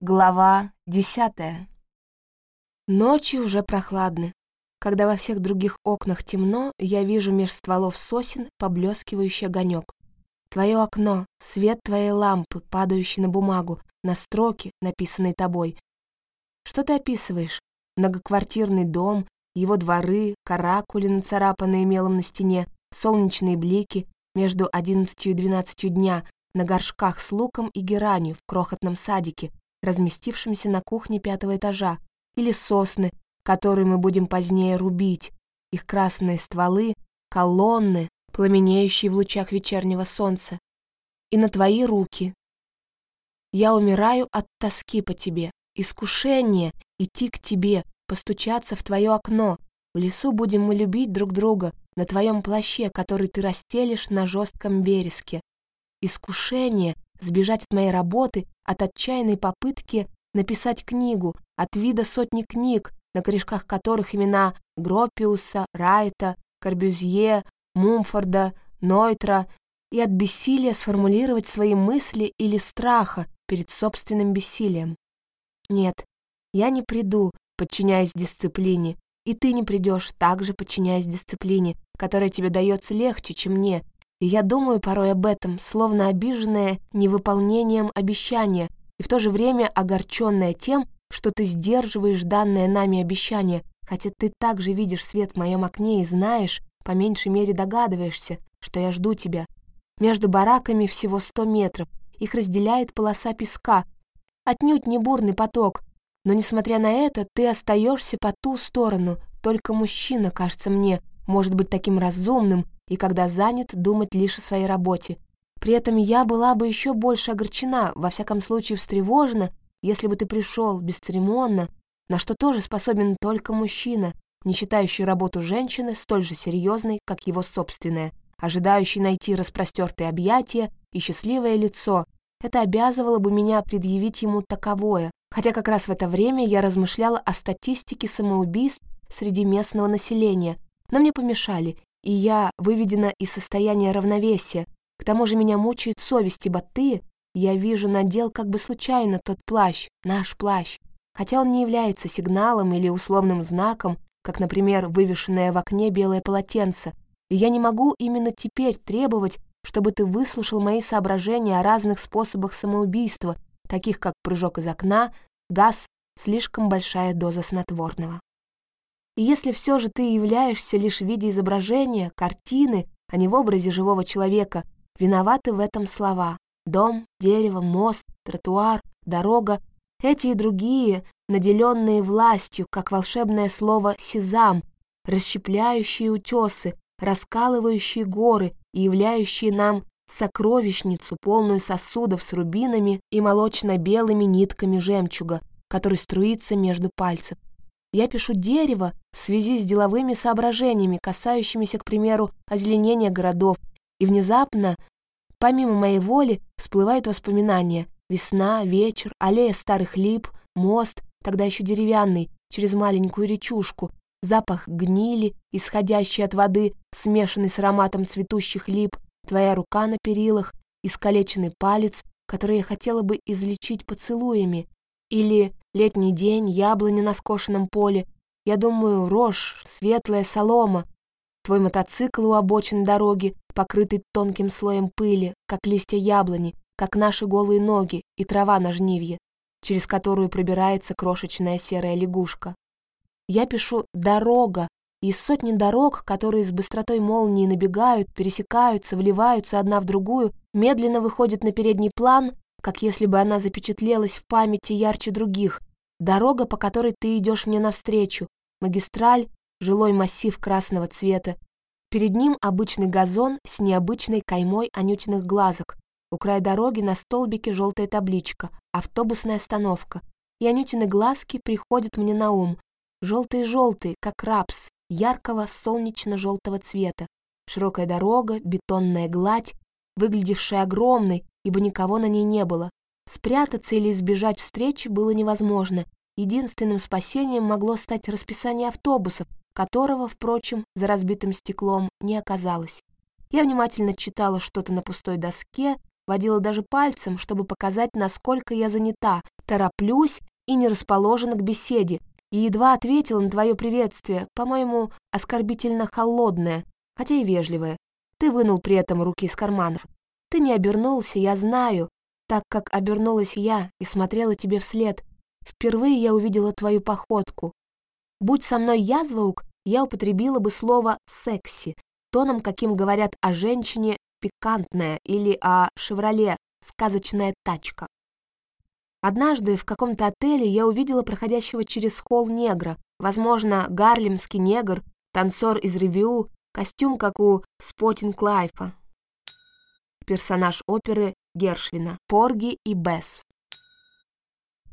Глава десятая. Ночи уже прохладны. Когда во всех других окнах темно, я вижу меж стволов сосен поблескивающий огонек. Твое окно, свет твоей лампы, падающий на бумагу, на строки, написанные тобой. Что ты описываешь? Многоквартирный дом, его дворы, каракули, нацарапанные мелом на стене, солнечные блики между одиннадцатью и двенадцатью дня на горшках с луком и геранью в крохотном садике, разместившемся на кухне пятого этажа, или сосны, которые мы будем позднее рубить, их красные стволы, колонны, пламенеющие в лучах вечернего солнца, и на твои руки. Я умираю от тоски по тебе, искушение идти к тебе, постучаться в твое окно. В лесу будем мы любить друг друга, на твоем плаще, который ты расстелишь на жестком березке. Искушение сбежать от моей работы, от отчаянной попытки написать книгу, от вида сотни книг, на корешках которых имена Гропиуса, Райта, Корбюзье, Мумфорда, Нойтра, и от бессилия сформулировать свои мысли или страха перед собственным бессилием. Нет, я не приду, подчиняясь дисциплине, и ты не придешь, также подчиняясь дисциплине, которая тебе дается легче, чем мне, и я думаю порой об этом, словно обиженная невыполнением обещания, и в то же время огорченная тем, что ты сдерживаешь данное нами обещание, хотя ты также видишь свет в моем окне и знаешь, по меньшей мере догадываешься, что я жду тебя. Между бараками всего сто метров, их разделяет полоса песка, отнюдь не бурный поток, но, несмотря на это, ты остаешься по ту сторону, только мужчина, кажется мне, может быть таким разумным и когда занят, думать лишь о своей работе. При этом я была бы еще больше огорчена, во всяком случае встревожена, если бы ты пришел бесцеремонно, на что тоже способен только мужчина, не считающий работу женщины столь же серьезной, как его собственная, ожидающий найти распростертые объятия и счастливое лицо. Это обязывало бы меня предъявить ему таковое, хотя как раз в это время я размышляла о статистике самоубийств среди местного населения, но мне помешали, и я выведена из состояния равновесия. К тому же меня мучает совесть, ибо ты, я вижу, надел как бы случайно тот плащ, наш плащ, хотя он не является сигналом или условным знаком, как, например, вывешенное в окне белое полотенце, и я не могу именно теперь требовать, чтобы ты выслушал мои соображения о разных способах самоубийства, таких как прыжок из окна, газ, слишком большая доза снотворного. И если все же ты являешься лишь в виде изображения, картины, а не в образе живого человека, виноваты в этом слова. Дом, дерево, мост, тротуар, дорога, эти и другие, наделенные властью, как волшебное слово «сезам», расщепляющие утесы, раскалывающие горы и являющие нам сокровищницу, полную сосудов с рубинами и молочно-белыми нитками жемчуга, который струится между пальцев. Я пишу «дерево» в связи с деловыми соображениями, касающимися, к примеру, озеленения городов, и внезапно, помимо моей воли, всплывают воспоминания. Весна, вечер, аллея старых лип, мост, тогда еще деревянный, через маленькую речушку, запах гнили, исходящий от воды, смешанный с ароматом цветущих лип, твоя рука на перилах, искалеченный палец, который я хотела бы излечить поцелуями, или летний день, яблони на скошенном поле. Я думаю, рожь, светлая солома. Твой мотоцикл у обочин дороги, покрытый тонким слоем пыли, как листья яблони, как наши голые ноги и трава на жнивье, через которую пробирается крошечная серая лягушка. Я пишу «дорога», и сотни дорог, которые с быстротой молнии набегают, пересекаются, вливаются одна в другую, медленно выходят на передний план, как если бы она запечатлелась в памяти ярче других. Дорога, по которой ты идешь мне навстречу, магистраль, жилой массив красного цвета. Перед ним обычный газон с необычной каймой анютиных глазок. У края дороги на столбике желтая табличка «Автобусная остановка». И анютины глазки приходят мне на ум. Желтые-желтые, как рапс, яркого солнечно-желтого цвета. Широкая дорога, бетонная гладь, выглядевшая огромной, ибо никого на ней не было. Спрятаться или избежать встречи было невозможно. Единственным спасением могло стать расписание автобусов, которого, впрочем, за разбитым стеклом не оказалось. Я внимательно читала что-то на пустой доске, водила даже пальцем, чтобы показать, насколько я занята, тороплюсь и не расположена к беседе, и едва ответила на твое приветствие, по-моему, оскорбительно холодное, хотя и вежливое. Ты вынул при этом руки из карманов. Ты не обернулся, я знаю, так как обернулась я и смотрела тебе вслед. Впервые я увидела твою походку. Будь со мной я звук, я употребила бы слово «секси», тоном, каким говорят о женщине «пикантная» или о «шевроле» «сказочная тачка». Однажды в каком-то отеле я увидела проходящего через холл негра, возможно, гарлемский негр, танцор из ревью, костюм, как у Спотинг Лайфа. Персонаж оперы Гершвина, Порги и Бесс.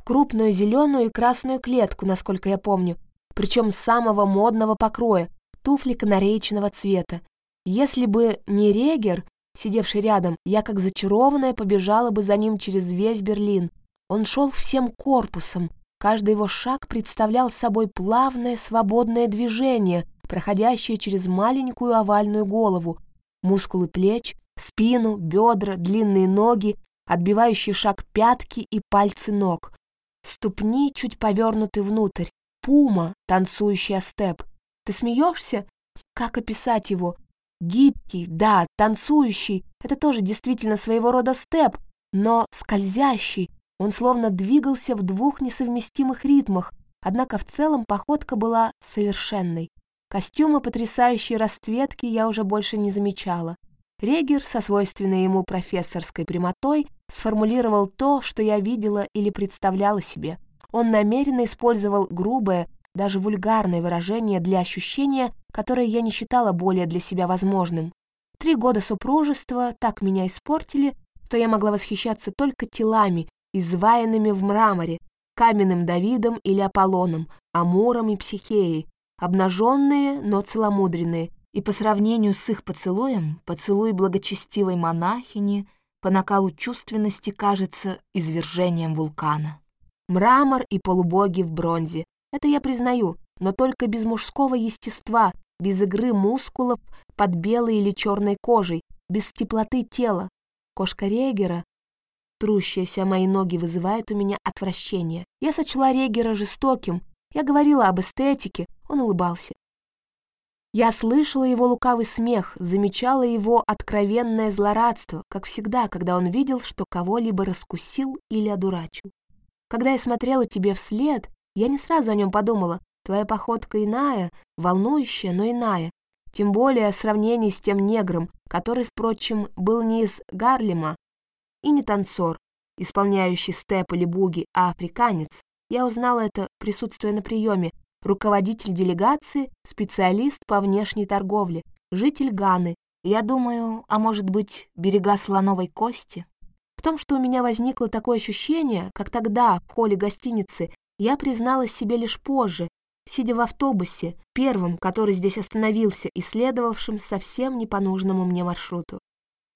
Крупную зеленую и красную клетку, насколько я помню, причем самого модного покроя, туфли канареечного цвета. Если бы не Регер, сидевший рядом, я как зачарованная побежала бы за ним через весь Берлин. Он шел всем корпусом, каждый его шаг представлял собой плавное свободное движение, проходящее через маленькую овальную голову, мускулы плеч, спину, бедра, длинные ноги, отбивающий шаг пятки и пальцы ног. Ступни чуть повернуты внутрь. Пума, танцующая степ. Ты смеешься? Как описать его? Гибкий, да, танцующий. Это тоже действительно своего рода степ, но скользящий. Он словно двигался в двух несовместимых ритмах, однако в целом походка была совершенной. Костюма потрясающей расцветки я уже больше не замечала. Регер со свойственной ему профессорской прямотой сформулировал то, что я видела или представляла себе. Он намеренно использовал грубое, даже вульгарное выражение для ощущения, которое я не считала более для себя возможным. Три года супружества так меня испортили, что я могла восхищаться только телами, изваянными в мраморе, каменным Давидом или Аполлоном, Амуром и Психеей, обнаженные, но целомудренные, и по сравнению с их поцелуем, поцелуй благочестивой монахини по накалу чувственности кажется извержением вулкана. Мрамор и полубоги в бронзе — это я признаю, но только без мужского естества, без игры мускулов под белой или черной кожей, без теплоты тела. Кошка Регера, трущаяся мои ноги, вызывает у меня отвращение. Я сочла Регера жестоким, я говорила об эстетике, он улыбался. Я слышала его лукавый смех, замечала его откровенное злорадство, как всегда, когда он видел, что кого-либо раскусил или одурачил. Когда я смотрела тебе вслед, я не сразу о нем подумала. Твоя походка иная, волнующая, но иная. Тем более в сравнении с тем негром, который, впрочем, был не из Гарлема и не танцор, исполняющий степ или буги, а африканец. Я узнала это, присутствуя на приеме, руководитель делегации, специалист по внешней торговле, житель Ганы. Я думаю, а может быть, берега слоновой кости? В том, что у меня возникло такое ощущение, как тогда, в холле гостиницы, я призналась себе лишь позже, сидя в автобусе, первым, который здесь остановился и следовавшим совсем не по нужному мне маршруту.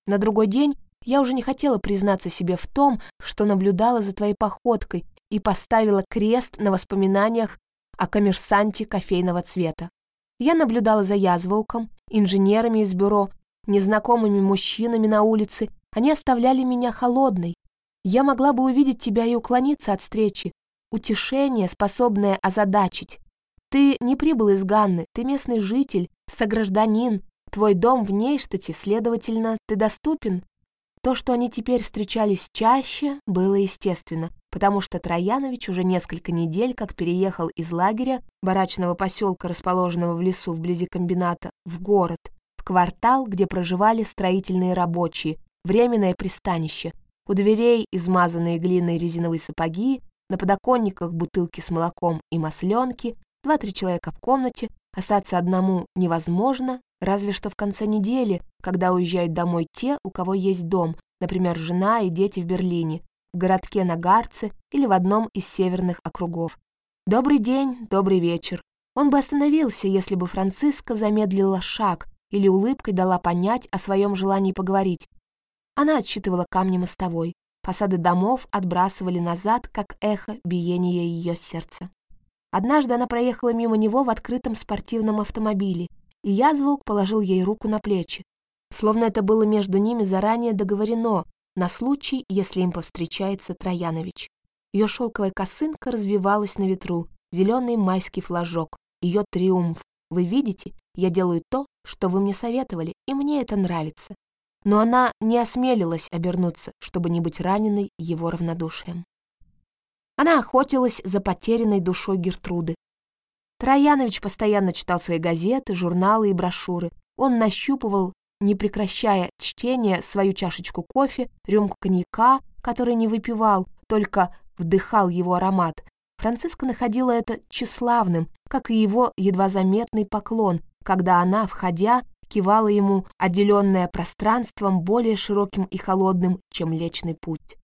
На другой день я уже не хотела признаться себе в том, что наблюдала за твоей походкой и поставила крест на воспоминаниях о коммерсанте кофейного цвета. Я наблюдала за язвауком, инженерами из бюро, незнакомыми мужчинами на улице. Они оставляли меня холодной. Я могла бы увидеть тебя и уклониться от встречи. Утешение, способное озадачить. Ты не прибыл из Ганны, ты местный житель, согражданин. Твой дом в Нейштате, следовательно, ты доступен. То, что они теперь встречались чаще, было естественно потому что Троянович уже несколько недель как переехал из лагеря, барачного поселка, расположенного в лесу вблизи комбината, в город, в квартал, где проживали строительные рабочие, временное пристанище. У дверей измазанные глиной резиновые сапоги, на подоконниках бутылки с молоком и масленки, два-три человека в комнате, остаться одному невозможно, разве что в конце недели, когда уезжают домой те, у кого есть дом, например, жена и дети в Берлине, в городке Нагарце или в одном из северных округов. «Добрый день, добрый вечер». Он бы остановился, если бы Франциска замедлила шаг или улыбкой дала понять о своем желании поговорить. Она отсчитывала камни мостовой. Фасады домов отбрасывали назад, как эхо биения ее сердца. Однажды она проехала мимо него в открытом спортивном автомобиле, и я звук положил ей руку на плечи. Словно это было между ними заранее договорено, на случай, если им повстречается Троянович. Ее шелковая косынка развивалась на ветру, зеленый майский флажок, ее триумф. Вы видите, я делаю то, что вы мне советовали, и мне это нравится. Но она не осмелилась обернуться, чтобы не быть раненой его равнодушием. Она охотилась за потерянной душой Гертруды. Троянович постоянно читал свои газеты, журналы и брошюры. Он нащупывал, не прекращая чтения, свою чашечку кофе, рюмку коньяка, который не выпивал, только вдыхал его аромат. Франциска находила это тщеславным, как и его едва заметный поклон, когда она, входя, кивала ему, отделенная пространством более широким и холодным, чем Млечный Путь.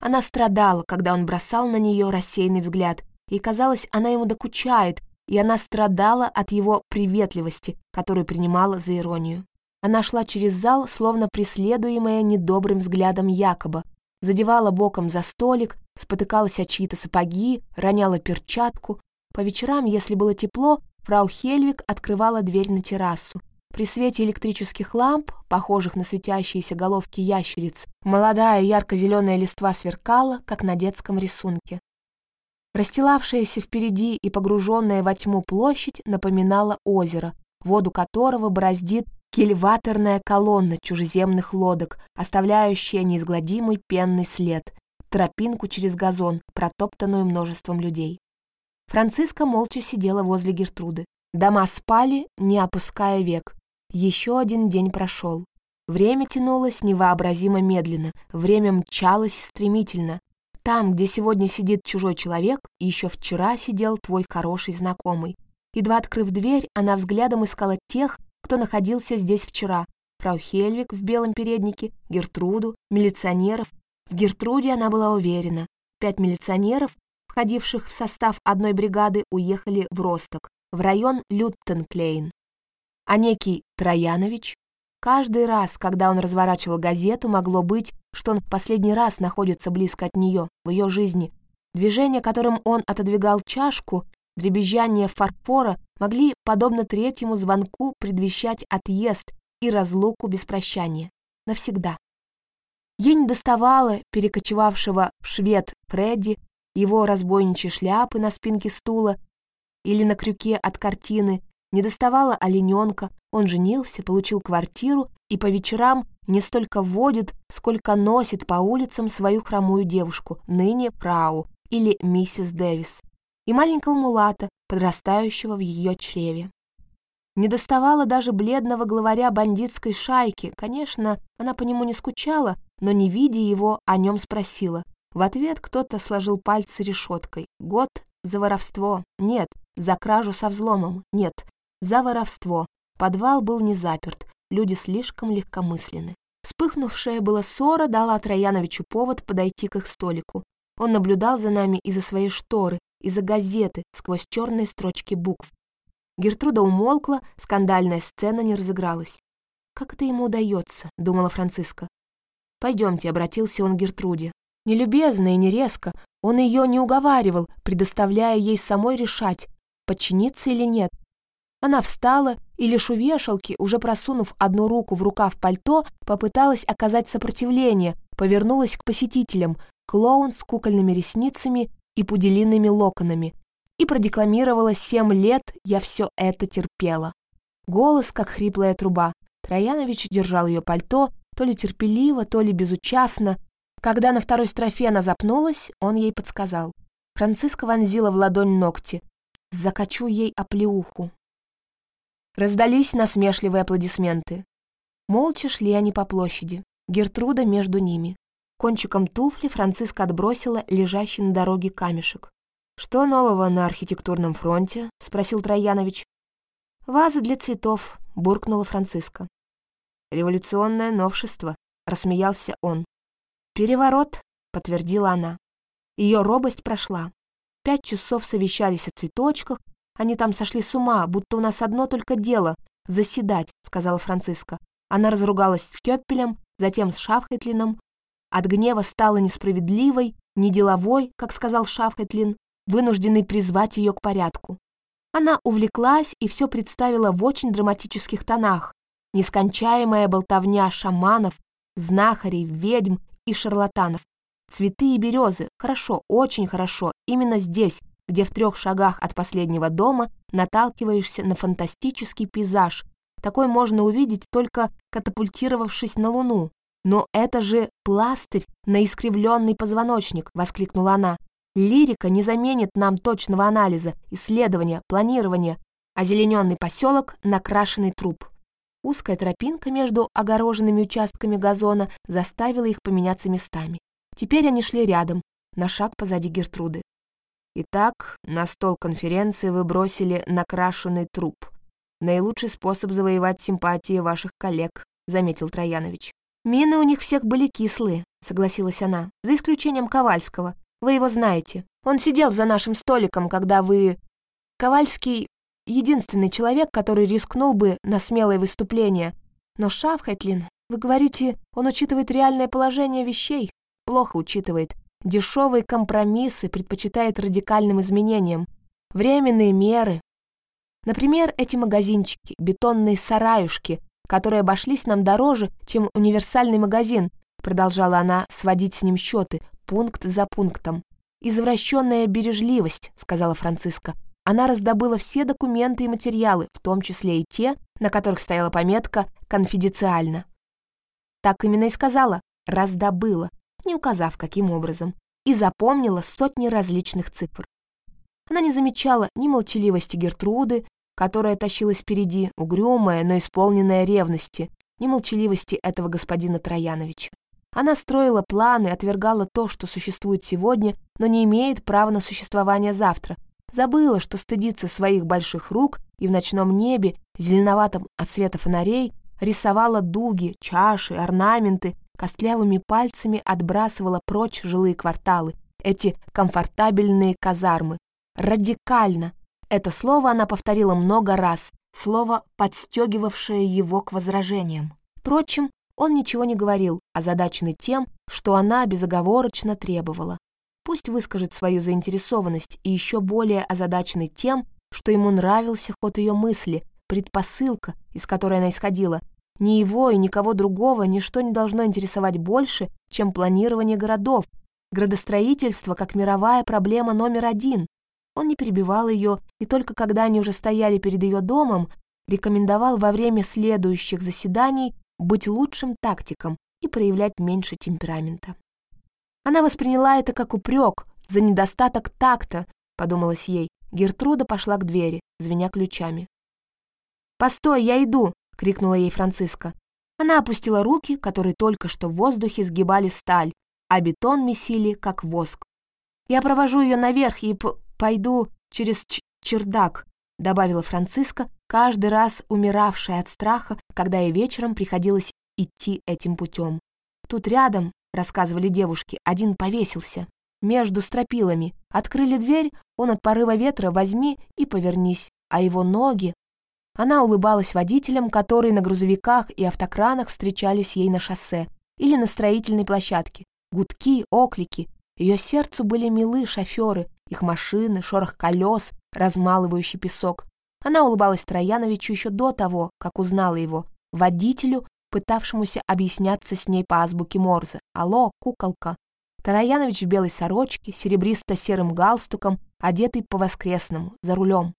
Она страдала, когда он бросал на нее рассеянный взгляд, и, казалось, она ему докучает, и она страдала от его приветливости, которую принимала за иронию. Она шла через зал, словно преследуемая недобрым взглядом Якоба, задевала боком за столик, спотыкалась о чьи-то сапоги, роняла перчатку. По вечерам, если было тепло, фрау Хельвик открывала дверь на террасу. При свете электрических ламп, похожих на светящиеся головки ящериц, молодая ярко-зеленая листва сверкала, как на детском рисунке. Расстилавшаяся впереди и погруженная во тьму площадь напоминала озеро, воду которого бороздит кильваторная колонна чужеземных лодок, оставляющая неизгладимый пенный след, тропинку через газон, протоптанную множеством людей. Франциска молча сидела возле Гертруды. Дома спали, не опуская век. Еще один день прошел. Время тянулось невообразимо медленно, время мчалось стремительно. Там, где сегодня сидит чужой человек, еще вчера сидел твой хороший знакомый. Едва открыв дверь, она взглядом искала тех, кто находился здесь вчера. Фрау Хельвик в белом переднике, Гертруду, милиционеров. В Гертруде она была уверена. Пять милиционеров, входивших в состав одной бригады, уехали в Росток, в район Люттенклейн. А некий Троянович Каждый раз, когда он разворачивал газету, могло быть, что он в последний раз находится близко от нее, в ее жизни. Движение, которым он отодвигал чашку, дребезжание фарфора могли, подобно третьему звонку, предвещать отъезд и разлуку без прощания. Навсегда. Ей не доставало перекочевавшего в швед Фредди, его разбойничьей шляпы на спинке стула или на крюке от картины, не доставало олененка, он женился, получил квартиру и по вечерам не столько водит, сколько носит по улицам свою хромую девушку, ныне Прау или миссис Дэвис и маленького мулата, подрастающего в ее чреве. Не доставало даже бледного главаря бандитской шайки. Конечно, она по нему не скучала, но, не видя его, о нем спросила. В ответ кто-то сложил пальцы решеткой. Год за воровство. Нет. За кражу со взломом. Нет. За воровство. Подвал был не заперт. Люди слишком легкомысленны. Вспыхнувшая была ссора дала Трояновичу повод подойти к их столику. Он наблюдал за нами из-за своей шторы, из-за газеты, сквозь черные строчки букв. Гертруда умолкла, скандальная сцена не разыгралась. «Как это ему удается?» — думала Франциска. «Пойдемте», — обратился он к Гертруде. Нелюбезно и не резко, он ее не уговаривал, предоставляя ей самой решать, подчиниться или нет. Она встала и лишь у вешалки, уже просунув одну руку в рукав пальто, попыталась оказать сопротивление, повернулась к посетителям, клоун с кукольными ресницами и пуделиными локонами, и продекламировала «Семь лет я все это терпела». Голос, как хриплая труба. Троянович держал ее пальто, то ли терпеливо, то ли безучастно. Когда на второй строфе она запнулась, он ей подсказал. Франциска вонзила в ладонь ногти. «Закачу ей оплеуху». Раздались насмешливые аплодисменты. Молча шли они по площади. Гертруда между ними. Кончиком туфли Франциска отбросила лежащий на дороге камешек. «Что нового на архитектурном фронте?» — спросил Троянович. «Ваза для цветов», — буркнула Франциска. «Революционное новшество», — рассмеялся он. «Переворот», — подтвердила она. Ее робость прошла. Пять часов совещались о цветочках, они там сошли с ума, будто у нас одно только дело — заседать», — сказала Франциска. Она разругалась с Кёппелем, затем с Шафхетлином, от гнева стала несправедливой, неделовой, как сказал Шафхетлин, вынужденный призвать ее к порядку. Она увлеклась и все представила в очень драматических тонах. Нескончаемая болтовня шаманов, знахарей, ведьм и шарлатанов. Цветы и березы. Хорошо, очень хорошо. Именно здесь, где в трех шагах от последнего дома наталкиваешься на фантастический пейзаж. Такой можно увидеть, только катапультировавшись на Луну. «Но это же пластырь на искривленный позвоночник!» — воскликнула она. «Лирика не заменит нам точного анализа, исследования, планирования. Озелененный поселок — накрашенный труп». Узкая тропинка между огороженными участками газона заставила их поменяться местами. Теперь они шли рядом, на шаг позади Гертруды. Итак, на стол конференции вы бросили накрашенный труп. Наилучший способ завоевать симпатии ваших коллег, заметил Троянович. Мины у них всех были кислые, согласилась она, за исключением Ковальского. Вы его знаете. Он сидел за нашим столиком, когда вы... Ковальский — единственный человек, который рискнул бы на смелое выступление. Но Шафхайтлин, вы говорите, он учитывает реальное положение вещей? Плохо учитывает. Дешевые компромиссы предпочитает радикальным изменениям. Временные меры. Например, эти магазинчики, бетонные сараюшки, которые обошлись нам дороже, чем универсальный магазин, продолжала она сводить с ним счеты, пункт за пунктом. «Извращенная бережливость», — сказала Франциска. Она раздобыла все документы и материалы, в том числе и те, на которых стояла пометка «Конфиденциально». Так именно и сказала «раздобыла», не указав, каким образом, и запомнила сотни различных цифр. Она не замечала ни молчаливости Гертруды, которая тащилась впереди, угрюмая, но исполненная ревности, ни молчаливости этого господина Трояновича. Она строила планы, отвергала то, что существует сегодня, но не имеет права на существование завтра. Забыла, что стыдится своих больших рук и в ночном небе, зеленоватом от света фонарей, рисовала дуги, чаши, орнаменты, костлявыми пальцами отбрасывала прочь жилые кварталы, эти комфортабельные казармы. Радикально. Это слово она повторила много раз, слово, подстегивавшее его к возражениям. Впрочем, он ничего не говорил, озадаченный тем, что она безоговорочно требовала. Пусть выскажет свою заинтересованность и еще более озадаченный тем, что ему нравился ход ее мысли, предпосылка, из которой она исходила, ни его и никого другого ничто не должно интересовать больше, чем планирование городов, градостроительство как мировая проблема номер один. Он не перебивал ее, и только когда они уже стояли перед ее домом, рекомендовал во время следующих заседаний быть лучшим тактиком и проявлять меньше темперамента. Она восприняла это как упрек за недостаток такта, подумалось ей. Гертруда пошла к двери, звеня ключами. «Постой, я иду!» — крикнула ей Франциска. Она опустила руки, которые только что в воздухе сгибали сталь, а бетон месили, как воск. «Я провожу ее наверх и пойду через чердак», — добавила Франциска, каждый раз умиравшая от страха, когда ей вечером приходилось идти этим путем. «Тут рядом», — рассказывали девушки, — один повесился. Между стропилами. Открыли дверь, он от порыва ветра возьми и повернись, а его ноги она улыбалась водителям, которые на грузовиках и автокранах встречались ей на шоссе или на строительной площадке. Гудки, оклики. Ее сердцу были милы шоферы, их машины, шорох колес, размалывающий песок. Она улыбалась Трояновичу еще до того, как узнала его, водителю, пытавшемуся объясняться с ней по азбуке Морзе. «Алло, куколка!» Троянович в белой сорочке, серебристо-серым галстуком, одетый по-воскресному, за рулем.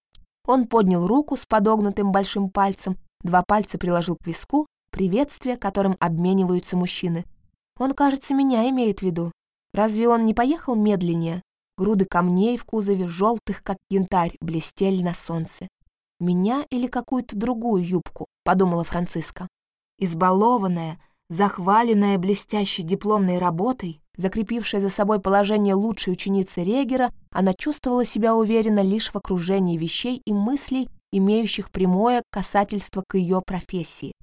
Он поднял руку с подогнутым большим пальцем, два пальца приложил к виску, приветствие, которым обмениваются мужчины. Он, кажется, меня имеет в виду. Разве он не поехал медленнее? Груды камней в кузове, желтых, как янтарь, блестели на солнце. «Меня или какую-то другую юбку?» — подумала Франциска. Избалованная, захваленная блестящей дипломной работой, Закрепившая за собой положение лучшей ученицы Регера, она чувствовала себя уверенно лишь в окружении вещей и мыслей, имеющих прямое касательство к ее профессии.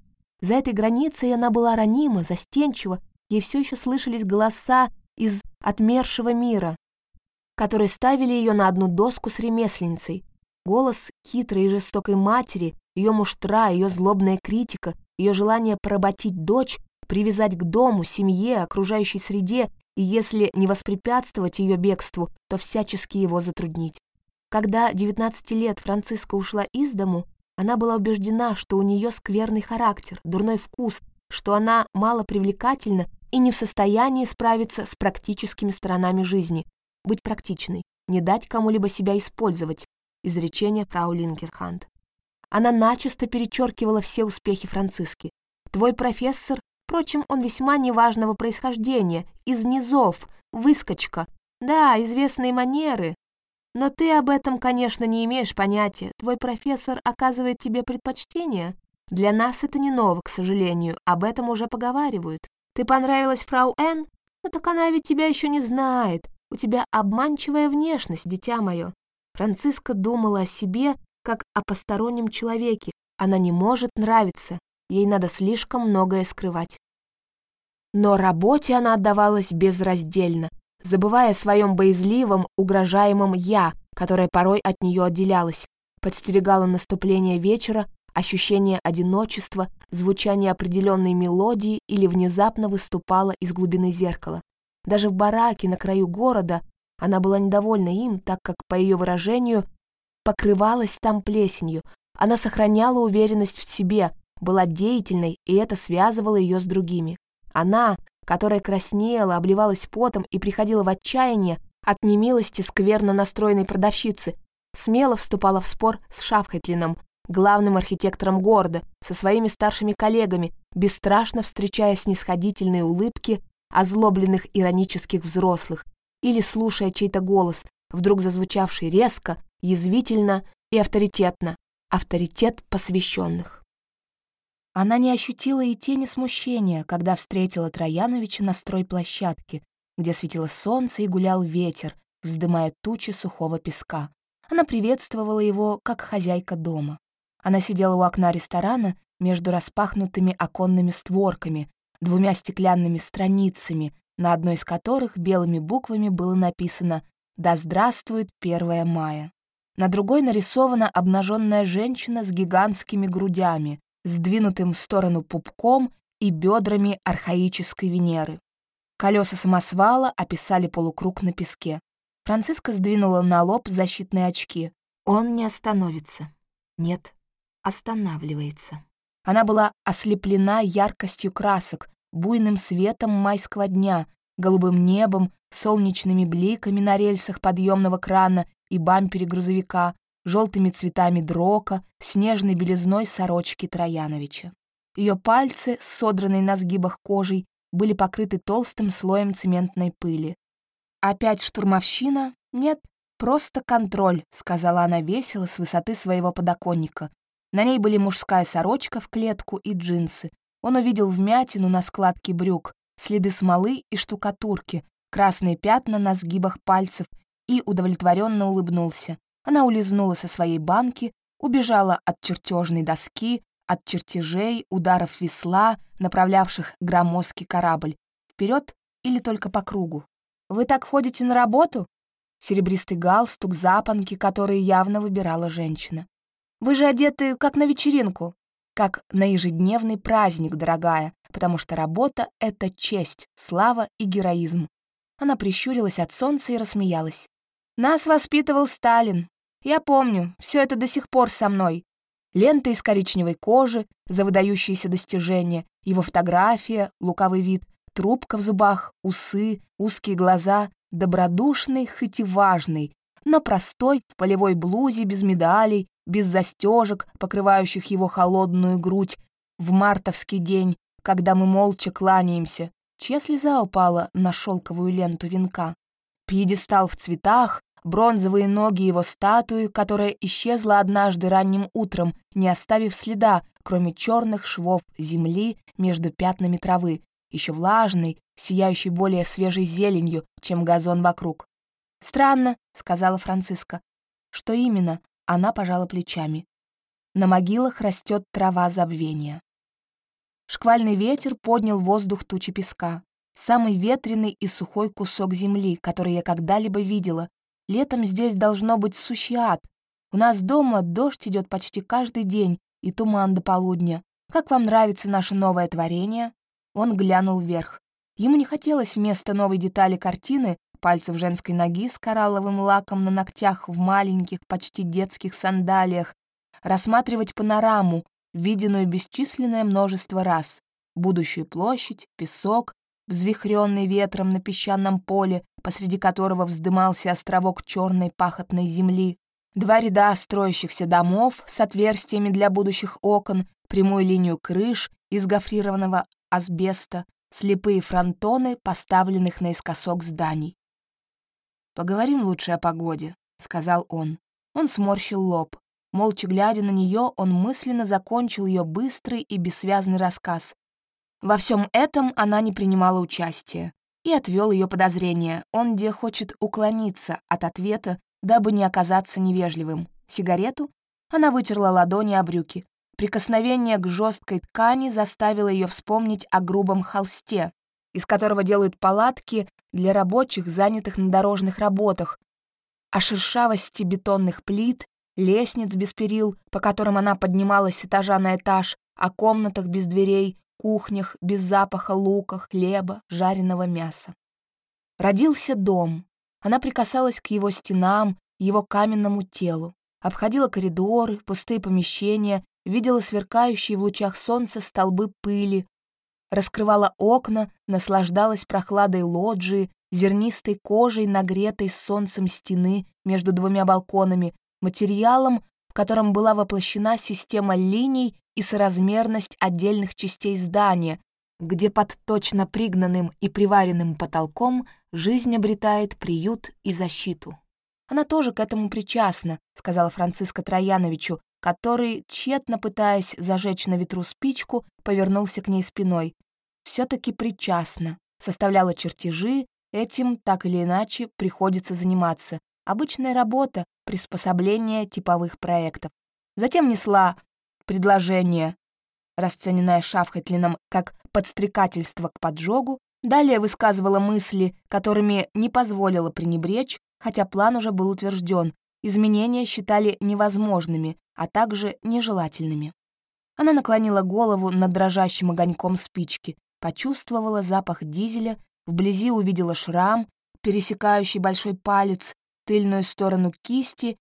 За этой границей она была ранима, застенчива, ей все еще слышались голоса из отмершего мира, которые ставили ее на одну доску с ремесленницей. Голос хитрой и жестокой матери, ее муштра, ее злобная критика, ее желание поработить дочь, привязать к дому, семье, окружающей среде и если не воспрепятствовать ее бегству, то всячески его затруднить. Когда 19 лет Франциска ушла из дому, она была убеждена, что у нее скверный характер, дурной вкус, что она мало привлекательна и не в состоянии справиться с практическими сторонами жизни, быть практичной, не дать кому-либо себя использовать, изречение фрау Линкерханд. Она начисто перечеркивала все успехи Франциски. Твой профессор, впрочем, он весьма неважного происхождения, из низов, выскочка. Да, известные манеры. Но ты об этом, конечно, не имеешь понятия. Твой профессор оказывает тебе предпочтение. Для нас это не ново, к сожалению, об этом уже поговаривают. Ты понравилась фрау Н? Ну так она ведь тебя еще не знает. У тебя обманчивая внешность, дитя мое. Франциска думала о себе, как о постороннем человеке. Она не может нравиться, ей надо слишком многое скрывать. Но работе она отдавалась безраздельно, забывая о своем боязливом, угрожаемом «я», которое порой от нее отделялось, подстерегала наступление вечера, ощущение одиночества, звучание определенной мелодии или внезапно выступала из глубины зеркала. Даже в бараке на краю города она была недовольна им, так как, по ее выражению, покрывалась там плесенью. Она сохраняла уверенность в себе, была деятельной, и это связывало ее с другими. Она, которая краснела, обливалась потом и приходила в отчаяние от немилости скверно настроенной продавщицы, смело вступала в спор с Шафхетлином, главным архитектором города, со своими старшими коллегами, бесстрашно встречая снисходительные улыбки озлобленных иронических взрослых, или слушая чей-то голос, вдруг зазвучавший резко, язвительно и авторитетно, авторитет посвященных. Она не ощутила и тени смущения, когда встретила Трояновича на стройплощадке, где светило солнце и гулял ветер, вздымая тучи сухого песка. Она приветствовала его, как хозяйка дома. Она сидела у окна ресторана между распахнутыми оконными створками, двумя стеклянными страницами, на одной из которых белыми буквами было написано «Да здравствует 1 мая». На другой нарисована обнаженная женщина с гигантскими грудями, сдвинутым в сторону пупком и бедрами архаической Венеры. Колеса самосвала описали полукруг на песке. Франциска сдвинула на лоб защитные очки. Он не остановится. Нет, останавливается. Она была ослеплена яркостью красок, буйным светом майского дня, голубым небом, солнечными бликами на рельсах подъемного крана и бампере грузовика, желтыми цветами дрока, снежной белизной сорочки Трояновича. Ее пальцы, содранные на сгибах кожей, были покрыты толстым слоем цементной пыли. «Опять штурмовщина? Нет, просто контроль», — сказала она весело с высоты своего подоконника. На ней были мужская сорочка в клетку и джинсы. Он увидел вмятину на складке брюк, следы смолы и штукатурки, красные пятна на сгибах пальцев и удовлетворенно улыбнулся. Она улизнула со своей банки, убежала от чертежной доски, от чертежей, ударов весла, направлявших громоздкий корабль. Вперед или только по кругу. «Вы так ходите на работу?» Серебристый галстук, запонки, которые явно выбирала женщина. Вы же одеты как на вечеринку, как на ежедневный праздник, дорогая, потому что работа — это честь, слава и героизм». Она прищурилась от солнца и рассмеялась. «Нас воспитывал Сталин. Я помню, все это до сих пор со мной. Лента из коричневой кожи за выдающиеся достижения, его фотография, лукавый вид, трубка в зубах, усы, узкие глаза, добродушный, хоть и важный, но простой, в полевой блузе, без медалей, без застежек, покрывающих его холодную грудь, в мартовский день, когда мы молча кланяемся, чья слеза упала на шелковую ленту венка. Пьедестал в цветах, бронзовые ноги его статуи, которая исчезла однажды ранним утром, не оставив следа, кроме черных швов земли между пятнами травы, еще влажной, сияющей более свежей зеленью, чем газон вокруг. «Странно», — сказала Франциска. «Что именно?» — она пожала плечами. «На могилах растет трава забвения». Шквальный ветер поднял воздух тучи песка. Самый ветреный и сухой кусок земли, который я когда-либо видела. Летом здесь должно быть сущий ад. У нас дома дождь идет почти каждый день и туман до полудня. Как вам нравится наше новое творение?» Он глянул вверх. Ему не хотелось вместо новой детали картины пальцев женской ноги с коралловым лаком на ногтях в маленьких, почти детских сандалиях, рассматривать панораму, виденную бесчисленное множество раз, будущую площадь, песок, взвихренный ветром на песчаном поле, посреди которого вздымался островок черной пахотной земли, два ряда строящихся домов с отверстиями для будущих окон, прямую линию крыш из гофрированного асбеста, слепые фронтоны, поставленных наискосок зданий. «Поговорим лучше о погоде», — сказал он. Он сморщил лоб. Молча глядя на нее, он мысленно закончил ее быстрый и бессвязный рассказ. Во всем этом она не принимала участия и отвел ее подозрения. Он где хочет уклониться от ответа, дабы не оказаться невежливым. Сигарету? Она вытерла ладони о брюки. Прикосновение к жесткой ткани заставило ее вспомнить о грубом холсте, из которого делают палатки для рабочих, занятых на дорожных работах, о шершавости бетонных плит, лестниц без перил, по которым она поднималась с этажа на этаж, о комнатах без дверей, кухнях без запаха лука, хлеба, жареного мяса. Родился дом. Она прикасалась к его стенам, его каменному телу, обходила коридоры, пустые помещения, видела сверкающие в лучах солнца столбы пыли, раскрывала окна, наслаждалась прохладой лоджии, зернистой кожей, нагретой солнцем стены между двумя балконами, материалом, в котором была воплощена система линий и соразмерность отдельных частей здания, где под точно пригнанным и приваренным потолком жизнь обретает приют и защиту. «Она тоже к этому причастна», — сказала Франциска Трояновичу, который, тщетно пытаясь зажечь на ветру спичку, повернулся к ней спиной. все таки причастна, составляла чертежи, этим так или иначе приходится заниматься. Обычная работа, приспособление типовых проектов. Затем несла предложение, расцененное Шафхетлином как подстрекательство к поджогу, далее высказывала мысли, которыми не позволила пренебречь, хотя план уже был утвержден, изменения считали невозможными, а также нежелательными. Она наклонила голову над дрожащим огоньком спички, почувствовала запах дизеля, вблизи увидела шрам, пересекающий большой палец, тыльную сторону кисти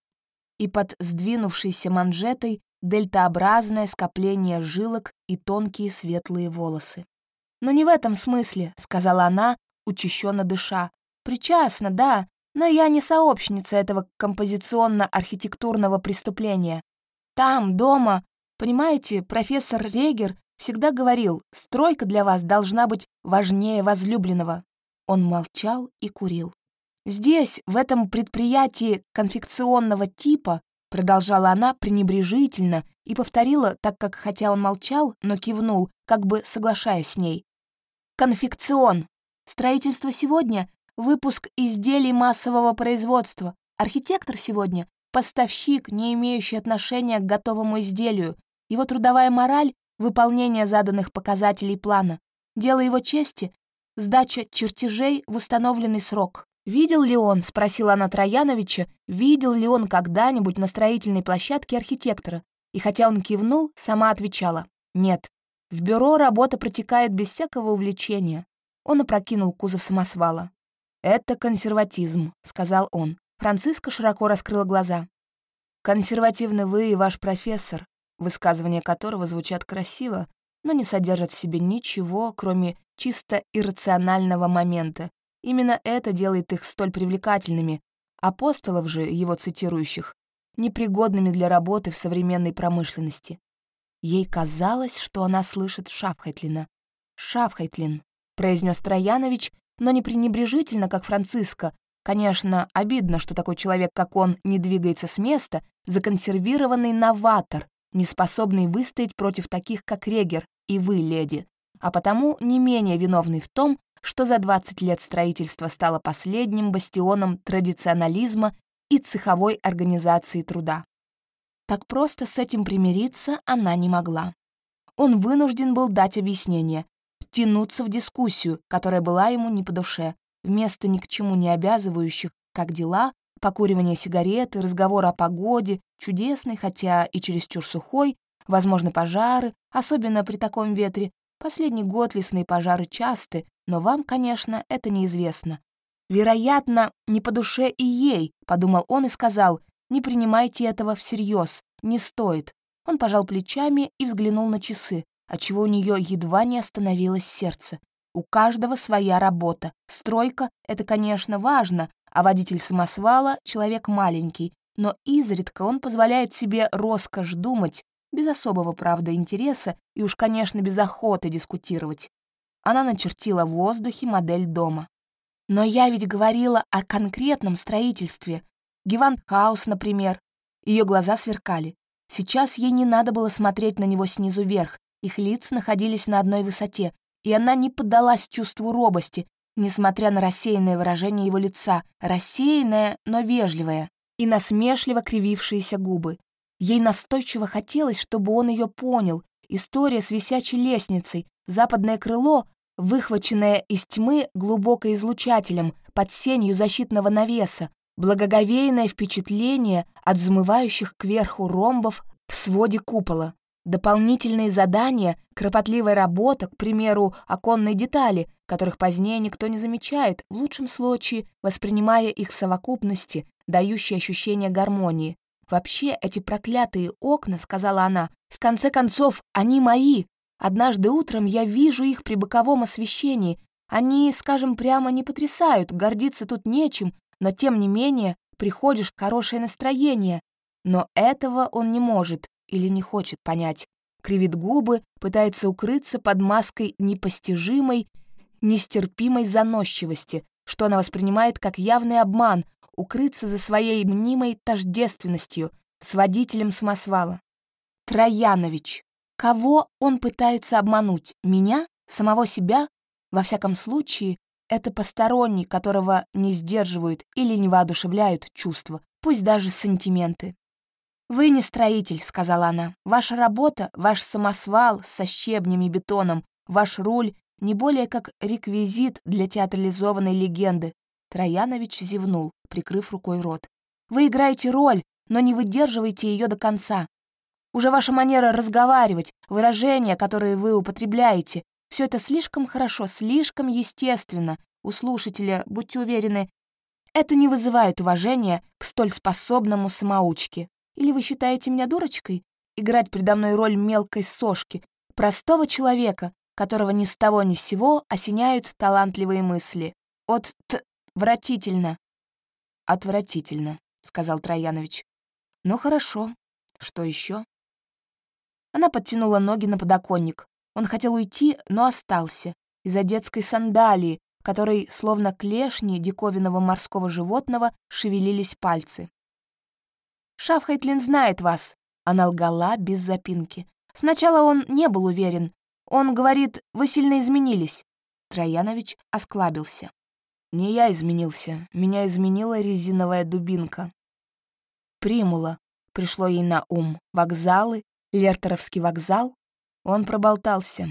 и под сдвинувшейся манжетой дельтообразное скопление жилок и тонкие светлые волосы. «Но не в этом смысле», — сказала она, учащенно дыша. «Причастна, да, но я не сообщница этого композиционно-архитектурного преступления. Там, дома, понимаете, профессор Регер всегда говорил, стройка для вас должна быть важнее возлюбленного». Он молчал и курил. Здесь, в этом предприятии конфекционного типа, продолжала она пренебрежительно и повторила, так как, хотя он молчал, но кивнул, как бы соглашаясь с ней. Конфекцион. Строительство сегодня — выпуск изделий массового производства. Архитектор сегодня — поставщик, не имеющий отношения к готовому изделию. Его трудовая мораль — выполнение заданных показателей плана. Дело его чести — сдача чертежей в установленный срок. Видел ли он, спросила она Трояновича, видел ли он когда-нибудь на строительной площадке архитектора? И хотя он кивнул, сама отвечала «нет». В бюро работа протекает без всякого увлечения. Он опрокинул кузов самосвала. «Это консерватизм», — сказал он. Франциска широко раскрыла глаза. «Консервативны вы и ваш профессор», высказывания которого звучат красиво, но не содержат в себе ничего, кроме чисто иррационального момента, Именно это делает их столь привлекательными, апостолов же, его цитирующих, непригодными для работы в современной промышленности. Ей казалось, что она слышит Шафхайтлина. «Шафхайтлин», — произнес Троянович, но не пренебрежительно, как Франциско. Конечно, обидно, что такой человек, как он, не двигается с места, законсервированный новатор, не способный выстоять против таких, как Регер и вы, леди, а потому не менее виновный в том, что за 20 лет строительство стало последним бастионом традиционализма и цеховой организации труда. Так просто с этим примириться она не могла. Он вынужден был дать объяснение, втянуться в дискуссию, которая была ему не по душе, вместо ни к чему не обязывающих, как дела, покуривание сигареты, разговор о погоде, чудесный, хотя и чересчур сухой, возможно, пожары, особенно при таком ветре. Последний год лесные пожары часты, но вам, конечно, это неизвестно. Вероятно, не по душе и ей, подумал он и сказал, не принимайте этого всерьез, не стоит. Он пожал плечами и взглянул на часы, отчего у нее едва не остановилось сердце. У каждого своя работа. Стройка — это, конечно, важно, а водитель самосвала — человек маленький, но изредка он позволяет себе роскошь думать, без особого, правда, интереса и уж, конечно, без охоты дискутировать. Она начертила в воздухе модель дома. Но я ведь говорила о конкретном строительстве. Гевантхаус, например. Ее глаза сверкали. Сейчас ей не надо было смотреть на него снизу вверх. Их лица находились на одной высоте, и она не поддалась чувству робости, несмотря на рассеянное выражение его лица, рассеянное, но вежливое, и насмешливо кривившиеся губы. Ей настойчиво хотелось, чтобы он ее понял. История с висячей лестницей, западное крыло, выхваченное из тьмы глубоко излучателем под сенью защитного навеса, благоговейное впечатление от взмывающих кверху ромбов в своде купола. Дополнительные задания, кропотливая работа, к примеру, оконные детали, которых позднее никто не замечает, в лучшем случае воспринимая их в совокупности, дающие ощущение гармонии. «Вообще, эти проклятые окна», — сказала она, — «в конце концов, они мои. Однажды утром я вижу их при боковом освещении. Они, скажем прямо, не потрясают, гордиться тут нечем, но тем не менее приходишь в хорошее настроение. Но этого он не может, или не хочет понять. Кривит губы, пытается укрыться под маской непостижимой, нестерпимой заносчивости, что она воспринимает как явный обман, укрыться за своей мнимой тождественностью с водителем самосвала. Троянович. Кого он пытается обмануть? Меня? Самого себя? Во всяком случае, это посторонний, которого не сдерживают или не воодушевляют чувства, пусть даже сантименты. «Вы не строитель», — сказала она. «Ваша работа, ваш самосвал со щебнями и бетоном, ваш руль не более как реквизит для театрализованной легенды». Троянович зевнул, прикрыв рукой рот. «Вы играете роль, но не выдерживаете ее до конца. Уже ваша манера разговаривать, выражения, которые вы употребляете, все это слишком хорошо, слишком естественно. У слушателя, будьте уверены, это не вызывает уважения к столь способному самоучке. Или вы считаете меня дурочкой? Играть предо мной роль мелкой сошки, простого человека, которого ни с того ни с сего осеняют талантливые мысли. От т... вратительно. Отвратительно, сказал Троянович. Ну хорошо. Что еще? Она подтянула ноги на подоконник. Он хотел уйти, но остался. Из-за детской сандалии, которой, словно клешни диковинного морского животного, шевелились пальцы. Шафхайтлин знает вас». Она лгала без запинки. Сначала он не был уверен. Он говорит, вы сильно изменились. Троянович осклабился. Не я изменился, меня изменила резиновая дубинка. Примула пришло ей на ум. Вокзалы, Лертеровский вокзал. Он проболтался.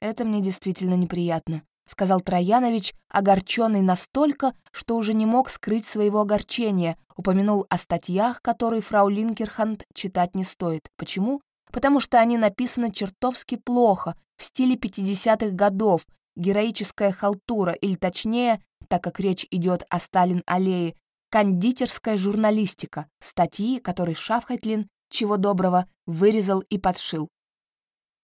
Это мне действительно неприятно. — сказал Троянович, огорченный настолько, что уже не мог скрыть своего огорчения, упомянул о статьях, которые фрау Линкерханд читать не стоит. Почему? Потому что они написаны чертовски плохо, в стиле 50-х годов, героическая халтура, или точнее, так как речь идет о Сталин-аллее, кондитерская журналистика, статьи, которые Шафхайтлин, чего доброго, вырезал и подшил.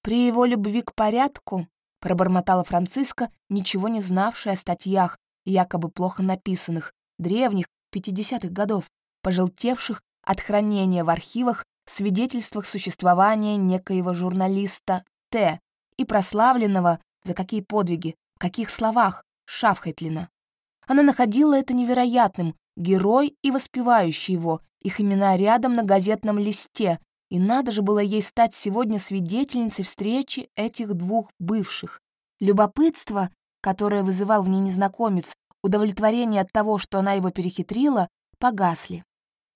При его любви к порядку пробормотала Франциска, ничего не знавшая о статьях, якобы плохо написанных, древних, 50-х годов, пожелтевших от хранения в архивах свидетельствах существования некоего журналиста Т. и прославленного, за какие подвиги, в каких словах, Шафхайтлина. Она находила это невероятным, герой и воспевающий его, их имена рядом на газетном листе, и надо же было ей стать сегодня свидетельницей встречи этих двух бывших. Любопытство, которое вызывал в ней незнакомец, удовлетворение от того, что она его перехитрила, погасли.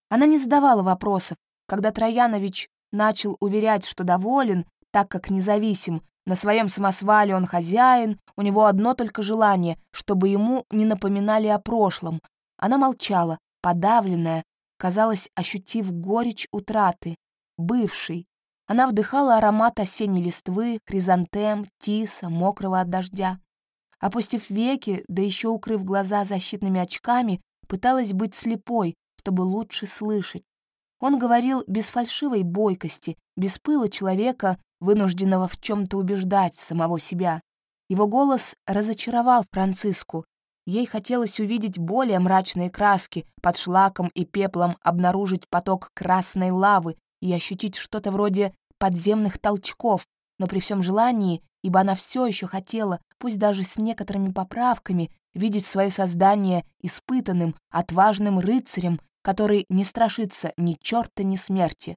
Она не задавала вопросов, когда Троянович начал уверять, что доволен, так как независим, на своем самосвале он хозяин, у него одно только желание, чтобы ему не напоминали о прошлом. Она молчала, подавленная, казалось, ощутив горечь утраты, бывший. Она вдыхала аромат осенней листвы, хризантем, тиса, мокрого от дождя. Опустив веки, да еще укрыв глаза защитными очками, пыталась быть слепой, чтобы лучше слышать. Он говорил без фальшивой бойкости, без пыла человека, вынужденного в чем то убеждать самого себя. Его голос разочаровал Франциску. Ей хотелось увидеть более мрачные краски, под шлаком и пеплом обнаружить поток красной лавы и ощутить что-то вроде подземных толчков, но при всем желании, ибо она все еще хотела, пусть даже с некоторыми поправками, видеть свое создание испытанным, отважным рыцарем, который не страшится ни черта, ни смерти.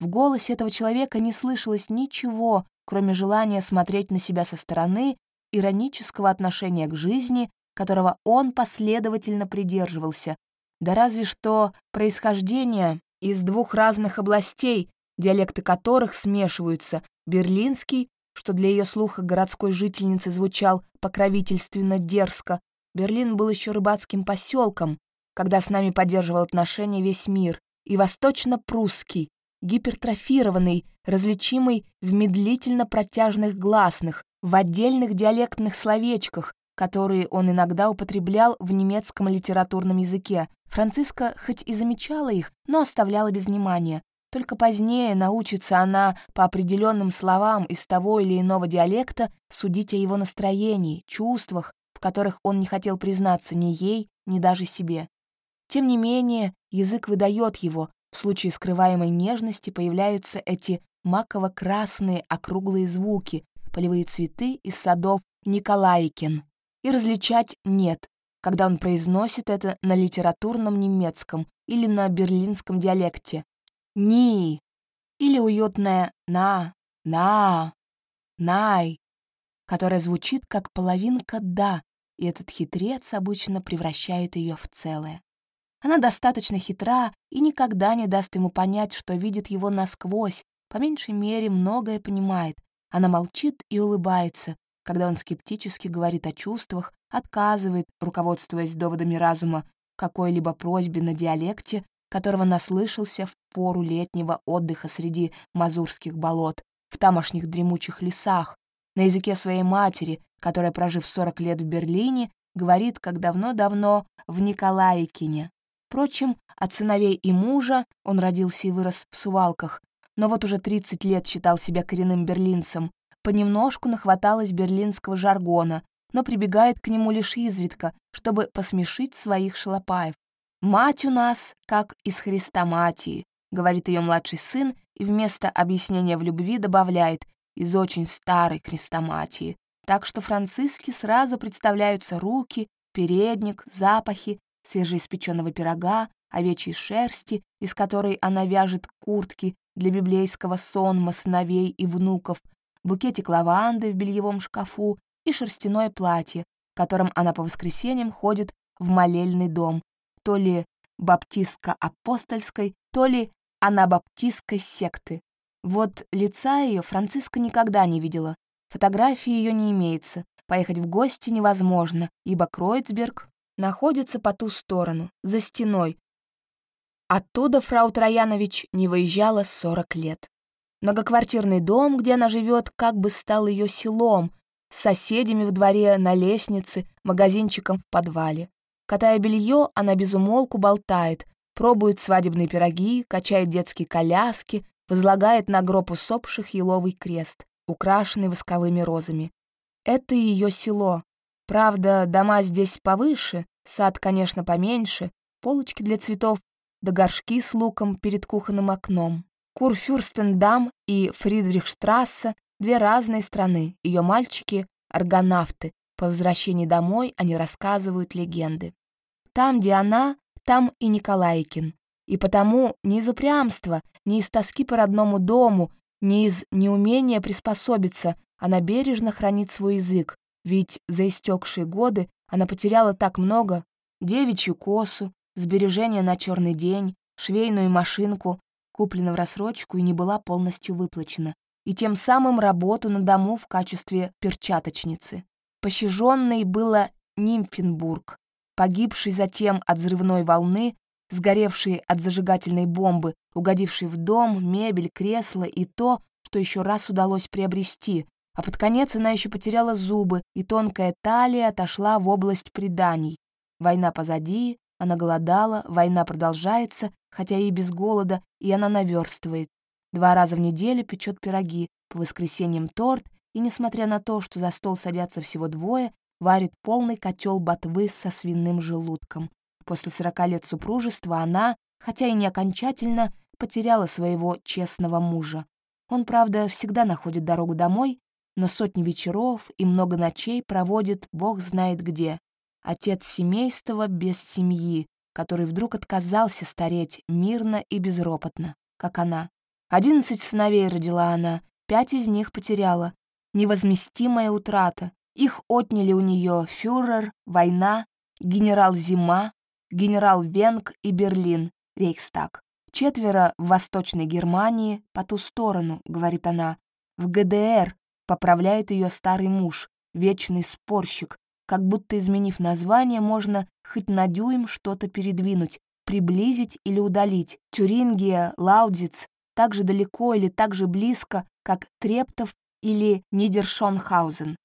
В голосе этого человека не слышалось ничего, кроме желания смотреть на себя со стороны, иронического отношения к жизни, которого он последовательно придерживался, да разве что происхождение из двух разных областей, диалекты которых смешиваются, берлинский, что для ее слуха городской жительницы звучал покровительственно дерзко, Берлин был еще рыбацким поселком, когда с нами поддерживал отношения весь мир, и восточно-прусский, гипертрофированный, различимый в медлительно протяжных гласных, в отдельных диалектных словечках, которые он иногда употреблял в немецком литературном языке. Франциска хоть и замечала их, но оставляла без внимания. Только позднее научится она по определенным словам из того или иного диалекта судить о его настроении, чувствах, в которых он не хотел признаться ни ей, ни даже себе. Тем не менее, язык выдает его, в случае скрываемой нежности появляются эти маково-красные округлые звуки, полевые цветы из садов Николайкин и различать нет, когда он произносит это на литературном немецком или на берлинском диалекте. «Ни» или уютное «на», «на», «най», которое звучит как половинка «да», и этот хитрец обычно превращает ее в целое. Она достаточно хитра и никогда не даст ему понять, что видит его насквозь, по меньшей мере многое понимает. Она молчит и улыбается, когда он скептически говорит о чувствах, отказывает, руководствуясь доводами разума, какой-либо просьбе на диалекте, которого наслышался в пору летнего отдыха среди мазурских болот, в тамошних дремучих лесах, на языке своей матери, которая, прожив 40 лет в Берлине, говорит, как давно-давно в Николаикине. Впрочем, от сыновей и мужа он родился и вырос в Сувалках, но вот уже 30 лет считал себя коренным берлинцем, понемножку нахваталась берлинского жаргона, но прибегает к нему лишь изредка, чтобы посмешить своих шалопаев. «Мать у нас, как из Христоматии», — говорит ее младший сын, и вместо объяснения в любви добавляет «из очень старой Христоматии». Так что Франциски сразу представляются руки, передник, запахи, свежеиспеченного пирога, овечьей шерсти, из которой она вяжет куртки для библейского сонма сыновей и внуков, букетик лаванды в бельевом шкафу и шерстяное платье, которым она по воскресеньям ходит в молельный дом, то ли баптистско-апостольской, то ли анабаптистской секты. Вот лица ее Франциска никогда не видела, фотографии ее не имеется, поехать в гости невозможно, ибо Кройцберг находится по ту сторону, за стеной. Оттуда фрау Троянович не выезжала 40 лет. Многоквартирный дом, где она живет, как бы стал ее селом, с соседями в дворе, на лестнице, магазинчиком в подвале. Катая белье, она безумолку болтает, пробует свадебные пироги, качает детские коляски, возлагает на гроб усопших еловый крест, украшенный восковыми розами. Это ее село. Правда, дома здесь повыше, сад, конечно, поменьше, полочки для цветов, да горшки с луком перед кухонным окном. Курфюрстендам и Фридрихштрассе — две разные страны, ее мальчики — аргонавты. По возвращении домой они рассказывают легенды. Там, где она, там и Николайкин. И потому ни из упрямства, ни из тоски по родному дому, ни из неумения приспособиться она бережно хранит свой язык, ведь за истекшие годы она потеряла так много — девичью косу, сбережения на черный день, швейную машинку, куплена в рассрочку и не была полностью выплачена, и тем самым работу на дому в качестве перчаточницы. Пощаженной было Нимфенбург, погибший затем от взрывной волны, сгоревший от зажигательной бомбы, угодивший в дом, мебель, кресло и то, что еще раз удалось приобрести, а под конец она еще потеряла зубы, и тонкая талия отошла в область преданий. Война позади, она голодала, война продолжается, хотя и без голода, и она наверстывает. Два раза в неделю печет пироги, по воскресеньям торт и, несмотря на то, что за стол садятся всего двое, варит полный котел ботвы со свиным желудком. После сорока лет супружества она, хотя и не окончательно, потеряла своего честного мужа. Он, правда, всегда находит дорогу домой, но сотни вечеров и много ночей проводит бог знает где. Отец семейства без семьи, который вдруг отказался стареть мирно и безропотно, как она. Одиннадцать сыновей родила она, пять из них потеряла. Невозместимая утрата. Их отняли у нее фюрер, война, генерал Зима, генерал Венг и Берлин, Рейхстаг. Четверо в Восточной Германии по ту сторону, говорит она. В ГДР поправляет ее старый муж, вечный спорщик, как будто изменив название, можно хоть на дюйм что-то передвинуть, приблизить или удалить. Тюрингия, Лаудиц так же далеко или так же близко, как Трептов или Нидершонхаузен.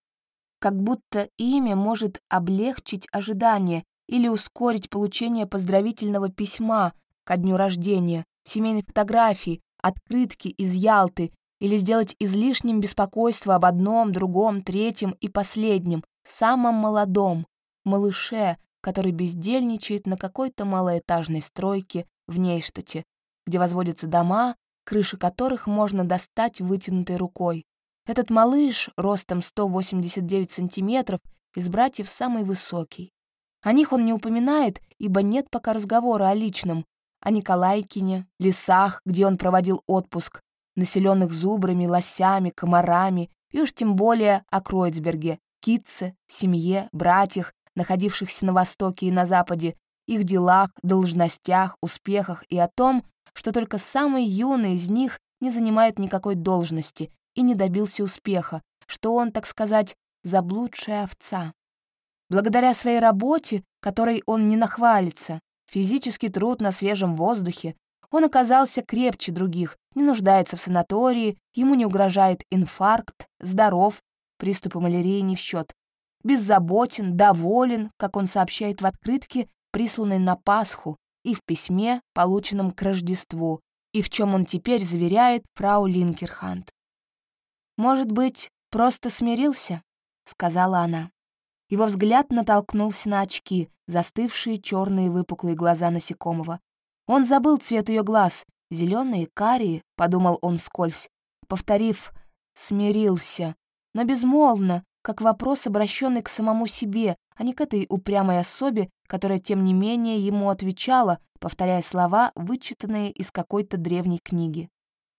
Как будто имя может облегчить ожидание или ускорить получение поздравительного письма, ко дню рождения, семейной фотографии, открытки из Ялты или сделать излишним беспокойство об одном, другом, третьем и последнем, самом молодом, малыше, который бездельничает на какой-то малоэтажной стройке в Нейштате, где возводятся дома, крыши которых можно достать вытянутой рукой. Этот малыш, ростом 189 сантиметров, из братьев самый высокий. О них он не упоминает, ибо нет пока разговора о личном, о Николайкине, лесах, где он проводил отпуск, населенных зубрами, лосями, комарами, и уж тем более о Кройцберге, Китце, семье, братьях, находившихся на Востоке и на Западе, их делах, должностях, успехах и о том, что только самый юный из них не занимает никакой должности и не добился успеха, что он, так сказать, заблудшая овца. Благодаря своей работе, которой он не нахвалится, физический труд на свежем воздухе. Он оказался крепче других, не нуждается в санатории, ему не угрожает инфаркт, здоров, приступы малярии не в счет. Беззаботен, доволен, как он сообщает в открытке, присланной на Пасху, и в письме, полученном к Рождеству, и в чем он теперь заверяет фрау Линкерхант. «Может быть, просто смирился?» — сказала она. Его взгляд натолкнулся на очки, застывшие черные выпуклые глаза насекомого. Он забыл цвет ее глаз, зеленые, карие, подумал он скользь, повторив «смирился», но безмолвно, как вопрос, обращенный к самому себе, а не к этой упрямой особе, которая, тем не менее, ему отвечала, повторяя слова, вычитанные из какой-то древней книги.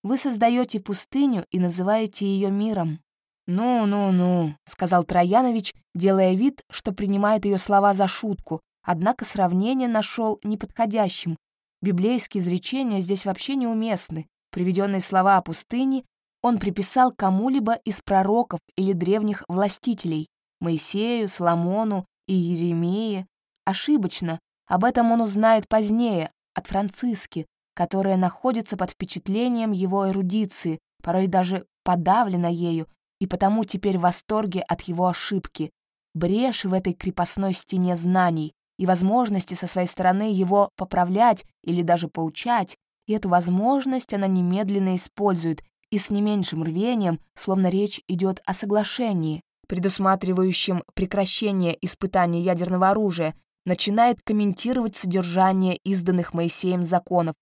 «Вы создаете пустыню и называете ее миром. «Ну-ну-ну», — сказал Троянович, делая вид, что принимает ее слова за шутку, однако сравнение нашел неподходящим. Библейские изречения здесь вообще неуместны. Приведенные слова о пустыне он приписал кому-либо из пророков или древних властителей — Моисею, Соломону и Еремии. Ошибочно, об этом он узнает позднее, от Франциски, которая находится под впечатлением его эрудиции, порой даже подавлена ею, и потому теперь в восторге от его ошибки, брешь в этой крепостной стене знаний и возможности со своей стороны его поправлять или даже поучать, и эту возможность она немедленно использует и с не меньшим рвением, словно речь идет о соглашении, предусматривающем прекращение испытаний ядерного оружия, начинает комментировать содержание изданных Моисеем законов,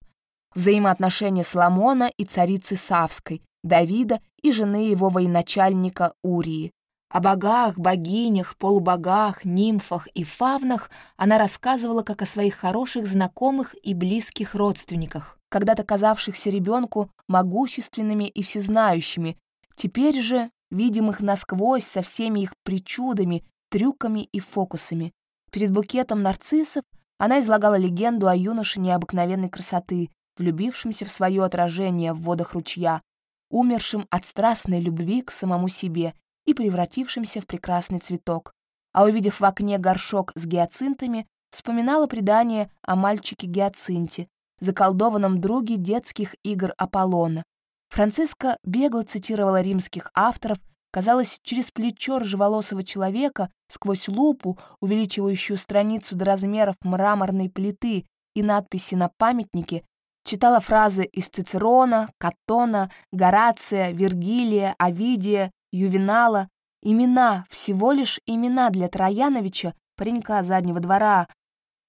взаимоотношения Соломона и царицы Савской, Давида и жены его военачальника Урии. О богах, богинях, полубогах, нимфах и фавнах она рассказывала как о своих хороших знакомых и близких родственниках, когда-то казавшихся ребенку могущественными и всезнающими, теперь же видимых насквозь со всеми их причудами, трюками и фокусами. Перед букетом нарциссов она излагала легенду о юноше необыкновенной красоты, влюбившемся в свое отражение в водах ручья, умершим от страстной любви к самому себе и превратившимся в прекрасный цветок. А увидев в окне горшок с гиацинтами, вспоминала предание о мальчике-гиацинте, заколдованном друге детских игр Аполлона. Франциска бегло цитировала римских авторов, казалось, через плечо ржеволосого человека, сквозь лупу, увеличивающую страницу до размеров мраморной плиты и надписи на памятнике, Читала фразы из Цицерона, Каттона, Горация, Вергилия, Овидия, Ювенала. Имена, всего лишь имена для Трояновича, паренька заднего двора,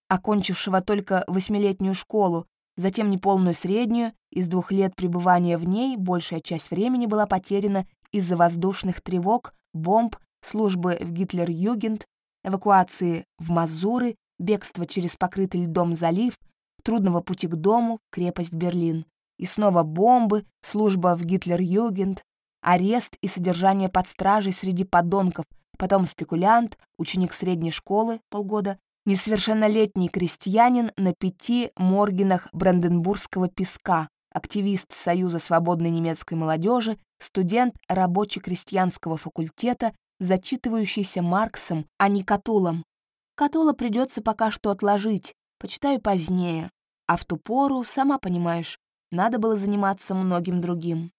окончившего только восьмилетнюю школу, затем неполную среднюю, из двух лет пребывания в ней большая часть времени была потеряна из-за воздушных тревог, бомб, службы в Гитлер-Югент, эвакуации в Мазуры, бегства через покрытый льдом залив, трудного пути к дому, крепость Берлин. И снова бомбы, служба в Гитлер-Югент, арест и содержание под стражей среди подонков, потом спекулянт, ученик средней школы полгода, несовершеннолетний крестьянин на пяти моргинах Бранденбургского песка, активист Союза свободной немецкой молодежи, студент рабоче-крестьянского факультета, зачитывающийся Марксом, а не Катулом. Катула придется пока что отложить, почитаю позднее, а в ту пору, сама понимаешь, надо было заниматься многим другим.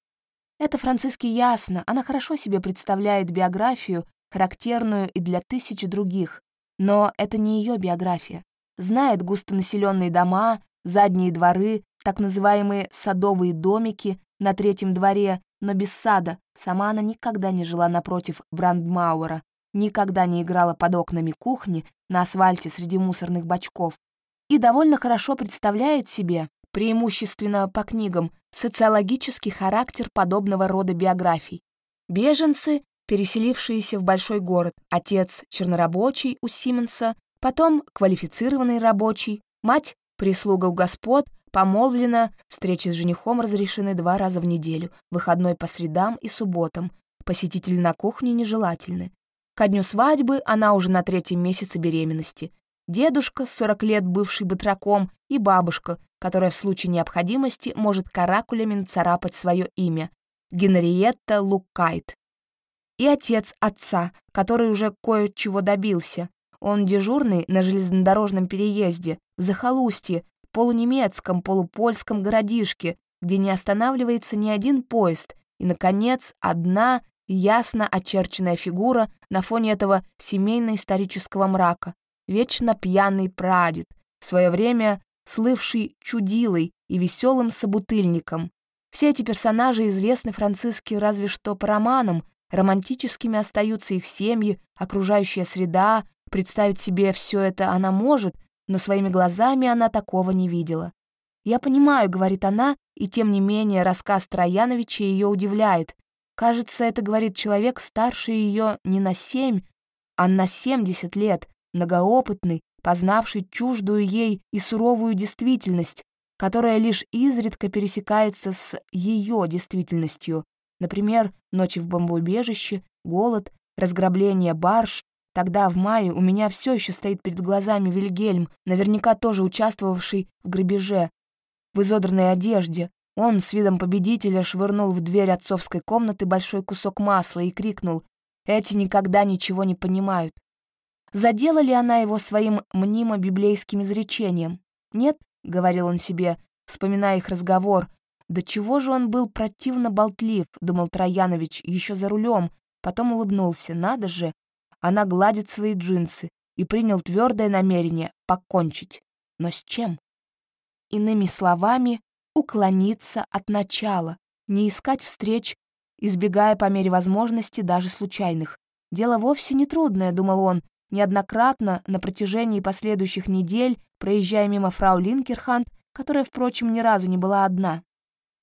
Это Франциске ясно, она хорошо себе представляет биографию, характерную и для тысячи других, но это не ее биография. Знает густонаселенные дома, задние дворы, так называемые садовые домики на третьем дворе, но без сада. Сама она никогда не жила напротив Брандмауэра, никогда не играла под окнами кухни на асфальте среди мусорных бачков. И довольно хорошо представляет себе, преимущественно по книгам, социологический характер подобного рода биографий. Беженцы переселившиеся в большой город, отец чернорабочий у Сименса, потом квалифицированный рабочий, мать прислуга у господ, помолвлена, встречи с женихом разрешены два раза в неделю, выходной по средам и субботам, посетители на кухне нежелательны. Ко дню свадьбы она уже на третьем месяце беременности. Дедушка, 40 лет бывший батраком, и бабушка, которая в случае необходимости может каракулями нацарапать свое имя, Генриетта Лукайт, и отец отца, который уже кое-чего добился. Он дежурный на железнодорожном переезде, в захолустье, полунемецком, полупольском городишке, где не останавливается ни один поезд, и, наконец, одна ясно очерченная фигура на фоне этого семейно-исторического мрака, вечно пьяный прадед, в свое время слывший чудилой и веселым собутыльником. Все эти персонажи известны Франциске разве что по романам, Романтическими остаются их семьи, окружающая среда, представить себе все это она может, но своими глазами она такого не видела. «Я понимаю», — говорит она, и тем не менее рассказ Трояновича ее удивляет. Кажется, это говорит человек старше ее не на семь, а на семьдесят лет, многоопытный, познавший чуждую ей и суровую действительность, которая лишь изредка пересекается с ее действительностью, Например, ночи в бомбоубежище, голод, разграбление барж. Тогда, в мае, у меня все еще стоит перед глазами Вильгельм, наверняка тоже участвовавший в грабеже. В изодранной одежде. Он с видом победителя швырнул в дверь отцовской комнаты большой кусок масла и крикнул «Эти никогда ничего не понимают». Задела ли она его своим мнимо-библейским изречением? «Нет», — говорил он себе, вспоминая их разговор, да чего же он был противно болтлив, думал Троянович, еще за рулем. Потом улыбнулся. Надо же. Она гладит свои джинсы и принял твердое намерение покончить. Но с чем? Иными словами, уклониться от начала, не искать встреч, избегая по мере возможности даже случайных. Дело вовсе не трудное, думал он, неоднократно на протяжении последующих недель, проезжая мимо фрау Линкерханд, которая, впрочем, ни разу не была одна.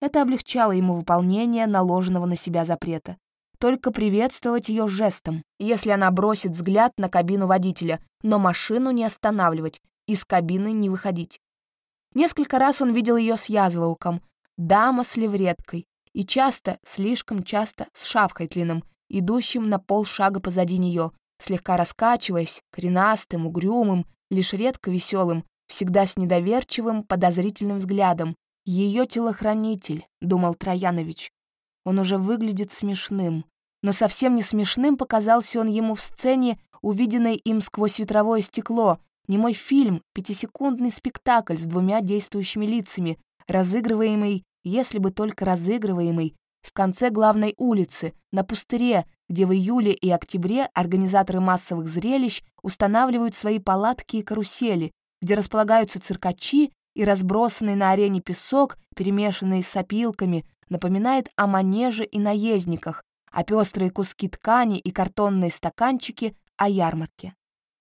Это облегчало ему выполнение наложенного на себя запрета. Только приветствовать ее жестом, если она бросит взгляд на кабину водителя, но машину не останавливать, из кабины не выходить. Несколько раз он видел ее с язвоуком, дама с левреткой, и часто, слишком часто, с Шафхайтлином, идущим на полшага позади нее, слегка раскачиваясь, коренастым, угрюмым, лишь редко веселым, всегда с недоверчивым, подозрительным взглядом, ее телохранитель, думал Троянович. Он уже выглядит смешным. Но совсем не смешным показался он ему в сцене, увиденной им сквозь ветровое стекло, не мой фильм, пятисекундный спектакль с двумя действующими лицами, разыгрываемый, если бы только разыгрываемый, в конце главной улицы, на пустыре, где в июле и октябре организаторы массовых зрелищ устанавливают свои палатки и карусели, где располагаются циркачи и разбросанный на арене песок, перемешанный с опилками, напоминает о манеже и наездниках, а пестрые куски ткани и картонные стаканчики — о ярмарке.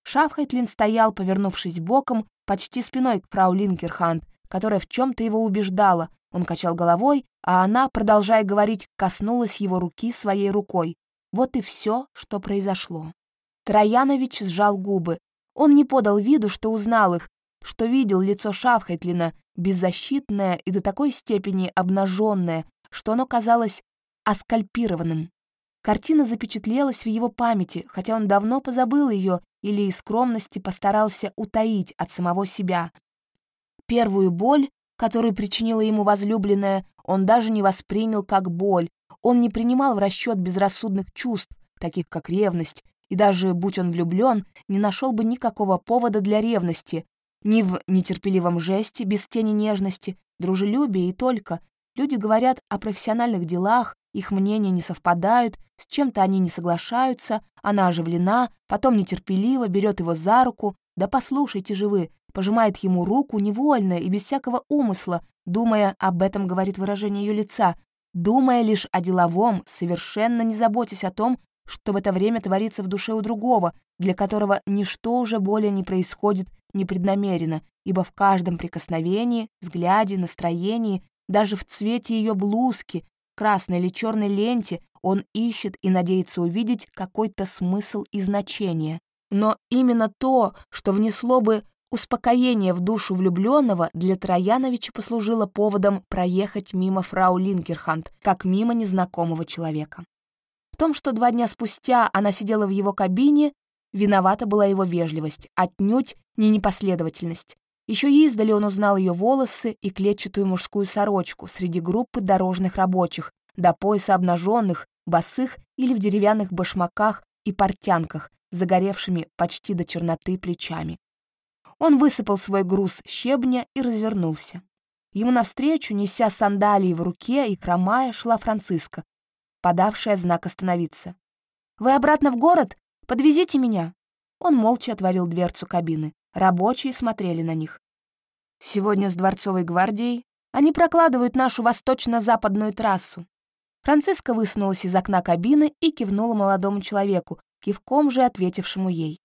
Шафхайтлин стоял, повернувшись боком, почти спиной к фрау Линкерханд, которая в чем-то его убеждала. Он качал головой, а она, продолжая говорить, коснулась его руки своей рукой. Вот и все, что произошло. Троянович сжал губы. Он не подал виду, что узнал их, что видел лицо Шафхайтлина, беззащитное и до такой степени обнаженное, что оно казалось оскальпированным. Картина запечатлелась в его памяти, хотя он давно позабыл ее или из скромности постарался утаить от самого себя. Первую боль, которую причинила ему возлюбленная, он даже не воспринял как боль, он не принимал в расчет безрассудных чувств, таких как ревность, и даже, будь он влюблен, не нашел бы никакого повода для ревности, ни в нетерпеливом жесте, без тени нежности, дружелюбия и только. Люди говорят о профессиональных делах, их мнения не совпадают, с чем-то они не соглашаются, она оживлена, потом нетерпеливо берет его за руку. Да послушайте же вы, пожимает ему руку невольно и без всякого умысла, думая, об этом говорит выражение ее лица, думая лишь о деловом, совершенно не заботясь о том, что в это время творится в душе у другого, для которого ничто уже более не происходит непреднамеренно, ибо в каждом прикосновении, взгляде, настроении, даже в цвете ее блузки, красной или черной ленте, он ищет и надеется увидеть какой-то смысл и значение. Но именно то, что внесло бы успокоение в душу влюбленного, для Трояновича послужило поводом проехать мимо фрау Линкерханд, как мимо незнакомого человека том, что два дня спустя она сидела в его кабине, виновата была его вежливость, отнюдь не непоследовательность. Еще издали он узнал ее волосы и клетчатую мужскую сорочку среди группы дорожных рабочих, до пояса обнаженных, босых или в деревянных башмаках и портянках, загоревшими почти до черноты плечами. Он высыпал свой груз щебня и развернулся. Ему навстречу, неся сандалии в руке и хромая, шла Франциска, подавшая знак остановиться. «Вы обратно в город? Подвезите меня!» Он молча отворил дверцу кабины. Рабочие смотрели на них. «Сегодня с Дворцовой гвардией они прокладывают нашу восточно-западную трассу». Франциска высунулась из окна кабины и кивнула молодому человеку, кивком же ответившему ей.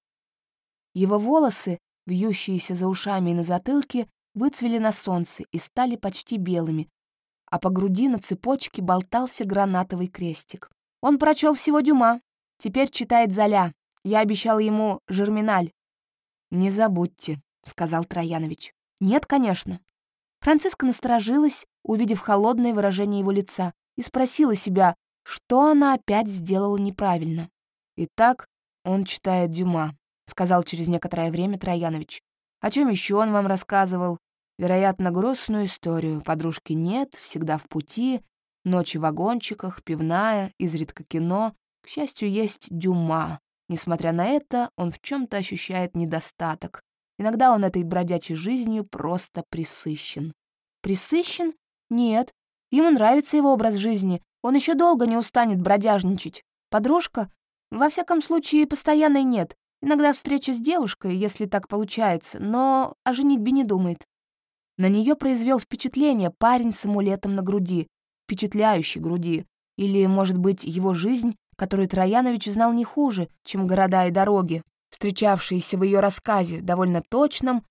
Его волосы, вьющиеся за ушами и на затылке, выцвели на солнце и стали почти белыми, а по груди на цепочке болтался гранатовый крестик. Он прочел всего Дюма, теперь читает Золя. Я обещал ему «Жерминаль». «Не забудьте», — сказал Троянович. «Нет, конечно». Франциска насторожилась, увидев холодное выражение его лица, и спросила себя, что она опять сделала неправильно. «Итак, он читает Дюма», — сказал через некоторое время Троянович. «О чем еще он вам рассказывал? Вероятно, грустную историю. Подружки нет, всегда в пути, ночи в вагончиках, пивная, изредка кино. К счастью, есть Дюма. Несмотря на это, он в чем то ощущает недостаток. Иногда он этой бродячей жизнью просто присыщен. Присыщен? Нет. Ему нравится его образ жизни. Он еще долго не устанет бродяжничать. Подружка? Во всяком случае, постоянной нет. Иногда встреча с девушкой, если так получается, но о женитьбе не думает. На нее произвел впечатление парень с амулетом на груди, впечатляющей груди, или, может быть, его жизнь, которую Троянович знал не хуже, чем города и дороги, встречавшиеся в ее рассказе, довольно точном,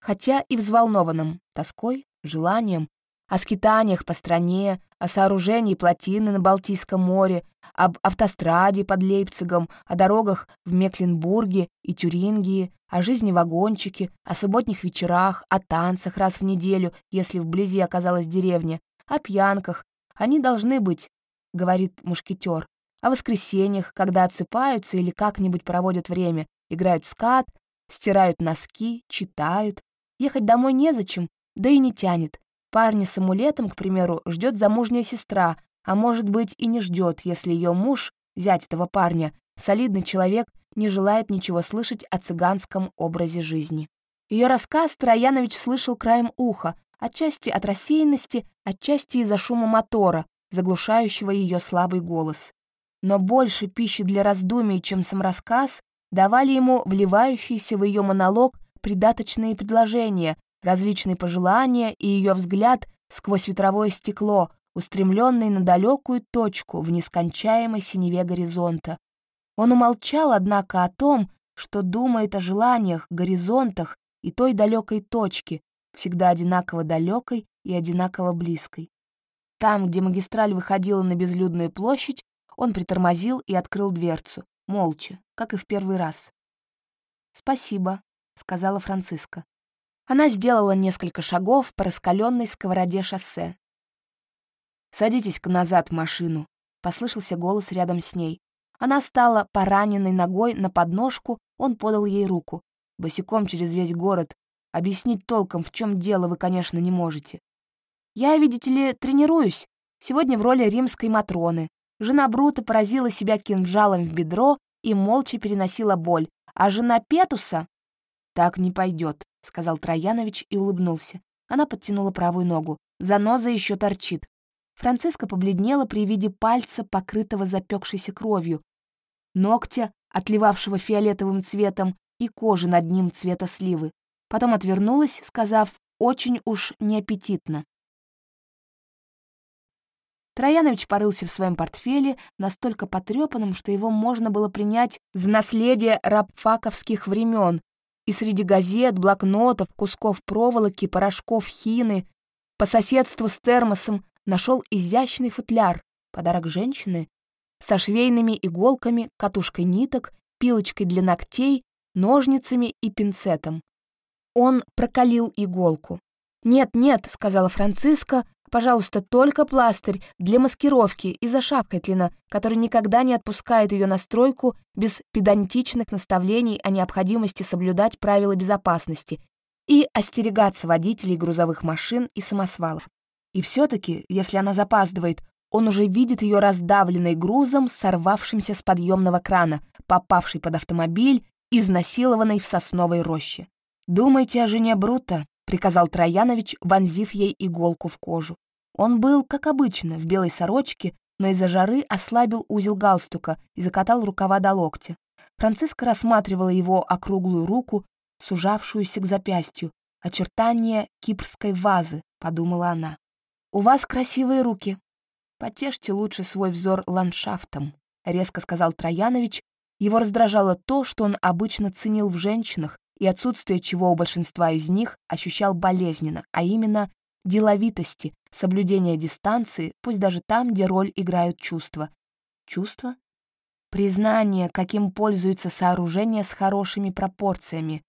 хотя и взволнованном, тоской, желанием, о скитаниях по стране, о сооружении плотины на Балтийском море, об автостраде под Лейпцигом, о дорогах в Мекленбурге и Тюрингии, о жизни вагончике, о субботних вечерах, о танцах раз в неделю, если вблизи оказалась деревня, о пьянках. Они должны быть, — говорит мушкетер, о воскресеньях, когда отсыпаются или как-нибудь проводят время, играют в скат, стирают носки, читают. Ехать домой незачем, да и не тянет. Парня с амулетом, к примеру, ждет замужняя сестра, а может быть и не ждет, если ее муж, зять этого парня, солидный человек, не желает ничего слышать о цыганском образе жизни. Ее рассказ Троянович слышал краем уха, отчасти от рассеянности, отчасти из-за шума мотора, заглушающего ее слабый голос. Но больше пищи для раздумий, чем сам рассказ, давали ему вливающиеся в ее монолог придаточные предложения, различные пожелания и ее взгляд сквозь ветровое стекло, устремленный на далекую точку в нескончаемой синеве горизонта. Он умолчал, однако, о том, что думает о желаниях, горизонтах и той далекой точке, всегда одинаково далекой и одинаково близкой. Там, где магистраль выходила на безлюдную площадь, он притормозил и открыл дверцу, молча, как и в первый раз. «Спасибо», — сказала Франциска. Она сделала несколько шагов по раскаленной сковороде шоссе. «Садитесь-ка назад в машину», — послышался голос рядом с ней. Она стала пораненной ногой на подножку, он подал ей руку. Босиком через весь город. Объяснить толком, в чем дело, вы, конечно, не можете. Я, видите ли, тренируюсь. Сегодня в роли римской Матроны. Жена Брута поразила себя кинжалом в бедро и молча переносила боль. А жена Петуса... «Так не пойдет», — сказал Троянович и улыбнулся. Она подтянула правую ногу. Заноза еще торчит. Франциска побледнела при виде пальца, покрытого запекшейся кровью, ногтя, отливавшего фиолетовым цветом, и кожи над ним цвета сливы. Потом отвернулась, сказав «очень уж неаппетитно». Троянович порылся в своем портфеле, настолько потрепанном, что его можно было принять за наследие рабфаковских времен, и среди газет, блокнотов, кусков проволоки, порошков хины по соседству с термосом нашел изящный футляр, подарок женщины, со швейными иголками, катушкой ниток, пилочкой для ногтей, ножницами и пинцетом. Он прокалил иголку. «Нет, нет», — сказала Франциска, — «пожалуйста, только пластырь для маскировки из-за Шапкотлина, который никогда не отпускает ее на стройку без педантичных наставлений о необходимости соблюдать правила безопасности и остерегаться водителей грузовых машин и самосвалов. И все-таки, если она запаздывает, он уже видит ее раздавленной грузом, сорвавшимся с подъемного крана, попавшей под автомобиль, изнасилованной в сосновой роще. «Думайте о жене Брута», — приказал Троянович, вонзив ей иголку в кожу. Он был, как обычно, в белой сорочке, но из-за жары ослабил узел галстука и закатал рукава до локтя. Франциска рассматривала его округлую руку, сужавшуюся к запястью. «Очертания кипрской вазы», — подумала она. «У вас красивые руки. Потешьте лучше свой взор ландшафтом», — резко сказал Троянович. Его раздражало то, что он обычно ценил в женщинах, и отсутствие чего у большинства из них ощущал болезненно, а именно деловитости, соблюдения дистанции, пусть даже там, где роль играют чувства. Чувства? Признание, каким пользуется сооружение с хорошими пропорциями.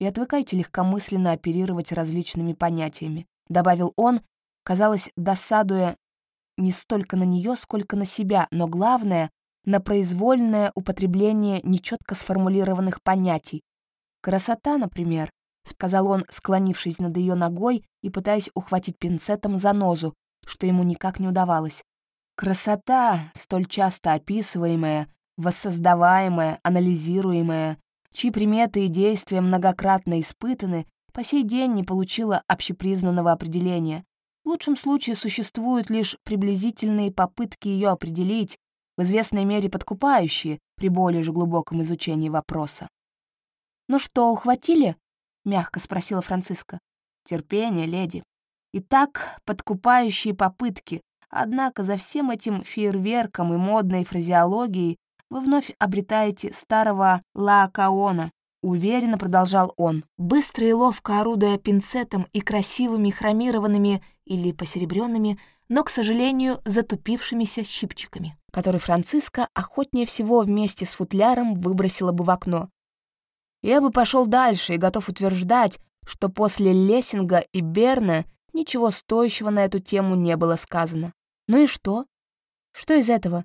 И отвыкайте легкомысленно оперировать различными понятиями, добавил он, казалось, досадуя не столько на нее, сколько на себя, но главное — на произвольное употребление нечетко сформулированных понятий. «Красота, например», — сказал он, склонившись над ее ногой и пытаясь ухватить пинцетом за нозу, что ему никак не удавалось. «Красота, столь часто описываемая, воссоздаваемая, анализируемая, чьи приметы и действия многократно испытаны, по сей день не получила общепризнанного определения. В лучшем случае существуют лишь приблизительные попытки ее определить, в известной мере подкупающие при более же глубоком изучении вопроса. «Ну что, ухватили?» — мягко спросила Франциска. «Терпение, леди. Итак, подкупающие попытки, однако за всем этим фейерверком и модной фразеологией вы вновь обретаете старого Лаокаона, Уверенно продолжал он, быстро и ловко орудуя пинцетом и красивыми хромированными или посеребренными, но, к сожалению, затупившимися щипчиками, которые Франциска охотнее всего вместе с футляром выбросила бы в окно. Я бы пошел дальше и готов утверждать, что после Лессинга и Берна ничего стоящего на эту тему не было сказано. Ну и что? Что из этого?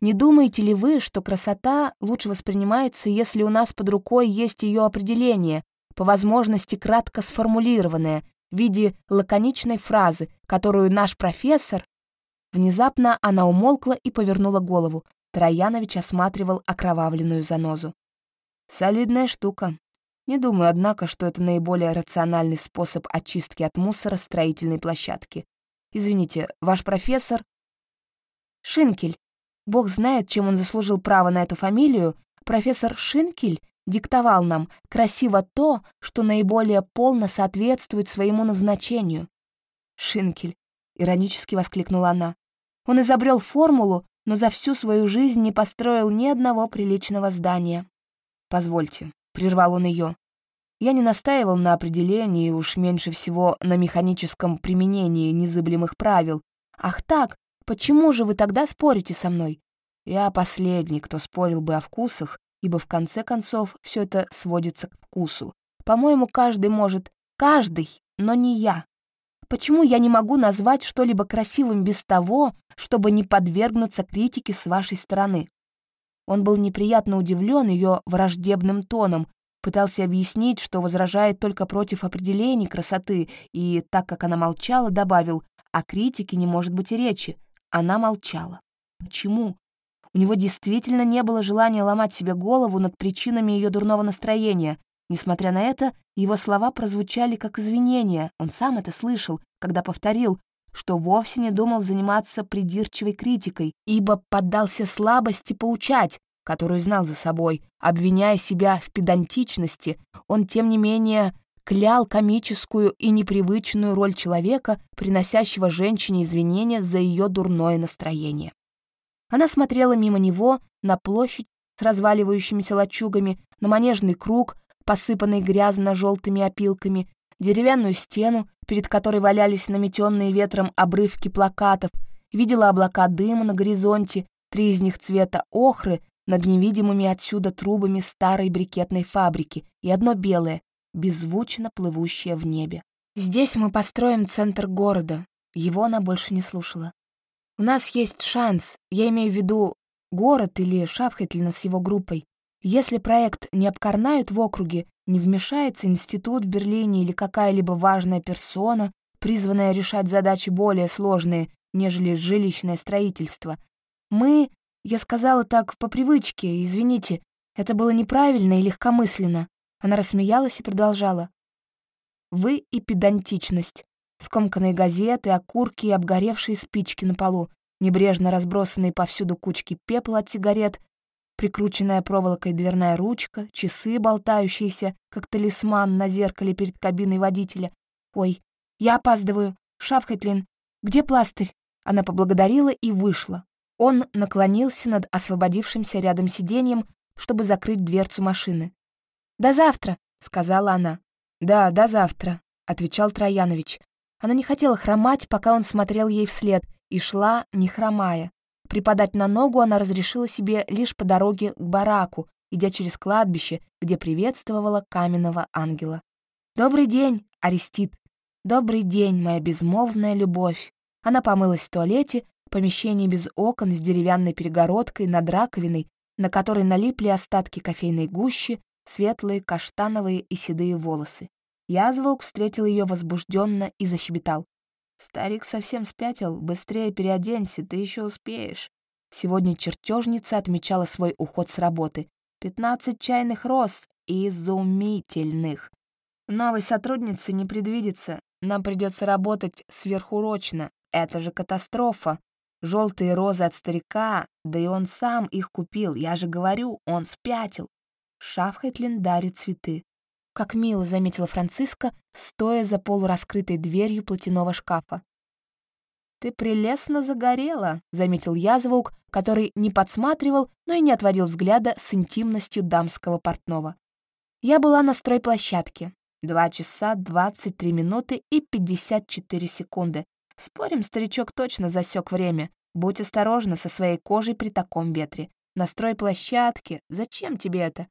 Не думаете ли вы, что красота лучше воспринимается, если у нас под рукой есть ее определение, по возможности кратко сформулированное, в виде лаконичной фразы, которую наш профессор... Внезапно она умолкла и повернула голову. Троянович осматривал окровавленную занозу. «Солидная штука. Не думаю, однако, что это наиболее рациональный способ очистки от мусора строительной площадки. Извините, ваш профессор...» «Шинкель», Бог знает, чем он заслужил право на эту фамилию, профессор Шинкель диктовал нам красиво то, что наиболее полно соответствует своему назначению. Шинкель. — иронически воскликнула она. «Он изобрел формулу, но за всю свою жизнь не построил ни одного приличного здания». «Позвольте», — прервал он ее. «Я не настаивал на определении, уж меньше всего на механическом применении незыблемых правил. Ах так, почему же вы тогда спорите со мной? Я последний, кто спорил бы о вкусах, ибо в конце концов все это сводится к вкусу. По-моему, каждый может... Каждый, но не я. Почему я не могу назвать что-либо красивым без того, чтобы не подвергнуться критике с вашей стороны? Он был неприятно удивлен ее враждебным тоном, пытался объяснить, что возражает только против определений красоты, и, так как она молчала, добавил, о критике не может быть и речи. Она молчала. Почему? У него действительно не было желания ломать себе голову над причинами ее дурного настроения. Несмотря на это, его слова прозвучали как извинения. Он сам это слышал, когда повторил, что вовсе не думал заниматься придирчивой критикой, ибо поддался слабости поучать, которую знал за собой. Обвиняя себя в педантичности, он, тем не менее, клял комическую и непривычную роль человека, приносящего женщине извинения за ее дурное настроение. Она смотрела мимо него на площадь с разваливающимися лачугами, на манежный круг, посыпанный грязно-желтыми опилками, деревянную стену, перед которой валялись наметенные ветром обрывки плакатов, видела облака дыма на горизонте, три из них цвета охры, над невидимыми отсюда трубами старой брикетной фабрики, и одно белое, беззвучно плывущее в небе. «Здесь мы построим центр города», его она больше не слушала. У нас есть шанс, я имею в виду город или Шафхетлина с его группой. Если проект не обкорнают в округе, не вмешается институт в Берлине или какая-либо важная персона, призванная решать задачи более сложные, нежели жилищное строительство. Мы, я сказала так по привычке, извините, это было неправильно и легкомысленно. Она рассмеялась и продолжала. Вы и педантичность. Скомканные газеты, окурки и обгоревшие спички на полу, небрежно разбросанные повсюду кучки пепла от сигарет, прикрученная проволокой дверная ручка, часы, болтающиеся, как талисман на зеркале перед кабиной водителя. «Ой, я опаздываю. Шафхетлин, где пластырь?» Она поблагодарила и вышла. Он наклонился над освободившимся рядом сиденьем, чтобы закрыть дверцу машины. «До завтра», — сказала она. «Да, до завтра», — отвечал Троянович. Она не хотела хромать, пока он смотрел ей вслед, и шла, не хромая. Припадать на ногу она разрешила себе лишь по дороге к бараку, идя через кладбище, где приветствовала каменного ангела. «Добрый день, Арестит! Добрый день, моя безмолвная любовь!» Она помылась в туалете, помещение без окон с деревянной перегородкой над раковиной, на которой налипли остатки кофейной гущи, светлые, каштановые и седые волосы. Язвук встретил ее возбужденно и защебетал. «Старик совсем спятил, быстрее переоденься, ты еще успеешь». Сегодня чертежница отмечала свой уход с работы. Пятнадцать чайных роз, изумительных. Новой сотрудницы не предвидится, нам придется работать сверхурочно. Это же катастрофа. Желтые розы от старика, да и он сам их купил, я же говорю, он спятил. Шафхайтлин дарит цветы. Как мило заметила Франциска, стоя за полураскрытой дверью платяного шкафа. «Ты прелестно загорела», — заметил Язваук, который не подсматривал, но и не отводил взгляда с интимностью дамского портного. «Я была на стройплощадке. Два часа двадцать три минуты и пятьдесят четыре секунды. Спорим, старичок точно засек время. Будь осторожна со своей кожей при таком ветре. На стройплощадке. Зачем тебе это?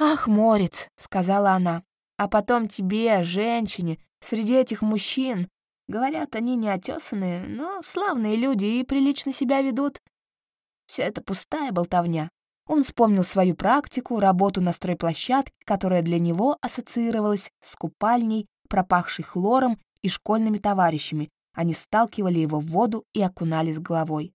«Ах, Морец», — сказала она, — «а потом тебе, женщине, среди этих мужчин, говорят, они неотесанные, но славные люди и прилично себя ведут. Все это пустая болтовня». Он вспомнил свою практику, работу на стройплощадке, которая для него ассоциировалась с купальней, пропахшей хлором и школьными товарищами. Они сталкивали его в воду и окунались головой.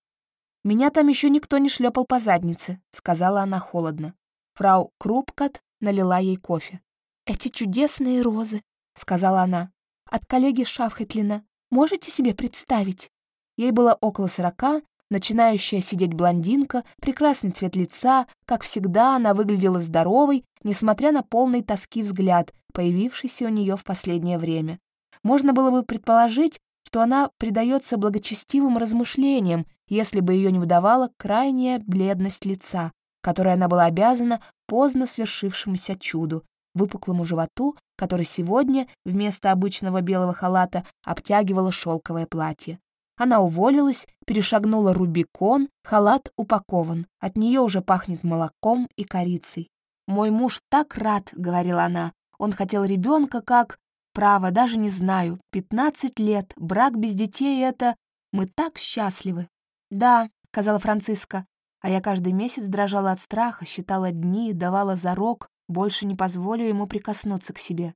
«Меня там еще никто не шлепал по заднице», — сказала она холодно. Фрау Крупкат налила ей кофе. «Эти чудесные розы», — сказала она, — «от коллеги Шафхетлина. Можете себе представить?» Ей было около сорока, начинающая сидеть блондинка, прекрасный цвет лица, как всегда она выглядела здоровой, несмотря на полный тоски взгляд, появившийся у нее в последнее время. Можно было бы предположить, что она предается благочестивым размышлениям, если бы ее не выдавала крайняя бледность лица, которой она была обязана поздно свершившемуся чуду, выпуклому животу, который сегодня вместо обычного белого халата обтягивало шелковое платье. Она уволилась, перешагнула Рубикон, халат упакован, от нее уже пахнет молоком и корицей. «Мой муж так рад», — говорила она, — «он хотел ребенка как...» «Право, даже не знаю, пятнадцать лет, брак без детей — это... Мы так счастливы». «Да», — сказала Франциска, а я каждый месяц дрожала от страха, считала дни, давала зарок, больше не позволю ему прикоснуться к себе.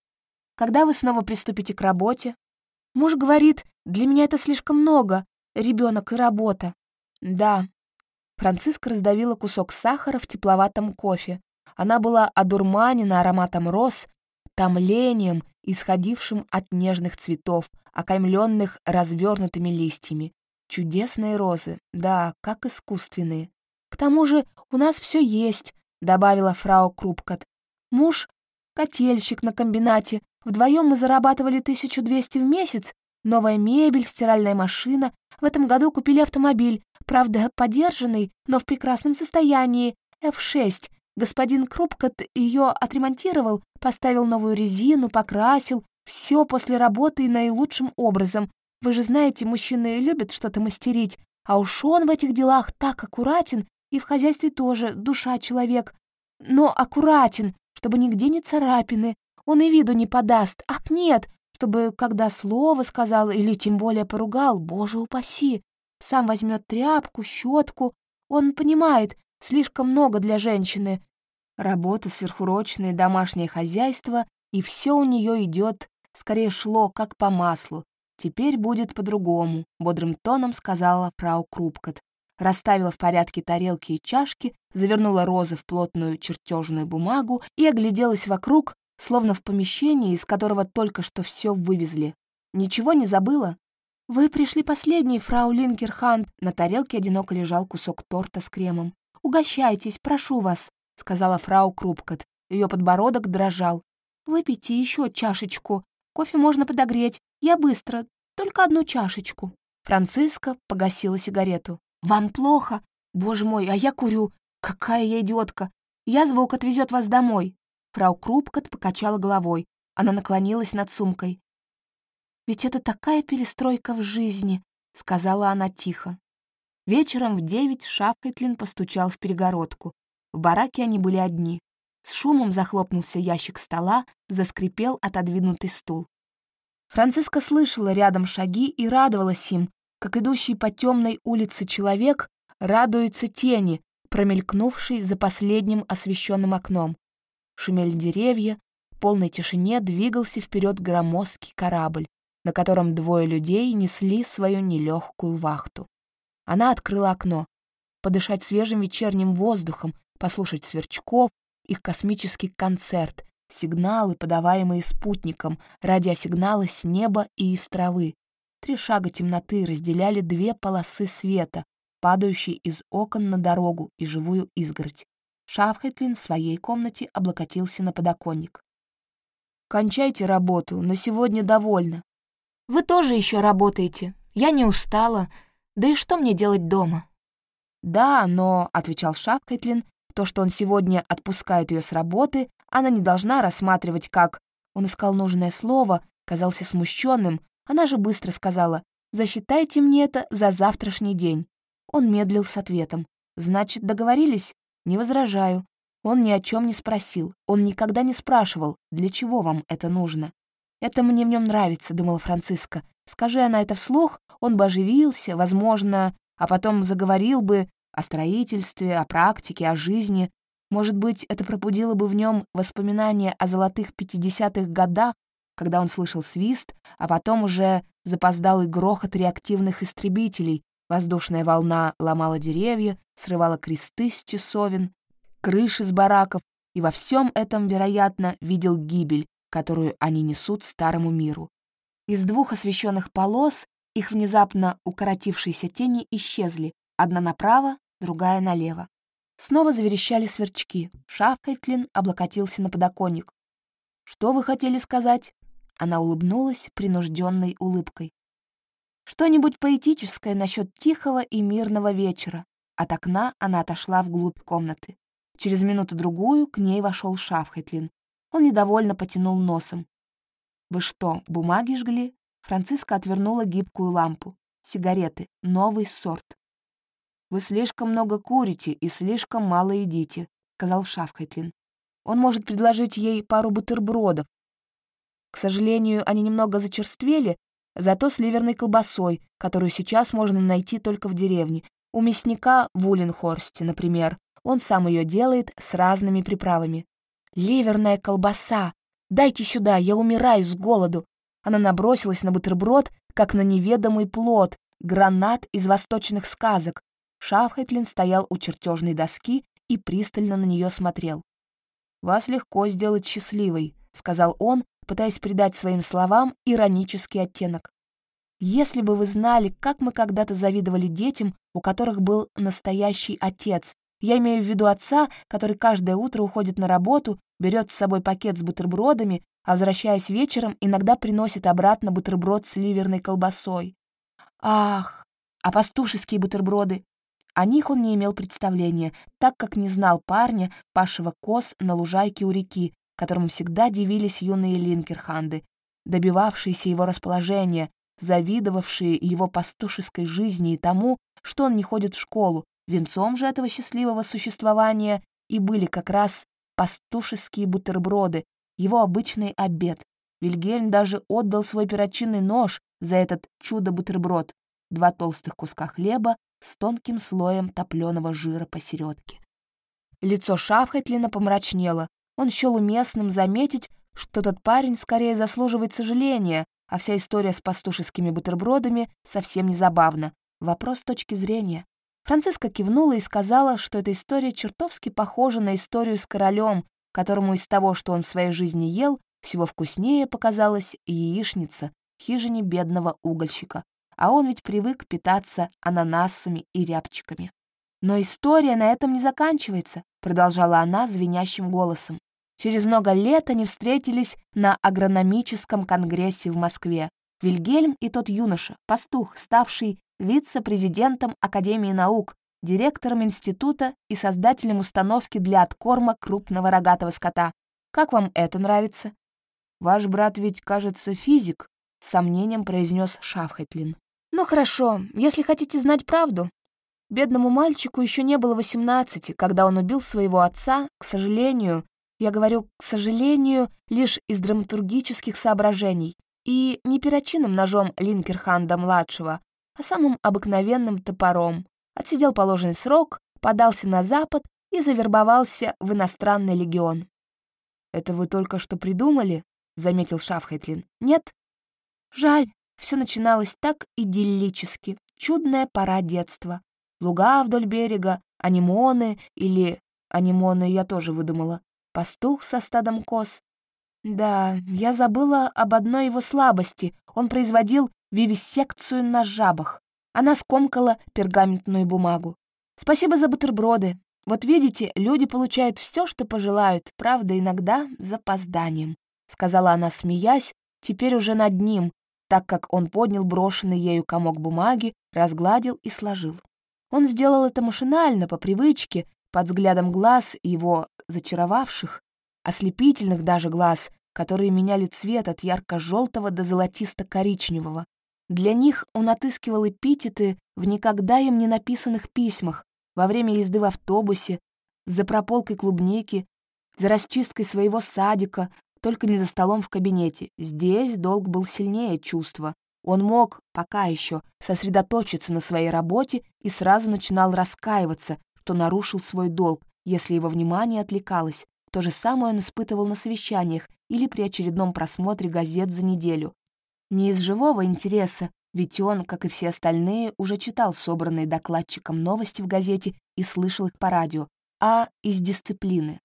«Когда вы снова приступите к работе?» Муж говорит, для меня это слишком много, ребенок и работа. Да. Франциска раздавила кусок сахара в тепловатом кофе. Она была одурманена ароматом роз, томлением, исходившим от нежных цветов, окаймленных развернутыми листьями. Чудесные розы, да, как искусственные. К тому же у нас все есть, добавила фрау Крупкат. Муж — котельщик на комбинате, Вдвоем мы зарабатывали 1200 в месяц. Новая мебель, стиральная машина. В этом году купили автомобиль. Правда, подержанный, но в прекрасном состоянии. F6. Господин Крупкот ее отремонтировал, поставил новую резину, покрасил. Все после работы и наилучшим образом. Вы же знаете, мужчины любят что-то мастерить. А уж он в этих делах так аккуратен, и в хозяйстве тоже душа человек. Но аккуратен, чтобы нигде не царапины, он и виду не подаст. Ах, нет, чтобы когда слово сказал или тем более поругал, боже упаси. Сам возьмет тряпку, щетку. Он понимает, слишком много для женщины. Работа, сверхурочное домашнее хозяйство, и все у нее идет, скорее шло, как по маслу. Теперь будет по-другому, бодрым тоном сказала фрау Крупкот. Расставила в порядке тарелки и чашки, завернула розы в плотную чертежную бумагу и огляделась вокруг, словно в помещении, из которого только что все вывезли. Ничего не забыла? «Вы пришли последний, фрау Линкерханд». На тарелке одиноко лежал кусок торта с кремом. «Угощайтесь, прошу вас», — сказала фрау Крупкот. Ее подбородок дрожал. «Выпейте еще чашечку. Кофе можно подогреть. Я быстро, только одну чашечку». Франциска погасила сигарету. «Вам плохо? Боже мой, а я курю. Какая я идиотка. Я звук отвезет вас домой». Фрау Крупкот покачала головой. Она наклонилась над сумкой. «Ведь это такая перестройка в жизни», — сказала она тихо. Вечером в девять Шафетлин постучал в перегородку. В бараке они были одни. С шумом захлопнулся ящик стола, заскрипел отодвинутый стул. Франциска слышала рядом шаги и радовалась им, как идущий по темной улице человек радуется тени, промелькнувшей за последним освещенным окном шумели деревья, в полной тишине двигался вперед громоздкий корабль, на котором двое людей несли свою нелегкую вахту. Она открыла окно. Подышать свежим вечерним воздухом, послушать сверчков, их космический концерт, сигналы, подаваемые спутником, радиосигналы с неба и из травы. Три шага темноты разделяли две полосы света, падающие из окон на дорогу и живую изгородь. Шафхетлин в своей комнате облокотился на подоконник. «Кончайте работу, на сегодня довольно». «Вы тоже еще работаете. Я не устала. Да и что мне делать дома?» «Да, но», — отвечал Шафхетлин, «то, что он сегодня отпускает ее с работы, она не должна рассматривать как...» Он искал нужное слово, казался смущенным. Она же быстро сказала, «Засчитайте мне это за завтрашний день». Он медлил с ответом. «Значит, договорились?» Не возражаю. Он ни о чем не спросил. Он никогда не спрашивал, для чего вам это нужно. «Это мне в нем нравится», — думала Франциска. «Скажи она это вслух, он бы оживился, возможно, а потом заговорил бы о строительстве, о практике, о жизни. Может быть, это пробудило бы в нем воспоминания о золотых пятидесятых годах, когда он слышал свист, а потом уже запоздалый грохот реактивных истребителей, Воздушная волна ломала деревья, срывала кресты с часовен, крыши с бараков, и во всем этом, вероятно, видел гибель, которую они несут старому миру. Из двух освещенных полос их внезапно укоротившиеся тени исчезли, одна направо, другая налево. Снова заверещали сверчки. Шафкайтлин облокотился на подоконник. «Что вы хотели сказать?» Она улыбнулась принужденной улыбкой. Что-нибудь поэтическое насчет тихого и мирного вечера. От окна она отошла вглубь комнаты. Через минуту-другую к ней вошел Шафхетлин. Он недовольно потянул носом. «Вы что, бумаги жгли?» Франциска отвернула гибкую лампу. «Сигареты. Новый сорт». «Вы слишком много курите и слишком мало едите», — сказал Шафхетлин. «Он может предложить ей пару бутербродов. К сожалению, они немного зачерствели, зато с ливерной колбасой, которую сейчас можно найти только в деревне. У мясника в Улинхорсте, например. Он сам ее делает с разными приправами. «Ливерная колбаса! Дайте сюда, я умираю с голоду!» Она набросилась на бутерброд, как на неведомый плод, гранат из восточных сказок. Шафхетлин стоял у чертежной доски и пристально на нее смотрел. «Вас легко сделать счастливой», — сказал он, пытаясь придать своим словам иронический оттенок. «Если бы вы знали, как мы когда-то завидовали детям, у которых был настоящий отец. Я имею в виду отца, который каждое утро уходит на работу, берет с собой пакет с бутербродами, а, возвращаясь вечером, иногда приносит обратно бутерброд с ливерной колбасой. Ах, а пастушеские бутерброды? О них он не имел представления, так как не знал парня, пашего коз на лужайке у реки, которому всегда дивились юные линкерханды, добивавшиеся его расположения, завидовавшие его пастушеской жизни и тому, что он не ходит в школу. Венцом же этого счастливого существования и были как раз пастушеские бутерброды, его обычный обед. Вильгельм даже отдал свой перочинный нож за этот чудо-бутерброд. Два толстых куска хлеба с тонким слоем топленого жира посередке. Лицо Шафхетлина помрачнело. Он счел уместным заметить, что тот парень скорее заслуживает сожаления, а вся история с пастушескими бутербродами совсем не забавна. Вопрос точки зрения. Франциска кивнула и сказала, что эта история чертовски похожа на историю с королем, которому из того, что он в своей жизни ел, всего вкуснее показалась яичница в хижине бедного угольщика, а он ведь привык питаться ананасами и рябчиками. «Но история на этом не заканчивается», — продолжала она звенящим голосом. Через много лет они встретились на агрономическом конгрессе в Москве. Вильгельм и тот юноша, пастух, ставший вице-президентом Академии наук, директором института и создателем установки для откорма крупного рогатого скота. Как вам это нравится? Ваш брат ведь, кажется, физик, — сомнением произнес Шафхетлин. «Ну хорошо, если хотите знать правду. Бедному мальчику еще не было восемнадцати, когда он убил своего отца, к сожалению, я говорю «к сожалению» лишь из драматургических соображений и не перочинным ножом Линкерханда-младшего, а самым обыкновенным топором. Отсидел положенный срок, подался на Запад и завербовался в иностранный легион. «Это вы только что придумали?» — заметил Шафхетлин. «Нет?» «Жаль, все начиналось так идиллически. Чудная пора детства. Луга вдоль берега, анимоны или... Анимоны я тоже выдумала пастух со стадом коз. Да, я забыла об одной его слабости. Он производил вивисекцию на жабах. Она скомкала пергаментную бумагу. Спасибо за бутерброды. Вот видите, люди получают все, что пожелают, правда, иногда запозданием, сказала она, смеясь, теперь уже над ним, так как он поднял брошенный ею комок бумаги, разгладил и сложил. Он сделал это машинально, по привычке, под взглядом глаз его зачаровавших, ослепительных даже глаз, которые меняли цвет от ярко-желтого до золотисто-коричневого. Для них он отыскивал эпитеты в никогда им не написанных письмах, во время езды в автобусе, за прополкой клубники, за расчисткой своего садика, только не за столом в кабинете. Здесь долг был сильнее чувства. Он мог, пока еще, сосредоточиться на своей работе и сразу начинал раскаиваться, что нарушил свой долг, если его внимание отвлекалось. То же самое он испытывал на совещаниях или при очередном просмотре газет за неделю. Не из живого интереса, ведь он, как и все остальные, уже читал собранные докладчиком новости в газете и слышал их по радио, а из дисциплины.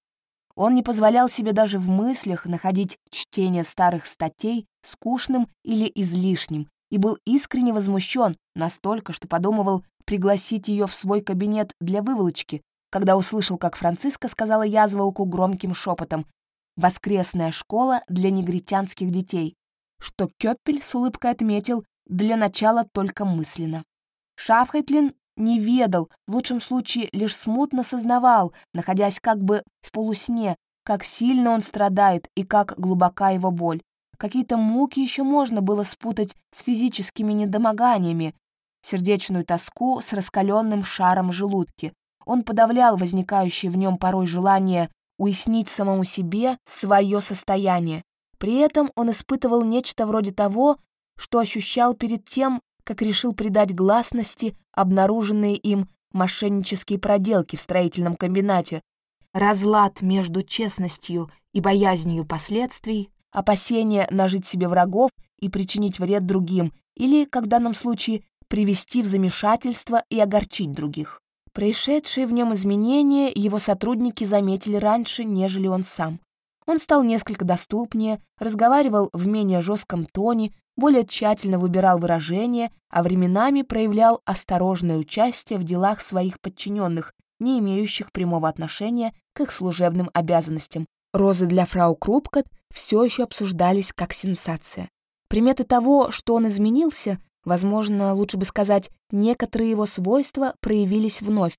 Он не позволял себе даже в мыслях находить чтение старых статей скучным или излишним и был искренне возмущен настолько, что подумывал пригласить ее в свой кабинет для выволочки, когда услышал, как Франциска сказала язвауку громким шепотом «Воскресная школа для негритянских детей», что Кёппель с улыбкой отметил, для начала только мысленно. Шафхайтлин не ведал, в лучшем случае лишь смутно сознавал, находясь как бы в полусне, как сильно он страдает и как глубока его боль. Какие-то муки еще можно было спутать с физическими недомоганиями, сердечную тоску с раскаленным шаром в желудке. Он подавлял возникающее в нем порой желание уяснить самому себе свое состояние. При этом он испытывал нечто вроде того, что ощущал перед тем, как решил придать гласности обнаруженные им мошеннические проделки в строительном комбинате, разлад между честностью и боязнью последствий, опасение нажить себе врагов и причинить вред другим, или, как в данном случае, привести в замешательство и огорчить других. Происшедшие в нем изменения его сотрудники заметили раньше, нежели он сам. Он стал несколько доступнее, разговаривал в менее жестком тоне, более тщательно выбирал выражения, а временами проявлял осторожное участие в делах своих подчиненных, не имеющих прямого отношения к их служебным обязанностям. Розы для фрау Крупкот все еще обсуждались как сенсация. Приметы того, что он изменился, Возможно, лучше бы сказать, некоторые его свойства проявились вновь.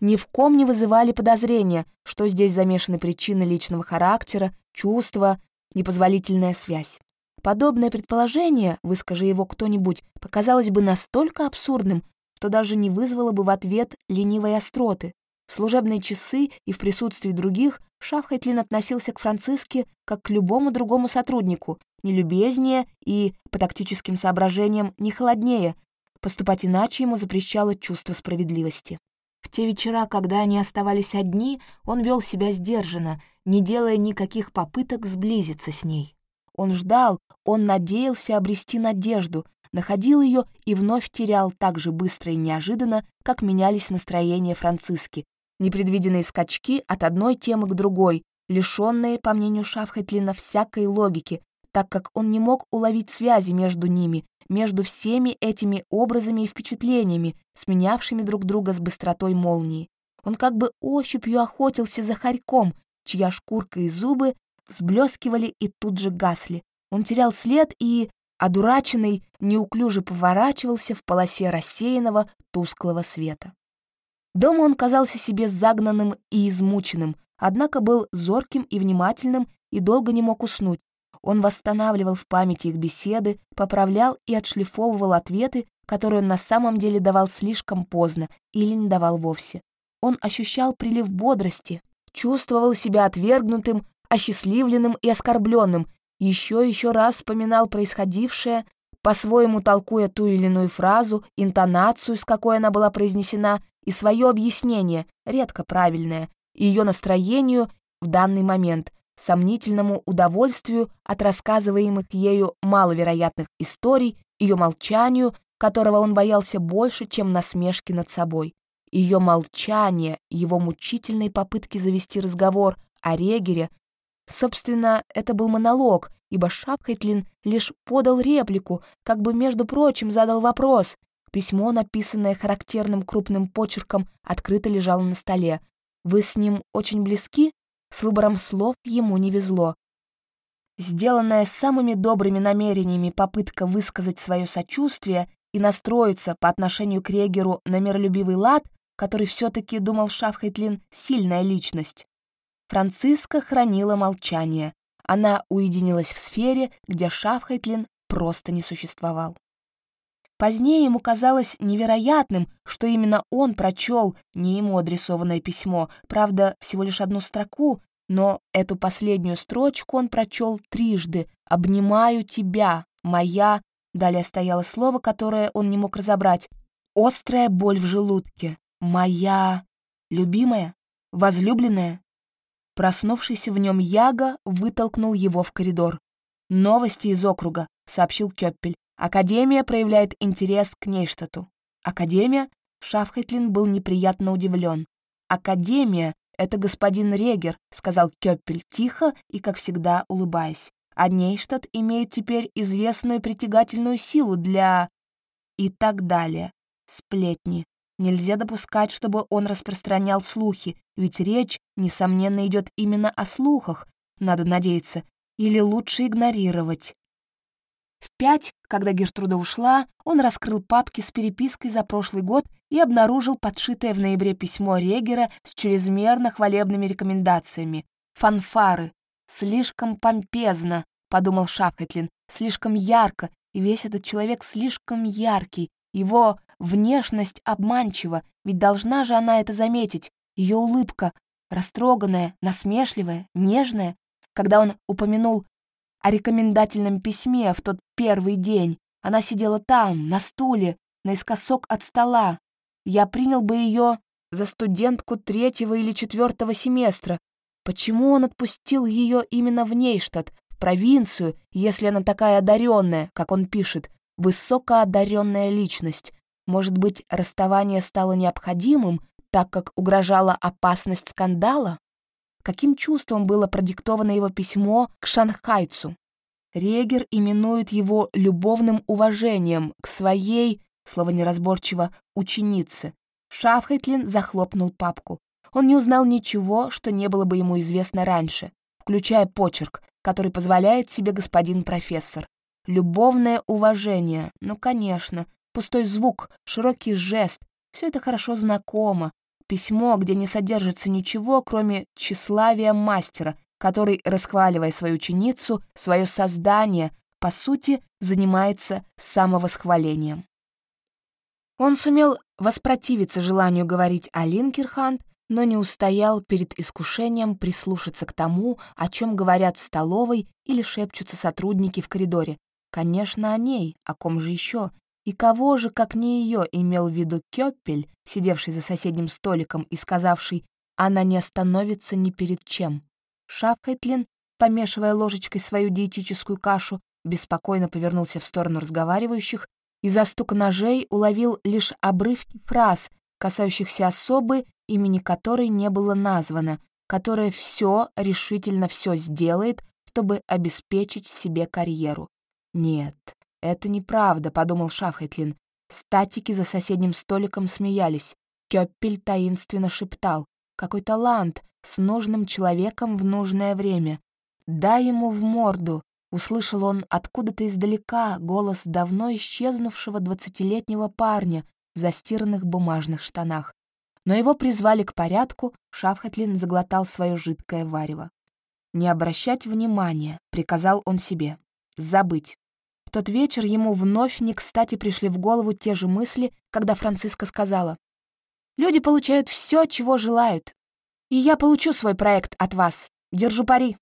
Ни в ком не вызывали подозрения, что здесь замешаны причины личного характера, чувства, непозволительная связь. Подобное предположение, выскажи его кто-нибудь, показалось бы настолько абсурдным, что даже не вызвало бы в ответ ленивой остроты. В служебные часы и в присутствии других Шафхайтлин относился к Франциске как к любому другому сотруднику, не любезнее и, по тактическим соображениям, не холоднее. Поступать иначе ему запрещало чувство справедливости. В те вечера, когда они оставались одни, он вел себя сдержанно, не делая никаких попыток сблизиться с ней. Он ждал, он надеялся обрести надежду, находил ее и вновь терял так же быстро и неожиданно, как менялись настроения Франциски. Непредвиденные скачки от одной темы к другой, лишенные, по мнению Шафхетлина, всякой логики, так как он не мог уловить связи между ними, между всеми этими образами и впечатлениями, сменявшими друг друга с быстротой молнии. Он как бы ощупью охотился за хорьком, чья шкурка и зубы взблескивали и тут же гасли. Он терял след и, одураченный, неуклюже поворачивался в полосе рассеянного тусклого света. Дома он казался себе загнанным и измученным, однако был зорким и внимательным и долго не мог уснуть, он восстанавливал в памяти их беседы, поправлял и отшлифовывал ответы, которые он на самом деле давал слишком поздно или не давал вовсе. Он ощущал прилив бодрости, чувствовал себя отвергнутым, осчастливленным и оскорбленным, еще еще раз вспоминал происходившее, по-своему толкуя ту или иную фразу, интонацию, с какой она была произнесена, и свое объяснение, редко правильное, и ее настроению в данный момент, сомнительному удовольствию от рассказываемых ею маловероятных историй, ее молчанию, которого он боялся больше, чем насмешки над собой. Ее молчание, его мучительные попытки завести разговор о Регере. Собственно, это был монолог, ибо Шапхайтлин лишь подал реплику, как бы, между прочим, задал вопрос. Письмо, написанное характерным крупным почерком, открыто лежало на столе. «Вы с ним очень близки?» С выбором слов ему не везло. Сделанная самыми добрыми намерениями попытка высказать свое сочувствие и настроиться по отношению к Регеру на миролюбивый лад, который все-таки, думал Шафхайтлин, сильная личность. Франциска хранила молчание. Она уединилась в сфере, где Шафхайтлин просто не существовал. Позднее ему казалось невероятным, что именно он прочел не ему адресованное письмо, правда, всего лишь одну строку, но эту последнюю строчку он прочел трижды «Обнимаю тебя, моя...» Далее стояло слово, которое он не мог разобрать. «Острая боль в желудке. Моя... любимая? Возлюбленная?» Проснувшийся в нем Яга вытолкнул его в коридор. «Новости из округа», — сообщил Кёппель. Академия проявляет интерес к Нейштату. Академия? Шафхетлин был неприятно удивлен. Академия — это господин Регер, сказал Кёппель тихо и, как всегда, улыбаясь. А Нейштадт имеет теперь известную притягательную силу для... И так далее. Сплетни. Нельзя допускать, чтобы он распространял слухи, ведь речь, несомненно, идет именно о слухах, надо надеяться, или лучше игнорировать. В пять, когда Гертруда ушла, он раскрыл папки с перепиской за прошлый год и обнаружил подшитое в ноябре письмо Регера с чрезмерно хвалебными рекомендациями. «Фанфары. Слишком помпезно», — подумал Шапхетлин, «слишком ярко, и весь этот человек слишком яркий. Его внешность обманчива, ведь должна же она это заметить. Ее улыбка, растроганная, насмешливая, нежная. Когда он упомянул о рекомендательном письме в тот первый день. Она сидела там, на стуле, наискосок от стола. Я принял бы ее за студентку третьего или четвертого семестра. Почему он отпустил ее именно в Нейштадт, в провинцию, если она такая одаренная, как он пишет, высокоодаренная личность? Может быть, расставание стало необходимым, так как угрожала опасность скандала? каким чувством было продиктовано его письмо к шанхайцу. Регер именует его любовным уважением к своей, слово неразборчиво, ученице. Шафхайтлин захлопнул папку. Он не узнал ничего, что не было бы ему известно раньше, включая почерк, который позволяет себе господин профессор. Любовное уважение, ну, конечно, пустой звук, широкий жест, все это хорошо знакомо, Письмо, где не содержится ничего, кроме тщеславия мастера, который, расхваливая свою ученицу, свое создание, по сути, занимается самовосхвалением. Он сумел воспротивиться желанию говорить о Линкерхант, но не устоял перед искушением прислушаться к тому, о чем говорят в столовой или шепчутся сотрудники в коридоре. Конечно, о ней, о ком же еще, и кого же, как не ее, имел в виду Кёппель, сидевший за соседним столиком и сказавший «она не остановится ни перед чем». Шапхайтлин, помешивая ложечкой свою диетическую кашу, беспокойно повернулся в сторону разговаривающих и за стук ножей уловил лишь обрывки фраз, касающихся особы, имени которой не было названо, которая все, решительно все сделает, чтобы обеспечить себе карьеру. Нет, «Это неправда», — подумал Шафхетлин. Статики за соседним столиком смеялись. Кёппель таинственно шептал. «Какой талант! С нужным человеком в нужное время! Дай ему в морду!» Услышал он откуда-то издалека голос давно исчезнувшего двадцатилетнего парня в застиранных бумажных штанах. Но его призвали к порядку, Шафхатлин заглотал свое жидкое варево. «Не обращать внимания», — приказал он себе. «Забыть» тот вечер ему вновь не кстати пришли в голову те же мысли, когда Франциска сказала, «Люди получают все, чего желают, и я получу свой проект от вас. Держу пари».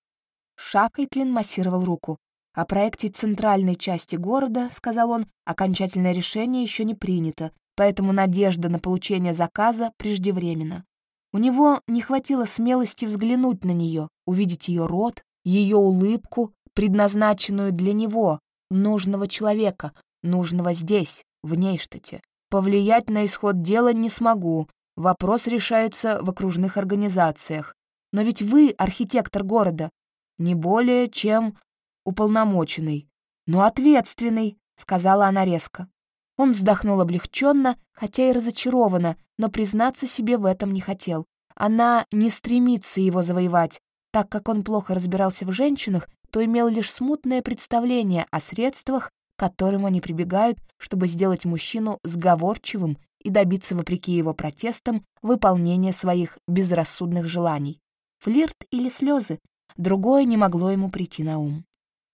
Шапкайтлин массировал руку. «О проекте центральной части города, — сказал он, — окончательное решение еще не принято, поэтому надежда на получение заказа преждевременна. У него не хватило смелости взглянуть на нее, увидеть ее рот, ее улыбку, предназначенную для него, нужного человека, нужного здесь, в Нейштате. Повлиять на исход дела не смогу, вопрос решается в окружных организациях. Но ведь вы архитектор города, не более чем уполномоченный, но ответственный, сказала она резко. Он вздохнул облегченно, хотя и разочарованно, но признаться себе в этом не хотел. Она не стремится его завоевать, так как он плохо разбирался в женщинах то имел лишь смутное представление о средствах, к которым они прибегают, чтобы сделать мужчину сговорчивым и добиться, вопреки его протестам, выполнения своих безрассудных желаний. Флирт или слезы, другое не могло ему прийти на ум.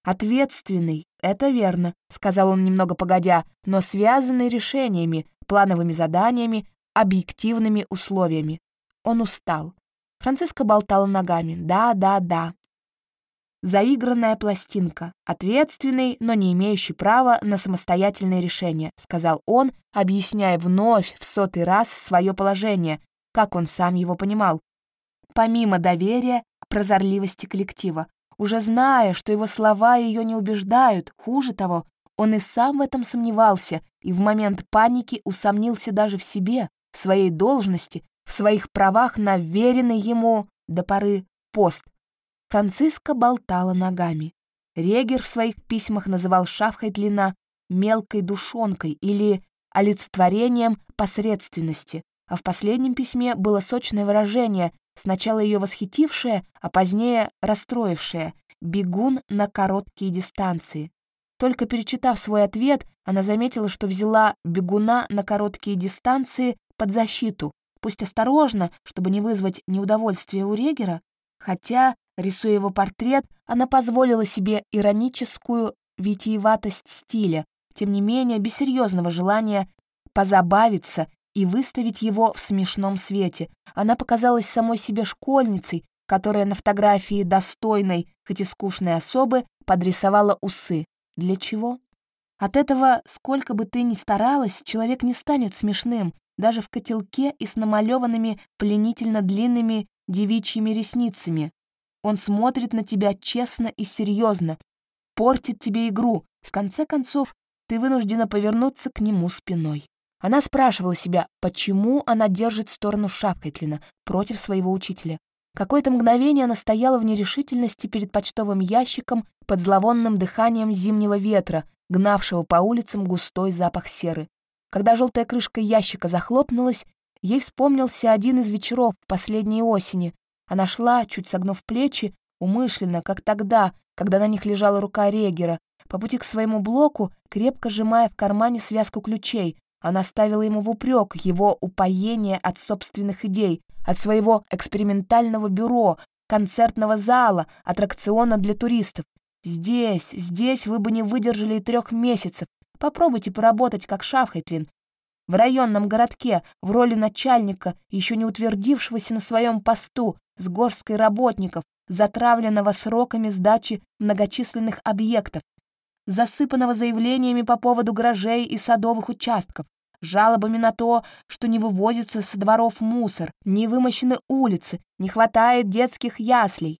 «Ответственный, это верно», — сказал он немного погодя, но связанный решениями, плановыми заданиями, объективными условиями. Он устал. Франциска болтала ногами. «Да, да, да, заигранная пластинка, ответственный, но не имеющий права на самостоятельное решение», сказал он, объясняя вновь в сотый раз свое положение, как он сам его понимал. Помимо доверия к прозорливости коллектива, уже зная, что его слова ее не убеждают, хуже того, он и сам в этом сомневался и в момент паники усомнился даже в себе, в своей должности, в своих правах на веренный ему до поры пост, Франциска болтала ногами. Регер в своих письмах называл Шафхайтлина «мелкой душонкой» или олицетворением посредственности, а в последнем письме было сочное выражение, сначала ее восхитившее, а позднее расстроившее «бегун на короткие дистанции». Только перечитав свой ответ, она заметила, что взяла бегуна на короткие дистанции под защиту, пусть осторожно, чтобы не вызвать неудовольствия у Регера, хотя, рисуя его портрет, она позволила себе ироническую витиеватость стиля, тем не менее без серьезного желания позабавиться и выставить его в смешном свете. Она показалась самой себе школьницей, которая на фотографии достойной, хоть и скучной особы, подрисовала усы. Для чего? От этого, сколько бы ты ни старалась, человек не станет смешным, даже в котелке и с намалеванными пленительно длинными девичьими ресницами. Он смотрит на тебя честно и серьезно, портит тебе игру. В конце концов, ты вынуждена повернуться к нему спиной. Она спрашивала себя, почему она держит сторону Шапкайтлина против своего учителя. Какое-то мгновение она стояла в нерешительности перед почтовым ящиком под зловонным дыханием зимнего ветра, гнавшего по улицам густой запах серы. Когда желтая крышка ящика захлопнулась, ей вспомнился один из вечеров в последней осени. Она шла, чуть согнув плечи, умышленно, как тогда, когда на них лежала рука Регера, по пути к своему блоку, крепко сжимая в кармане связку ключей, она ставила ему в упрек его упоение от собственных идей, от своего экспериментального бюро, концертного зала, аттракциона для туристов. Здесь, здесь вы бы не выдержали и трех месяцев. Попробуйте поработать как Шафхайтлин. В районном городке, в роли начальника, еще не утвердившегося на своем посту, с горсткой работников, затравленного сроками сдачи многочисленных объектов, засыпанного заявлениями по поводу гаражей и садовых участков, жалобами на то, что не вывозится со дворов мусор, не вымощены улицы, не хватает детских яслей.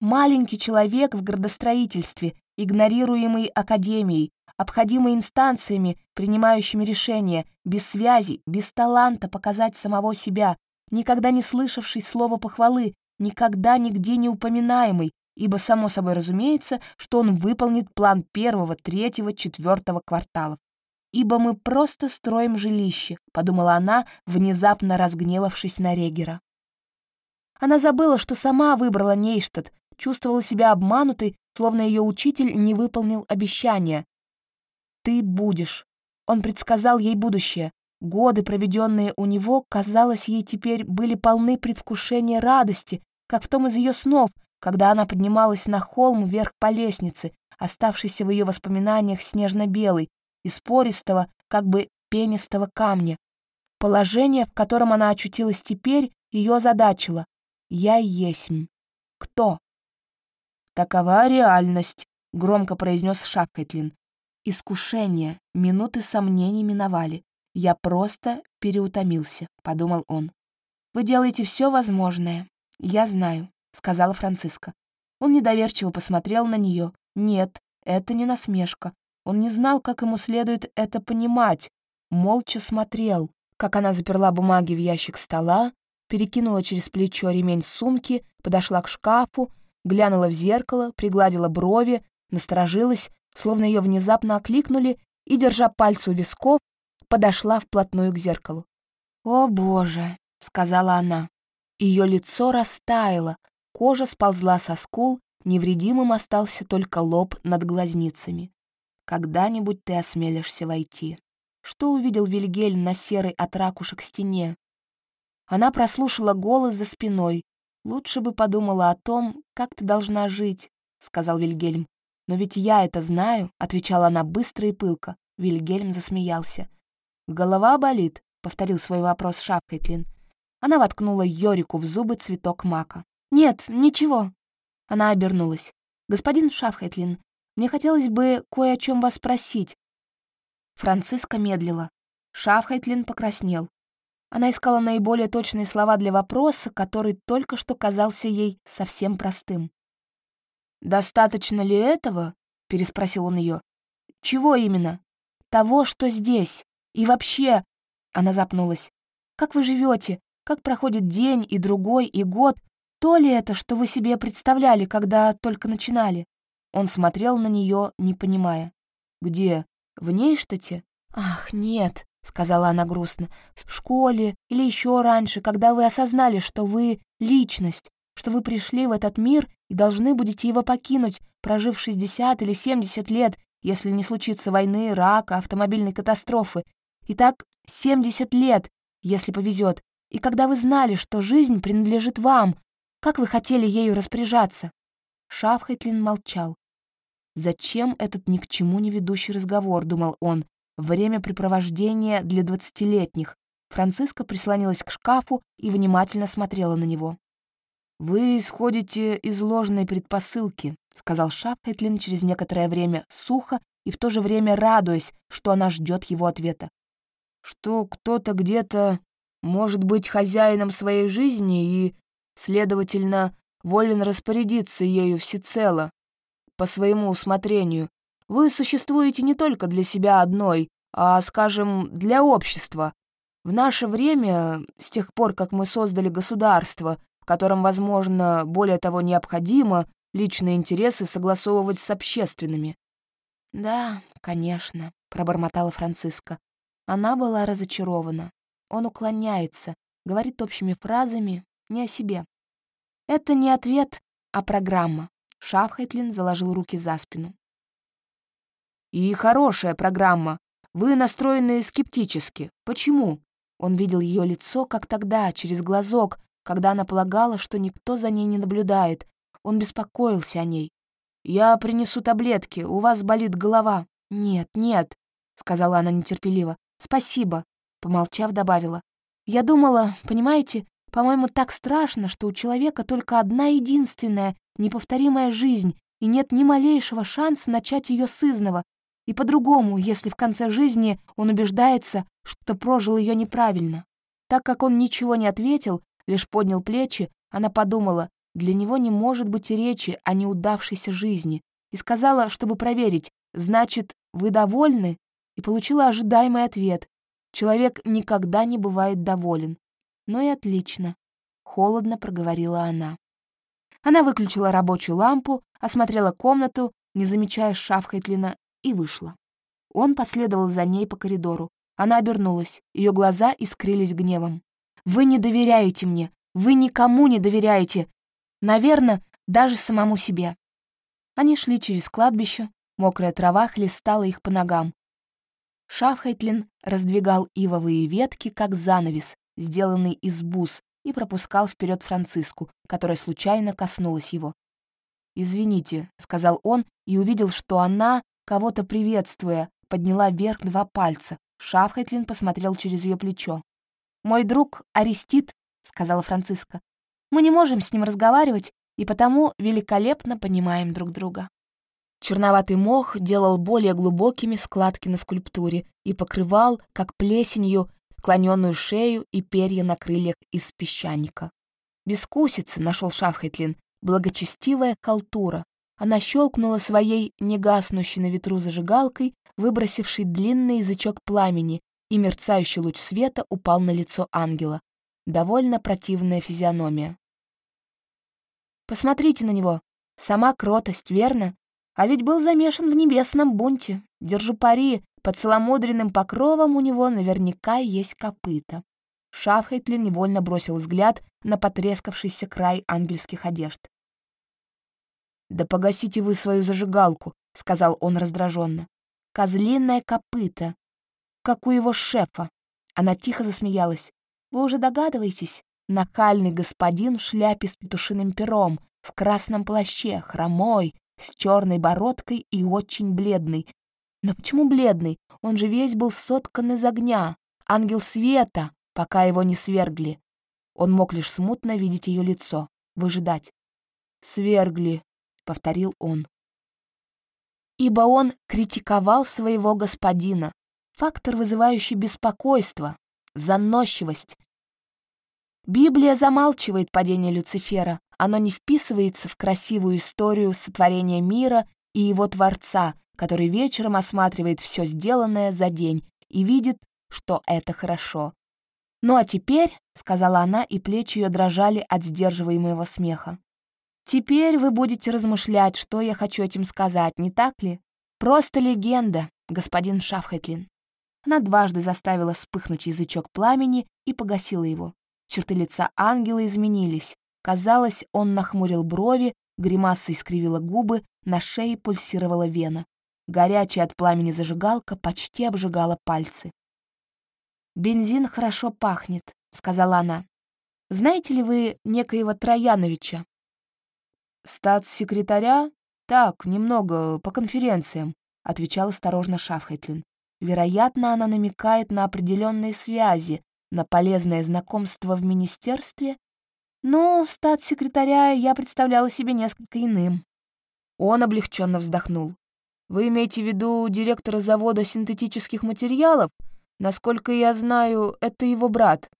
Маленький человек в градостроительстве, игнорируемый академией, обходимый инстанциями, принимающими решения, без связи, без таланта показать самого себя, никогда не слышавший слова похвалы, никогда нигде не упоминаемый, ибо само собой разумеется, что он выполнит план первого, третьего, четвертого кварталов ибо мы просто строим жилище», — подумала она, внезапно разгневавшись на Регера. Она забыла, что сама выбрала Нейштадт, чувствовала себя обманутой, словно ее учитель не выполнил обещания. «Ты будешь». Он предсказал ей будущее. Годы, проведенные у него, казалось, ей теперь были полны предвкушения радости, как в том из ее снов, когда она поднималась на холм вверх по лестнице, оставшейся в ее воспоминаниях снежно-белой, из пористого, как бы пенистого камня. Положение, в котором она очутилась теперь, ее озадачило. «Я есмь. Кто?» «Такова реальность», — громко произнес Шапкайтлин. «Искушение, минуты сомнений миновали. Я просто переутомился», — подумал он. «Вы делаете все возможное. Я знаю», — сказала Франциска. Он недоверчиво посмотрел на нее. «Нет, это не насмешка. Он не знал, как ему следует это понимать, молча смотрел, как она заперла бумаги в ящик стола, перекинула через плечо ремень сумки, подошла к шкафу, глянула в зеркало, пригладила брови, насторожилась, словно ее внезапно окликнули, и, держа пальцы у висков, подошла вплотную к зеркалу. «О, Боже!» — сказала она. Ее лицо растаяло, кожа сползла со скул, невредимым остался только лоб над глазницами. Когда-нибудь ты осмелишься войти. Что увидел Вильгельм на серой от ракушек стене? Она прослушала голос за спиной. «Лучше бы подумала о том, как ты должна жить», — сказал Вильгельм. «Но ведь я это знаю», — отвечала она быстро и пылко. Вильгельм засмеялся. «Голова болит», — повторил свой вопрос Шапкайтлин. Она воткнула Йорику в зубы цветок мака. «Нет, ничего». Она обернулась. «Господин Шафхайтлин, мне хотелось бы кое о чем вас спросить». Франциска медлила. Шафхайтлин покраснел. Она искала наиболее точные слова для вопроса, который только что казался ей совсем простым. «Достаточно ли этого?» — переспросил он ее. «Чего именно?» «Того, что здесь. И вообще...» — она запнулась. «Как вы живете? Как проходит день и другой, и год? То ли это, что вы себе представляли, когда только начинали?» Он смотрел на нее, не понимая. «Где? В Нейштате?» «Ах, нет», — сказала она грустно, «в школе или еще раньше, когда вы осознали, что вы — личность, что вы пришли в этот мир и должны будете его покинуть, прожив 60 или 70 лет, если не случится войны, рака, автомобильной катастрофы. И так 70 лет, если повезет. И когда вы знали, что жизнь принадлежит вам, как вы хотели ею распоряжаться?» Шафхайтлин молчал. «Зачем этот ни к чему не ведущий разговор?» — думал он. «Времяпрепровождение для двадцатилетних». Франциска прислонилась к шкафу и внимательно смотрела на него. «Вы исходите из ложной предпосылки», — сказал Шапхетлин через некоторое время сухо и в то же время радуясь, что она ждет его ответа. «Что кто-то где-то может быть хозяином своей жизни и, следовательно, волен распорядиться ею всецело, по своему усмотрению. Вы существуете не только для себя одной, а, скажем, для общества. В наше время, с тех пор, как мы создали государство, котором, возможно, более того необходимо личные интересы согласовывать с общественными. «Да, конечно», — пробормотала Франциска. Она была разочарована. Он уклоняется, говорит общими фразами, не о себе. Это не ответ, а программа. Шафхайтлин заложил руки за спину. «И хорошая программа. Вы настроены скептически. Почему?» Он видел ее лицо, как тогда, через глазок, когда она полагала, что никто за ней не наблюдает. Он беспокоился о ней. «Я принесу таблетки, у вас болит голова». «Нет, нет», — сказала она нетерпеливо. «Спасибо», — помолчав, добавила. «Я думала, понимаете, по-моему, так страшно, что у человека только одна единственная, неповторимая жизнь, и нет ни малейшего шанса начать ее с изного, и по-другому, если в конце жизни он убеждается, что прожил ее неправильно. Так как он ничего не ответил, лишь поднял плечи, она подумала, для него не может быть речи о неудавшейся жизни, и сказала, чтобы проверить, значит, вы довольны? И получила ожидаемый ответ. Человек никогда не бывает доволен. Ну и отлично. Холодно проговорила она. Она выключила рабочую лампу, осмотрела комнату, не замечая Шафхайтлина, и вышла. Он последовал за ней по коридору. Она обернулась, ее глаза искрились гневом. «Вы не доверяете мне! Вы никому не доверяете! Наверное, даже самому себе!» Они шли через кладбище, мокрая трава хлестала их по ногам. Шафхайтлин раздвигал ивовые ветки, как занавес, сделанный из бус, и пропускал вперед Франциску, которая случайно коснулась его. «Извините», — сказал он и увидел, что она, кого-то приветствуя, подняла вверх два пальца. Шафхайтлин посмотрел через ее плечо. «Мой друг Арестит», — сказала Франциска. «Мы не можем с ним разговаривать, и потому великолепно понимаем друг друга». Черноватый мох делал более глубокими складки на скульптуре и покрывал, как плесенью, склоненную шею и перья на крыльях из песчаника. Бескусица, нашел Шафхайтлин, благочестивая калтура. Она щелкнула своей негаснущей на ветру зажигалкой, выбросившей длинный язычок пламени, и мерцающий луч света упал на лицо ангела. Довольно противная физиономия. «Посмотрите на него. Сама кротость, верно? А ведь был замешан в небесном бунте. Держу пари, под целомудренным покровом у него наверняка есть копыта. Шафхайтлин невольно бросил взгляд на потрескавшийся край ангельских одежд. «Да погасите вы свою зажигалку», — сказал он раздраженно. «Козлиное копыто, как у его шефа». Она тихо засмеялась. «Вы уже догадываетесь? Накальный господин в шляпе с петушиным пером, в красном плаще, хромой, с черной бородкой и очень бледный, но почему бледный? Он же весь был соткан из огня. Ангел света, пока его не свергли. Он мог лишь смутно видеть ее лицо, выжидать. «Свергли», — повторил он. Ибо он критиковал своего господина. Фактор, вызывающий беспокойство, заносчивость. Библия замалчивает падение Люцифера. Оно не вписывается в красивую историю сотворения мира и его Творца, который вечером осматривает все сделанное за день и видит, что это хорошо. «Ну а теперь», — сказала она, и плечи ее дрожали от сдерживаемого смеха, «теперь вы будете размышлять, что я хочу этим сказать, не так ли? Просто легенда, господин Шафхетлин». Она дважды заставила вспыхнуть язычок пламени и погасила его. Черты лица ангела изменились. Казалось, он нахмурил брови, гримаса искривила губы, на шее пульсировала вена. Горячая от пламени зажигалка почти обжигала пальцы. «Бензин хорошо пахнет», — сказала она. «Знаете ли вы некоего Трояновича?» «Статс-секретаря? Так, немного, по конференциям», — отвечал осторожно Шафхайтлин. Вероятно, она намекает на определенные связи, на полезное знакомство в министерстве. Но статс-секретаря я представляла себе несколько иным. Он облегченно вздохнул. «Вы имеете в виду директора завода синтетических материалов? Насколько я знаю, это его брат».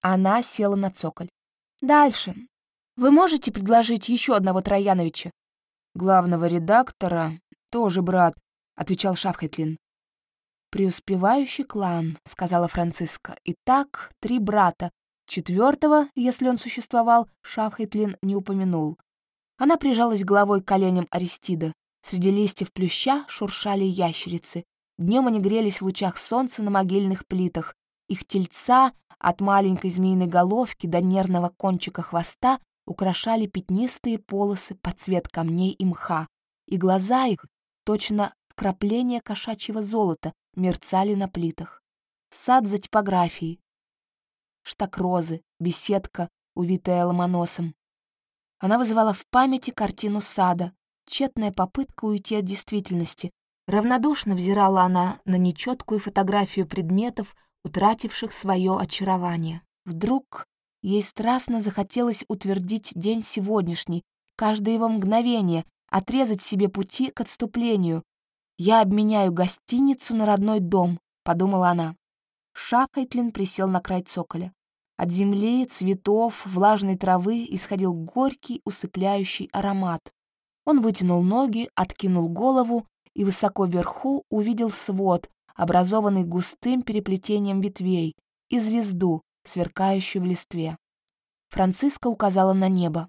Она села на цоколь. «Дальше. Вы можете предложить еще одного Трояновича?» «Главного редактора, тоже брат», — отвечал Шафхетлин. «Преуспевающий клан», — сказала Франциска. «Итак, три брата. Четвертого, если он существовал, Шафхетлин не упомянул. Она прижалась головой к коленям Аристида. Среди листьев плюща шуршали ящерицы. Днем они грелись в лучах солнца на могильных плитах. Их тельца от маленькой змеиной головки до нервного кончика хвоста украшали пятнистые полосы под цвет камней и мха, и глаза их, точно вкрапления кошачьего золота, мерцали на плитах. Сад за типографией. Штак розы, беседка, увитая ломоносом. Она вызывала в памяти картину сада, тщетная попытка уйти от действительности. Равнодушно взирала она на нечеткую фотографию предметов, утративших свое очарование. Вдруг ей страстно захотелось утвердить день сегодняшний, каждое его мгновение, отрезать себе пути к отступлению. «Я обменяю гостиницу на родной дом», — подумала она. Шахайтлин присел на край цоколя. От земли, цветов, влажной травы исходил горький, усыпляющий аромат. Он вытянул ноги, откинул голову и высоко вверху увидел свод, образованный густым переплетением ветвей, и звезду, сверкающую в листве. Франциска указала на небо.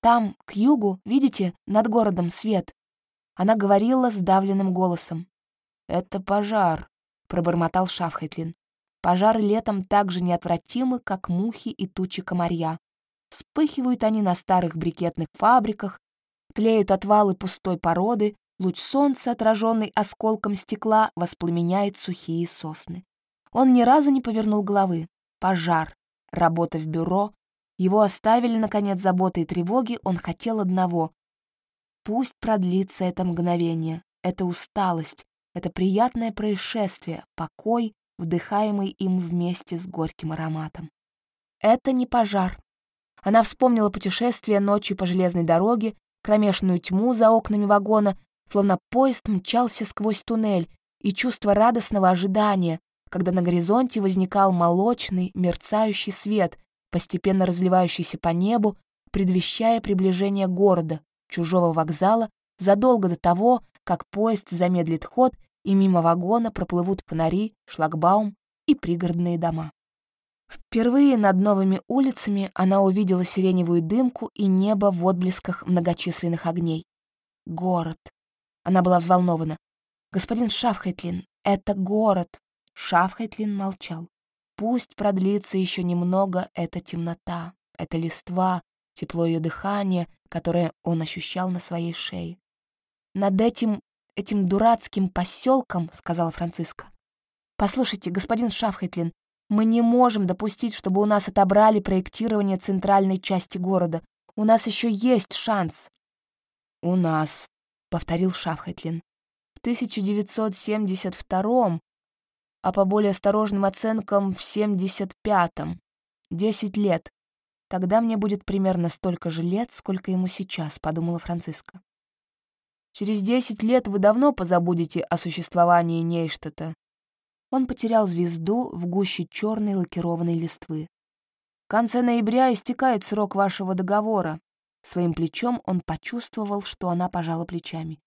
«Там, к югу, видите, над городом свет». Она говорила сдавленным голосом. «Это пожар», — пробормотал Шафхетлин. Пожары летом так же неотвратимы, как мухи и тучи комарья. Вспыхивают они на старых брикетных фабриках, тлеют отвалы пустой породы, луч солнца, отраженный осколком стекла, воспламеняет сухие сосны. Он ни разу не повернул головы. Пожар, работа в бюро. Его оставили, наконец, заботы и тревоги, он хотел одного. Пусть продлится это мгновение, это усталость, это приятное происшествие, покой, вдыхаемый им вместе с горьким ароматом. Это не пожар. Она вспомнила путешествие ночью по железной дороге, кромешную тьму за окнами вагона, словно поезд мчался сквозь туннель, и чувство радостного ожидания, когда на горизонте возникал молочный, мерцающий свет, постепенно разливающийся по небу, предвещая приближение города, чужого вокзала, задолго до того, как поезд замедлит ход и мимо вагона проплывут фонари, шлагбаум и пригородные дома. Впервые над новыми улицами она увидела сиреневую дымку и небо в отблесках многочисленных огней. Город. Она была взволнована. «Господин Шафхайтлин, это город!» Шафхайтлин молчал. «Пусть продлится еще немного эта темнота, эта листва, тепло ее дыхания, которое он ощущал на своей шее. Над этим этим дурацким поселком, сказала Франциска. Послушайте, господин Шафхетлин, мы не можем допустить, чтобы у нас отобрали проектирование центральной части города. У нас еще есть шанс. У нас, повторил Шафхетлин. В 1972 а по более осторожным оценкам в 75-м. Десять лет. Тогда мне будет примерно столько же лет, сколько ему сейчас, подумала Франциска. Через десять лет вы давно позабудете о существовании Нейштата. Он потерял звезду в гуще черной лакированной листвы. В конце ноября истекает срок вашего договора. Своим плечом он почувствовал, что она пожала плечами.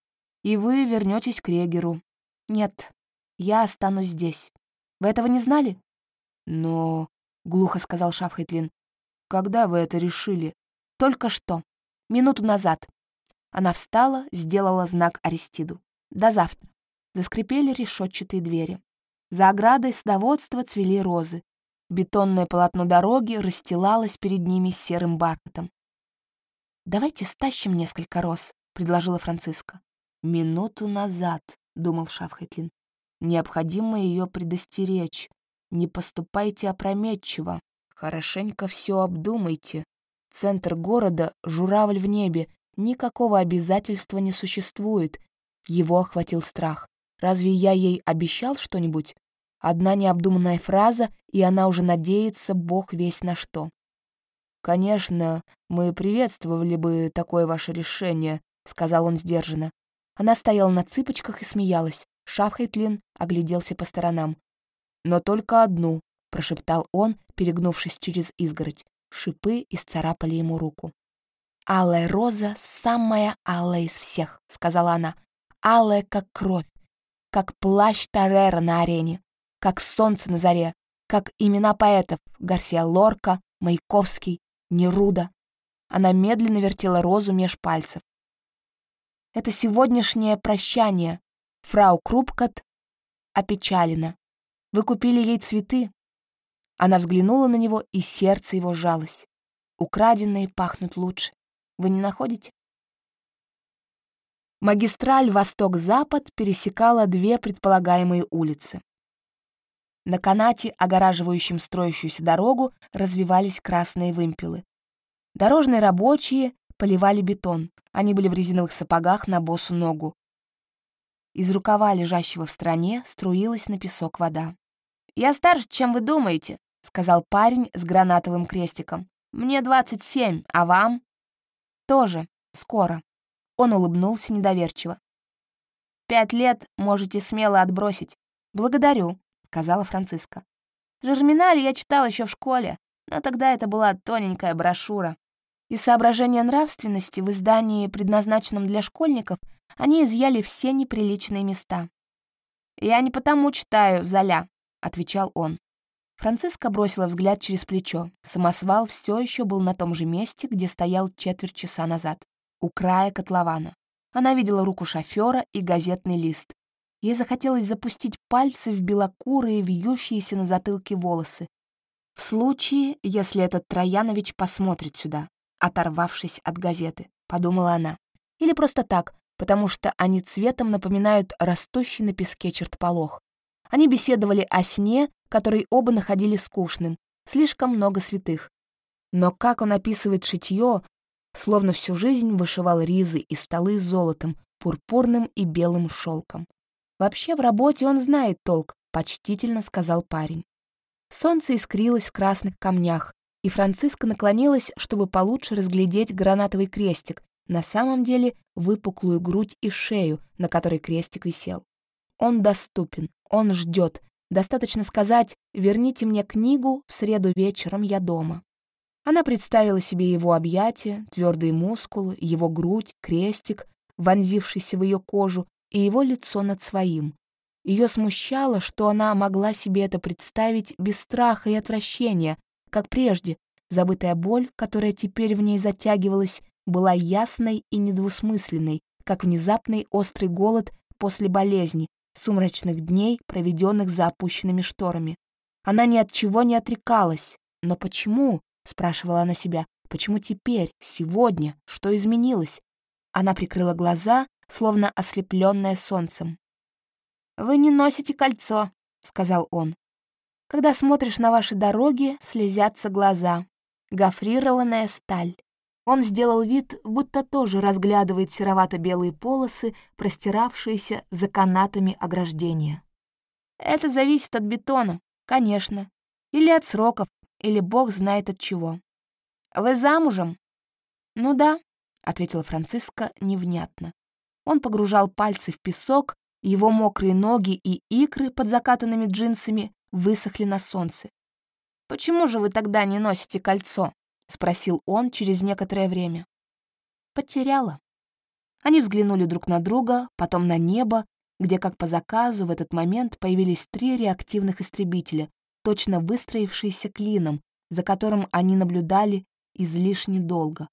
И вы вернетесь к Регеру. Нет, я останусь здесь. Вы этого не знали? Но, — глухо сказал Шафхетлин, — когда вы это решили? Только что. Минуту назад. Она встала, сделала знак Аристиду. «До завтра». Заскрипели решетчатые двери. За оградой садоводства цвели розы. Бетонное полотно дороги расстилалось перед ними серым бархатом. «Давайте стащим несколько роз», — предложила Франциска. «Минуту назад», думал Шафхайтлин. «Необходимо ее предостеречь. Не поступайте опрометчиво. Хорошенько все обдумайте. Центр города — журавль в небе. Никакого обязательства не существует. Его охватил страх. Разве я ей обещал что-нибудь? Одна необдуманная фраза, и она уже надеется, бог весь на что. «Конечно, мы приветствовали бы такое ваше решение», — сказал он сдержанно. Она стояла на цыпочках и смеялась. Шафхайтлин огляделся по сторонам. «Но только одну», — прошептал он, перегнувшись через изгородь. Шипы исцарапали ему руку. «Алая роза — самая алая из всех», — сказала она. «Алая, как кровь, как плащ Тарера на арене, как солнце на заре, как имена поэтов Гарсия Лорка, Маяковский, Неруда. Она медленно вертела розу меж пальцев. Это сегодняшнее прощание. Фрау Крупкат опечалена. Вы купили ей цветы. Она взглянула на него, и сердце его сжалось. Украденные пахнут лучше. Вы не находите? Магистраль Восток-Запад пересекала две предполагаемые улицы. На канате, огораживающем строящуюся дорогу, развивались красные вымпелы. Дорожные рабочие поливали бетон. Они были в резиновых сапогах на босу ногу. Из рукава, лежащего в стороне, струилась на песок вода. «Я старше, чем вы думаете», — сказал парень с гранатовым крестиком. «Мне двадцать семь, а вам?» «Тоже. Скоро». Он улыбнулся недоверчиво. «Пять лет можете смело отбросить. Благодарю», сказала Франциска. «Жерминаль я читал еще в школе, но тогда это была тоненькая брошюра. Из соображения нравственности в издании, предназначенном для школьников, они изъяли все неприличные места. «Я не потому читаю, Золя», — отвечал он. Франциска бросила взгляд через плечо. Самосвал все еще был на том же месте, где стоял четверть часа назад, у края котлована. Она видела руку шофера и газетный лист. Ей захотелось запустить пальцы в белокурые, вьющиеся на затылке волосы. В случае, если этот Троянович посмотрит сюда, оторвавшись от газеты, подумала она. Или просто так, потому что они цветом напоминают растущий на песке чертополох. Они беседовали о сне, который оба находили скучным, слишком много святых. Но как он описывает шитье, словно всю жизнь вышивал ризы и столы золотом, пурпурным и белым шелком. «Вообще в работе он знает толк», — почтительно сказал парень. Солнце искрилось в красных камнях, и Франциска наклонилась, чтобы получше разглядеть гранатовый крестик, на самом деле выпуклую грудь и шею, на которой крестик висел. Он доступен, он ждет. Достаточно сказать «верните мне книгу, в среду вечером я дома». Она представила себе его объятия, твердые мускулы, его грудь, крестик, вонзившийся в ее кожу, и его лицо над своим. Ее смущало, что она могла себе это представить без страха и отвращения, как прежде. Забытая боль, которая теперь в ней затягивалась, была ясной и недвусмысленной, как внезапный острый голод после болезни, сумрачных дней, проведенных за опущенными шторами. Она ни от чего не отрекалась. Но почему, спрашивала она себя, почему теперь, сегодня, что изменилось? Она прикрыла глаза словно ослепленная солнцем. «Вы не носите кольцо», — сказал он. «Когда смотришь на ваши дороги, слезятся глаза. Гофрированная сталь». Он сделал вид, будто тоже разглядывает серовато-белые полосы, простиравшиеся за канатами ограждения. «Это зависит от бетона, конечно. Или от сроков, или бог знает от чего. Вы замужем?» «Ну да», — ответила Франциска невнятно. Он погружал пальцы в песок, его мокрые ноги и икры под закатанными джинсами высохли на солнце. «Почему же вы тогда не носите кольцо?» — спросил он через некоторое время. «Потеряла». Они взглянули друг на друга, потом на небо, где, как по заказу, в этот момент появились три реактивных истребителя, точно выстроившиеся клином, за которым они наблюдали излишне долго.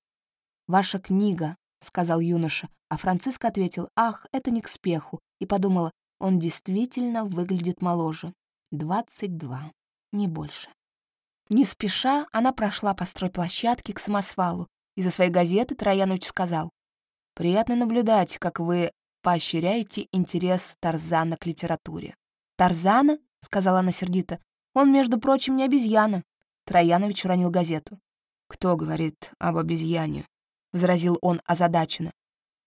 «Ваша книга», — сказал юноша, а Франциска ответил, «Ах, это не к спеху», и подумала, он действительно выглядит моложе. Двадцать два, не больше. Не спеша она прошла по стройплощадке к самосвалу. Из-за своей газеты Троянович сказал, «Приятно наблюдать, как вы поощряете интерес Тарзана к литературе. «Тарзана?» — сказала она сердито. «Он, между прочим, не обезьяна». Троянович уронил газету. «Кто говорит об обезьяне?» — возразил он озадаченно.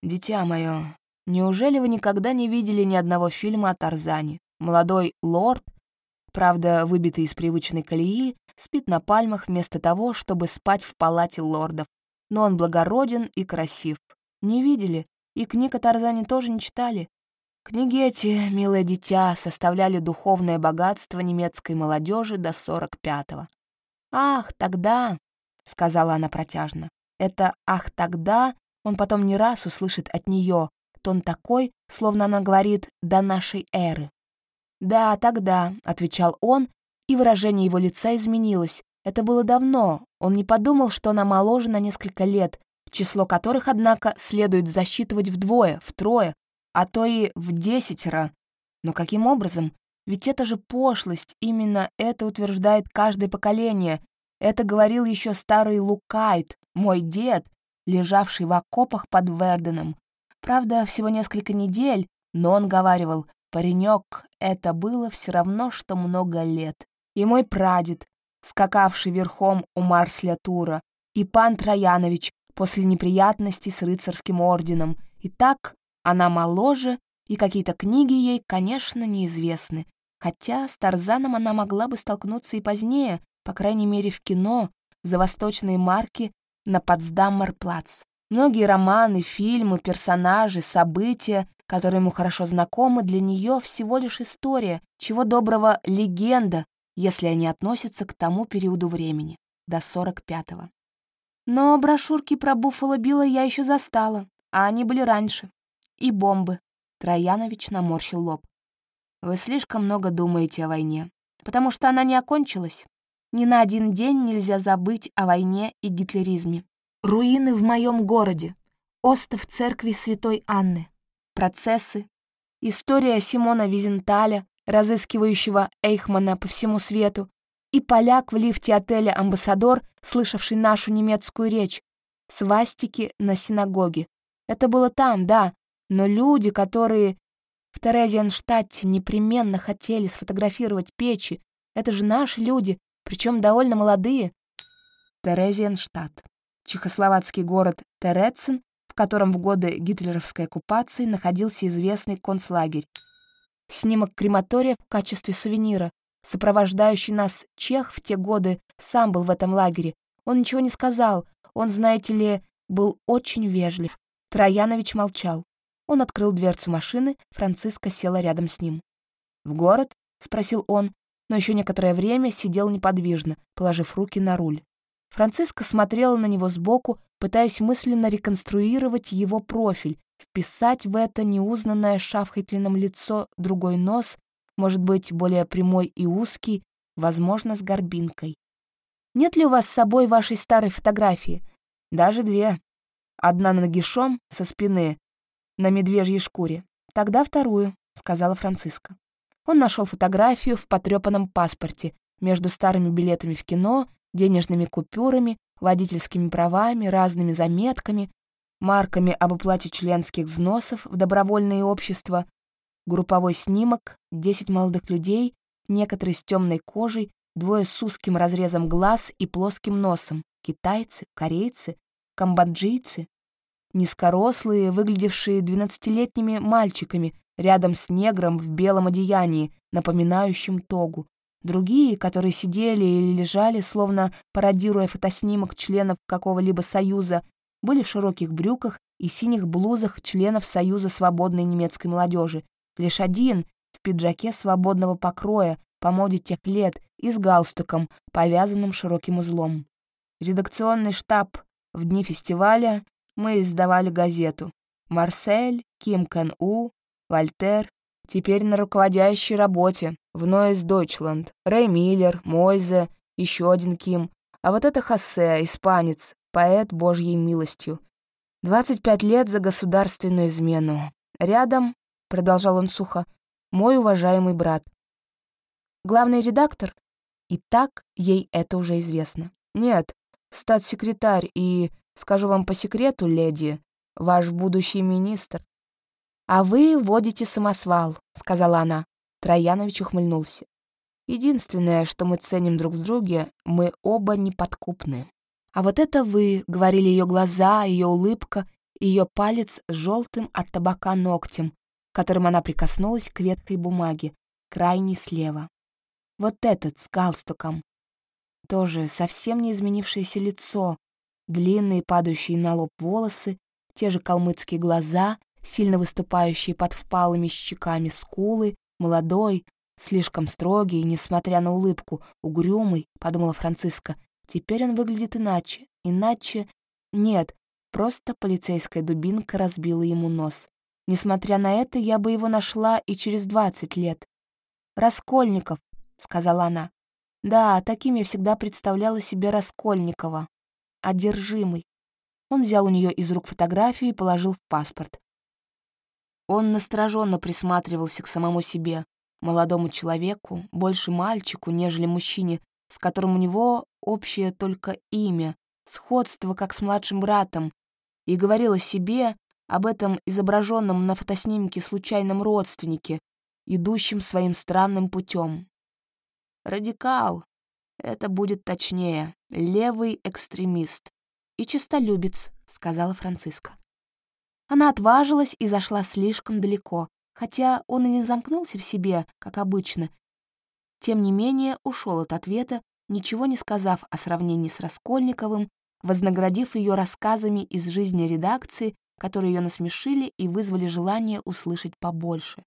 «Дитя мое, неужели вы никогда не видели ни одного фильма о Тарзане? Молодой лорд, правда, выбитый из привычной колеи, спит на пальмах вместо того, чтобы спать в палате лордов. Но он благороден и красив. Не видели? И книг о Тарзане тоже не читали? Книги эти, милое дитя, составляли духовное богатство немецкой молодежи до 45-го. «Ах, тогда», — сказала она протяжно, — это «ах, тогда» он потом не раз услышит от нее, тон такой, словно она говорит «до нашей эры». «Да, тогда», — отвечал он, и выражение его лица изменилось. Это было давно, он не подумал, что она моложе на несколько лет, число которых, однако, следует засчитывать вдвое, втрое, а то и в десятеро. Но каким образом? Ведь это же пошлость, именно это утверждает каждое поколение. Это говорил еще старый Лукайт, мой дед, лежавший в окопах под Верденом. Правда, всего несколько недель, но он говаривал, паренек, это было все равно, что много лет. И мой прадед, скакавший верхом у Марсля Тура, и пан Троянович после неприятностей с рыцарским орденом. И так она моложе, и какие-то книги ей, конечно, неизвестны. Хотя с Тарзаном она могла бы столкнуться и позднее, по крайней мере в кино, за восточные марки на Потсдаммер-плац. Многие романы, фильмы, персонажи, события, которые ему хорошо знакомы, для нее всего лишь история, чего доброго легенда, если они относятся к тому периоду времени, до 45-го. Но брошюрки про Буффало Билла я еще застала, а они были раньше и бомбы. Троянович наморщил лоб. Вы слишком много думаете о войне, потому что она не окончилась. Ни на один день нельзя забыть о войне и гитлеризме. Руины в моем городе, остов церкви Святой Анны, процессы, история Симона Визенталя, разыскивающего Эйхмана по всему свету, и поляк в лифте отеля «Амбассадор», слышавший нашу немецкую речь, свастики на синагоге. Это было там, да, но люди, которые в Терезиенштадте непременно хотели сфотографировать печи, это же наши люди, причем довольно молодые. Терезиенштадт. Чехословацкий город Терецин, в котором в годы гитлеровской оккупации находился известный концлагерь. Снимок крематория в качестве сувенира. Сопровождающий нас чех в те годы сам был в этом лагере. Он ничего не сказал. Он, знаете ли, был очень вежлив. Троянович молчал. Он открыл дверцу машины, Франциска села рядом с ним. «В город?» — спросил он, но еще некоторое время сидел неподвижно, положив руки на руль. Франциска смотрела на него сбоку, пытаясь мысленно реконструировать его профиль, вписать в это неузнанное Шафхайтлином лицо другой нос, может быть, более прямой и узкий, возможно, с горбинкой. «Нет ли у вас с собой вашей старой фотографии?» «Даже две. Одна нагишом со спины, на медвежьей шкуре. Тогда вторую, сказала Франциска. Он нашел фотографию в потрепанном паспорте между старыми билетами в кино, денежными купюрами, водительскими правами, разными заметками, марками об оплате членских взносов в добровольные общества, групповой снимок, 10 молодых людей, некоторые с темной кожей, двое с узким разрезом глаз и плоским носом, китайцы, корейцы, камбоджийцы, низкорослые, выглядевшие двенадцатилетними мальчиками, рядом с негром в белом одеянии, напоминающим тогу. Другие, которые сидели или лежали, словно пародируя фотоснимок членов какого-либо союза, были в широких брюках и синих блузах членов Союза свободной немецкой молодежи. Лишь один в пиджаке свободного покроя, по моде тех лет, и с галстуком, повязанным широким узлом. Редакционный штаб в дни фестиваля мы издавали газету. Марсель, Ким Кэн У, Вольтер, теперь на руководящей работе, в Нойз Дойчланд, Рэй Миллер, Мойзе, еще один Ким, а вот это Хосе, испанец, поэт Божьей милостью. 25 лет за государственную измену. Рядом, — продолжал он сухо, — мой уважаемый брат. Главный редактор? И так ей это уже известно. Нет, статс-секретарь и Скажу вам по секрету, леди, ваш будущий министр. «А вы водите самосвал», — сказала она. Троянович ухмыльнулся. «Единственное, что мы ценим друг в друге, мы оба неподкупны. А вот это вы», — говорили ее глаза, ее улыбка, ее палец с желтым от табака ногтем, которым она прикоснулась к веткой бумаги, крайней слева. Вот этот с галстуком. Тоже совсем не изменившееся лицо, длинные падающие на лоб волосы, те же калмыцкие глаза, сильно выступающие под впалыми щеками скулы, молодой, слишком строгий, несмотря на улыбку, угрюмый, подумала Франциска. Теперь он выглядит иначе. Иначе... Нет, просто полицейская дубинка разбила ему нос. Несмотря на это, я бы его нашла и через двадцать лет. «Раскольников», — сказала она. «Да, таким я всегда представляла себе Раскольникова. Одержимый». Он взял у нее из рук фотографию и положил в паспорт. Он настороженно присматривался к самому себе, молодому человеку, больше мальчику, нежели мужчине, с которым у него общее только имя, сходство как с младшим братом, и говорил о себе, об этом изображенном на фотоснимке случайном родственнике, идущем своим странным путем. Радикал, это будет точнее, левый экстремист и честолюбец, сказала Франциска. Она отважилась и зашла слишком далеко, хотя он и не замкнулся в себе, как обычно. Тем не менее ушел от ответа, ничего не сказав о сравнении с Раскольниковым, вознаградив ее рассказами из жизни редакции, которые ее насмешили и вызвали желание услышать побольше.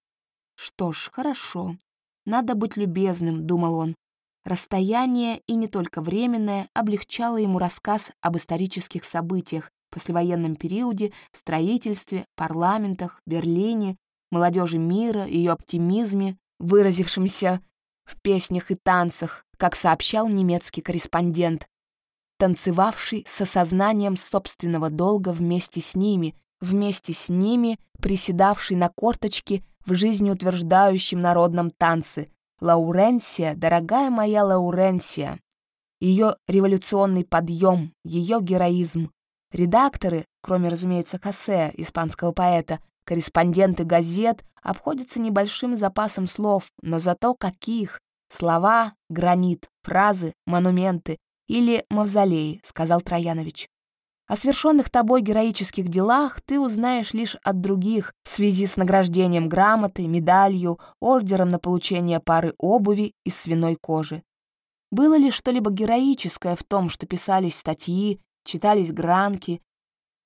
«Что ж, хорошо. Надо быть любезным», — думал он. Расстояние, и не только временное, облегчало ему рассказ об исторических событиях, послевоенном периоде, строительстве, парламентах, Берлине, молодежи мира, ее оптимизме, выразившемся в песнях и танцах, как сообщал немецкий корреспондент, танцевавший с осознанием собственного долга вместе с ними, вместе с ними приседавший на корточки в жизнеутверждающем народном танце. Лауренсия, дорогая моя Лауренсия. Ее революционный подъем, ее героизм, Редакторы, кроме, разумеется, Хосе, испанского поэта, корреспонденты газет, обходятся небольшим запасом слов, но зато каких? Слова, гранит, фразы, монументы или мавзолеи, сказал Троянович. О свершенных тобой героических делах ты узнаешь лишь от других в связи с награждением грамотой, медалью, ордером на получение пары обуви из свиной кожи. Было ли что-либо героическое в том, что писались статьи, читались гранки,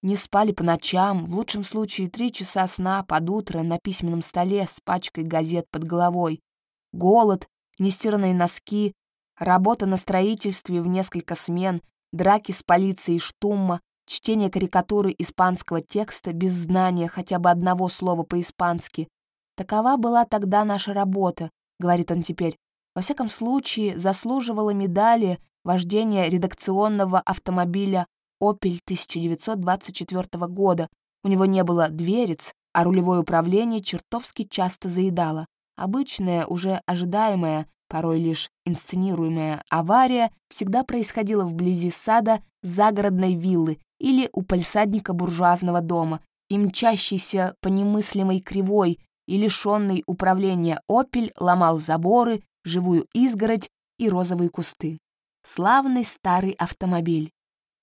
не спали по ночам, в лучшем случае три часа сна под утро на письменном столе с пачкой газет под головой, голод, нестиранные носки, работа на строительстве в несколько смен, драки с полицией штумма, чтение карикатуры испанского текста без знания хотя бы одного слова по-испански. Такова была тогда наша работа, говорит он теперь. Во всяком случае, заслуживала медали вождение редакционного автомобиля «Опель» 1924 года. У него не было дверец, а рулевое управление чертовски часто заедало. Обычная, уже ожидаемая, порой лишь инсценируемая авария всегда происходила вблизи сада загородной виллы или у пальсадника буржуазного дома, и мчащийся по немыслимой кривой и лишенный управления «Опель» ломал заборы, живую изгородь и розовые кусты. Славный старый автомобиль.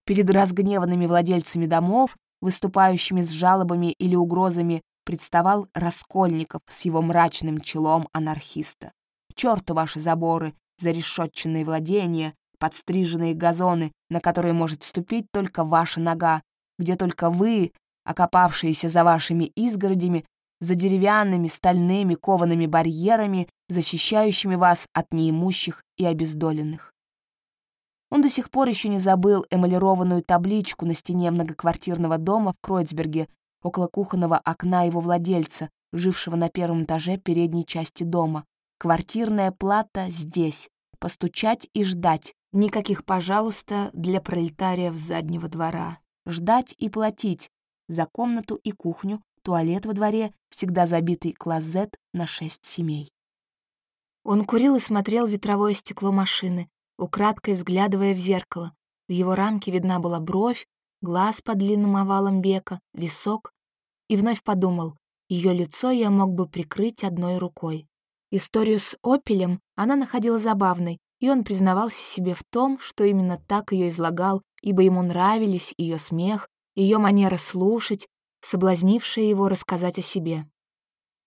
Перед разгневанными владельцами домов, выступающими с жалобами или угрозами, представал Раскольников с его мрачным челом анархиста. К черту ваши заборы, зарешетченные владения, подстриженные газоны, на которые может ступить только ваша нога, где только вы, окопавшиеся за вашими изгородями, за деревянными, стальными, коваными барьерами, защищающими вас от неимущих и обездоленных. Он до сих пор еще не забыл эмалированную табличку на стене многоквартирного дома в Кройцберге около кухонного окна его владельца, жившего на первом этаже передней части дома. «Квартирная плата здесь. Постучать и ждать. Никаких «пожалуйста» для пролетариев заднего двора. Ждать и платить. За комнату и кухню, туалет во дворе, всегда забитый клозет на шесть семей». Он курил и смотрел в ветровое стекло машины, украдкой взглядывая в зеркало. В его рамке видна была бровь, глаз под длинным овалом бека, висок. И вновь подумал, Ее лицо я мог бы прикрыть одной рукой. Историю с Опелем она находила забавной, и он признавался себе в том, что именно так ее излагал, ибо ему нравились ее смех, ее манера слушать, соблазнившая его рассказать о себе.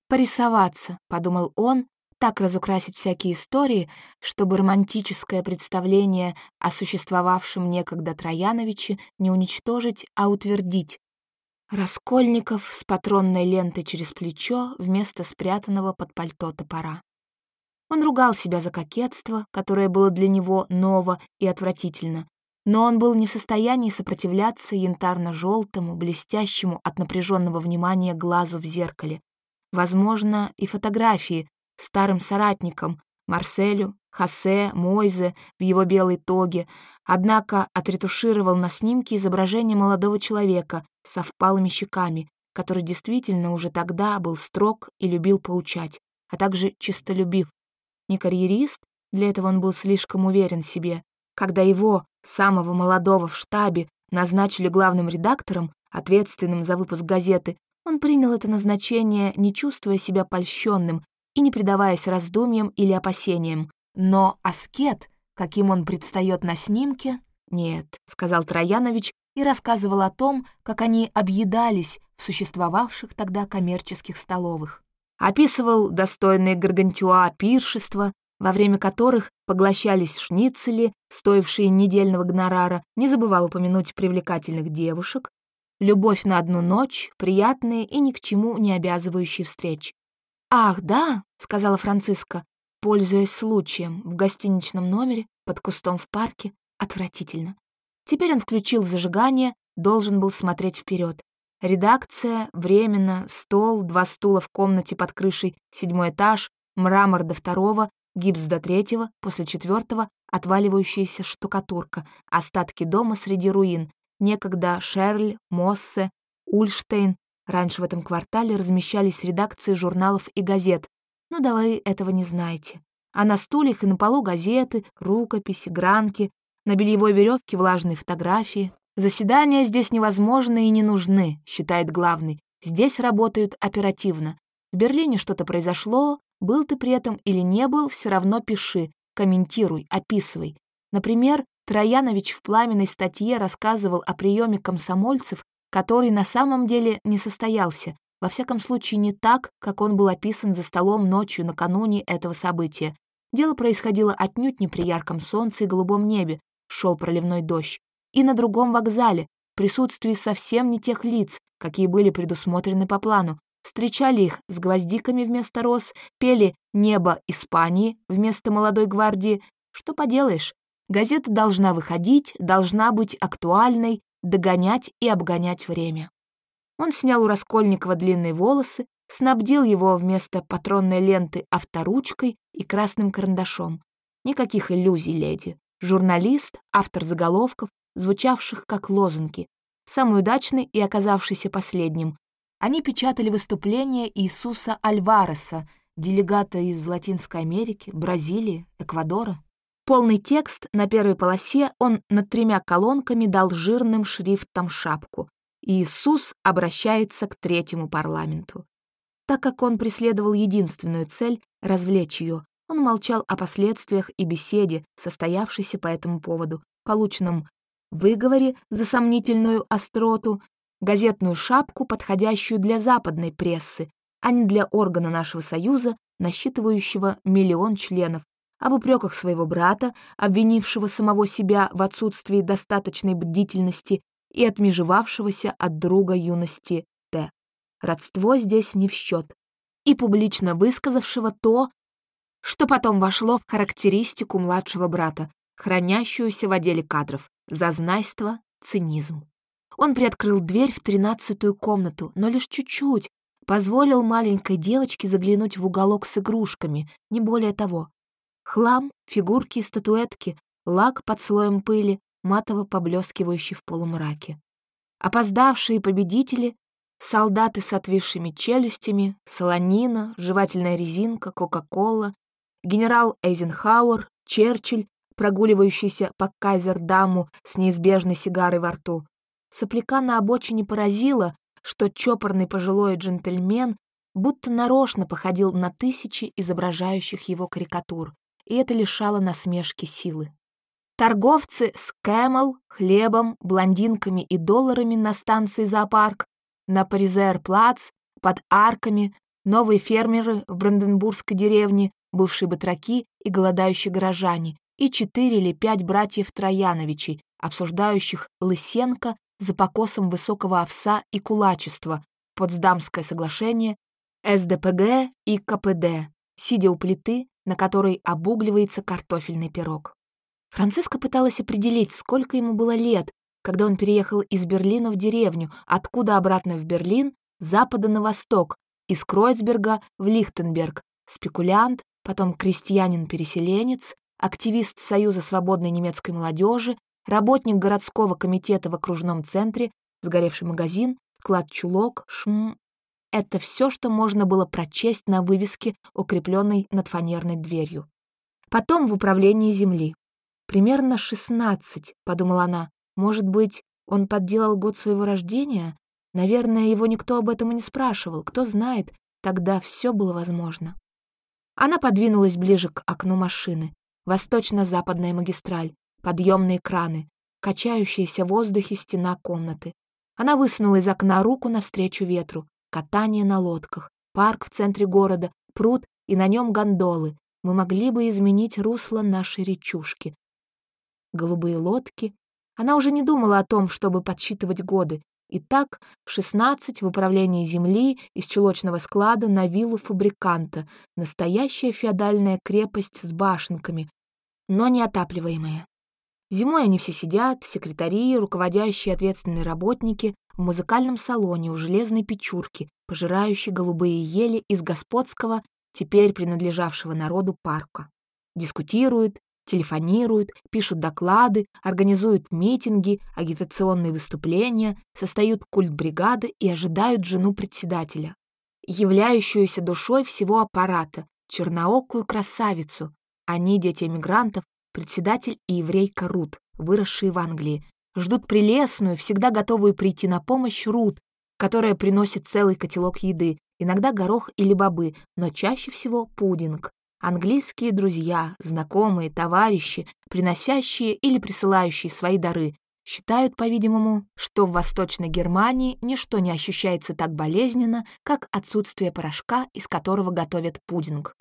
«Порисоваться», — подумал он, так разукрасить всякие истории, чтобы романтическое представление о существовавшем некогда Трояновиче не уничтожить, а утвердить. Раскольников с патронной лентой через плечо вместо спрятанного под пальто топора. Он ругал себя за кокетство, которое было для него ново и отвратительно, но он был не в состоянии сопротивляться янтарно-желтому, блестящему от напряженного внимания глазу в зеркале. Возможно, и фотографии, старым соратникам, Марселю, Хосе, Мойзе в его белой тоге, однако отретушировал на снимке изображение молодого человека со впалыми щеками, который действительно уже тогда был строг и любил поучать, а также чистолюбив. Не карьерист, для этого он был слишком уверен в себе. Когда его, самого молодого в штабе, назначили главным редактором, ответственным за выпуск газеты, он принял это назначение, не чувствуя себя польщенным и не предаваясь раздумьям или опасениям. Но аскет, каким он предстает на снимке, нет, сказал Троянович и рассказывал о том, как они объедались в существовавших тогда коммерческих столовых. Описывал достойные гаргантюа пиршества, во время которых поглощались шницели, стоившие недельного гонорара, не забывал упомянуть привлекательных девушек, любовь на одну ночь, приятные и ни к чему не обязывающие встречи. «Ах, да», — сказала Франциска, пользуясь случаем, в гостиничном номере, под кустом в парке, отвратительно. Теперь он включил зажигание, должен был смотреть вперед. Редакция, временно, стол, два стула в комнате под крышей, седьмой этаж, мрамор до второго, гипс до третьего, после четвертого отваливающаяся штукатурка, остатки дома среди руин, некогда Шерль, Моссе, Ульштейн, Раньше в этом квартале размещались редакции журналов и газет, но да вы этого не знаете. А на стульях и на полу газеты, рукописи, гранки, на бельевой веревке влажные фотографии. Заседания здесь невозможны и не нужны, считает главный. Здесь работают оперативно. В Берлине что-то произошло, был ты при этом или не был, все равно пиши, комментируй, описывай. Например, Троянович в пламенной статье рассказывал о приеме комсомольцев который на самом деле не состоялся, во всяком случае не так, как он был описан за столом ночью накануне этого события. Дело происходило отнюдь не при ярком солнце и голубом небе, шел проливной дождь, и на другом вокзале, в присутствии совсем не тех лиц, какие были предусмотрены по плану, встречали их с гвоздиками вместо роз, пели «Небо Испании» вместо «Молодой гвардии». Что поделаешь, газета должна выходить, должна быть актуальной, догонять и обгонять время. Он снял у Раскольникова длинные волосы, снабдил его вместо патронной ленты авторучкой и красным карандашом. Никаких иллюзий, леди. Журналист, автор заголовков, звучавших как лозунги, самый удачный и оказавшийся последним. Они печатали выступления Иисуса Альвареса, делегата из Латинской Америки, Бразилии, Эквадора. Полный текст на первой полосе он над тремя колонками дал жирным шрифтом шапку. Иисус обращается к третьему парламенту. Так как он преследовал единственную цель — развлечь ее, он молчал о последствиях и беседе, состоявшейся по этому поводу, полученном выговоре за сомнительную остроту, газетную шапку, подходящую для западной прессы, а не для органа нашего союза, насчитывающего миллион членов, об упреках своего брата, обвинившего самого себя в отсутствии достаточной бдительности и отмежевавшегося от друга юности Т. Родство здесь не в счет. И публично высказавшего то, что потом вошло в характеристику младшего брата, хранящуюся в отделе кадров, зазнайство, цинизм. Он приоткрыл дверь в тринадцатую комнату, но лишь чуть-чуть, позволил маленькой девочке заглянуть в уголок с игрушками, не более того. Хлам, фигурки и статуэтки, лак под слоем пыли, матово поблескивающий в полумраке. Опоздавшие победители, солдаты с отвисшими челюстями, солонина, жевательная резинка, кока-кола, генерал Эйзенхауэр, Черчилль, прогуливающийся по Кайзердаму с неизбежной сигарой во рту. Сопляка на обочине поразило, что чопорный пожилой джентльмен будто нарочно походил на тысячи изображающих его карикатур, и это лишало насмешки силы. Торговцы с кэмел, хлебом, блондинками и долларами на станции зоопарк, на Паризер-плац, под арками, новые фермеры в Бранденбургской деревне, бывшие батраки и голодающие горожане, и четыре или пять братьев Трояновичей, обсуждающих Лысенко за покосом высокого овса и кулачества, Потсдамское соглашение, СДПГ и КПД, сидя у плиты, на которой обугливается картофельный пирог. Франциска пыталась определить, сколько ему было лет, когда он переехал из Берлина в деревню, откуда обратно в Берлин, с запада на восток, из Кройцберга в Лихтенберг, спекулянт, потом крестьянин-переселенец, активист Союза свободной немецкой молодежи, работник городского комитета в окружном центре, сгоревший магазин, склад-чулок, шм... Это все, что можно было прочесть на вывеске, укрепленной над фанерной дверью. Потом в управлении земли. «Примерно шестнадцать», — подумала она. «Может быть, он подделал год своего рождения? Наверное, его никто об этом и не спрашивал. Кто знает, тогда все было возможно». Она подвинулась ближе к окну машины. Восточно-западная магистраль, подъемные краны, качающаяся в воздухе стена комнаты. Она высунула из окна руку навстречу ветру. Катание на лодках, парк в центре города, пруд и на нем гондолы. Мы могли бы изменить русло нашей речушки голубые лодки. Она уже не думала о том, чтобы подсчитывать годы. И так в 16 в управлении земли из чулочного склада на виллу фабриканта, настоящая феодальная крепость с башенками, но неотапливаемая. Зимой они все сидят, секретари, руководящие ответственные работники, в музыкальном салоне у железной печурки, пожирающей голубые ели из господского, теперь принадлежавшего народу парка. Дискутируют, телефонируют, пишут доклады, организуют митинги, агитационные выступления, состоят культ бригады и ожидают жену председателя, являющуюся душой всего аппарата, черноокую красавицу. Они, дети эмигрантов, председатель и еврейка Рут, выросшие в Англии, ждут прелестную, всегда готовую прийти на помощь Рут, которая приносит целый котелок еды, иногда горох или бобы, но чаще всего пудинг. Английские друзья, знакомые, товарищи, приносящие или присылающие свои дары, считают, по-видимому, что в Восточной Германии ничто не ощущается так болезненно, как отсутствие порошка, из которого готовят пудинг.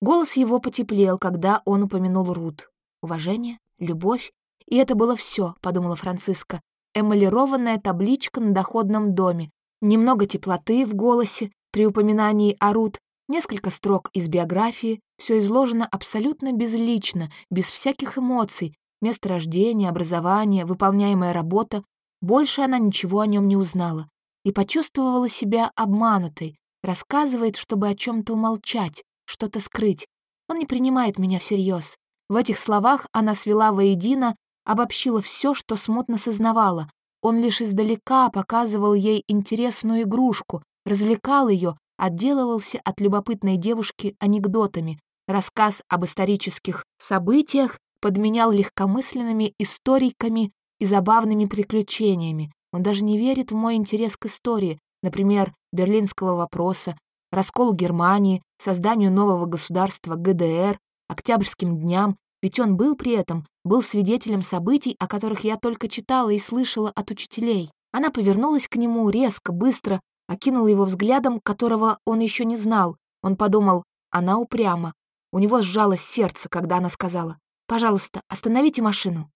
Голос его потеплел, когда он упомянул Рут. Уважение, любовь, и это было все, подумала Франциска, эмалированная табличка на доходном доме, немного теплоты в голосе при упоминании о Рут, Несколько строк из биографии, все изложено абсолютно безлично, без всяких эмоций, место рождения, образование, выполняемая работа. Больше она ничего о нем не узнала. И почувствовала себя обманутой, рассказывает, чтобы о чем-то умолчать, что-то скрыть. Он не принимает меня всерьез. В этих словах она свела воедино, обобщила все, что смутно сознавала. Он лишь издалека показывал ей интересную игрушку, развлекал ее, отделывался от любопытной девушки анекдотами, рассказ об исторических событиях подменял легкомысленными историками и забавными приключениями. Он даже не верит в мой интерес к истории, например, берлинского вопроса, расколу Германии, созданию нового государства ГДР, октябрьским дням, ведь он был при этом, был свидетелем событий, о которых я только читала и слышала от учителей. Она повернулась к нему резко, быстро, окинул его взглядом, которого он еще не знал. Он подумал, она упряма. У него сжалось сердце, когда она сказала, «Пожалуйста, остановите машину».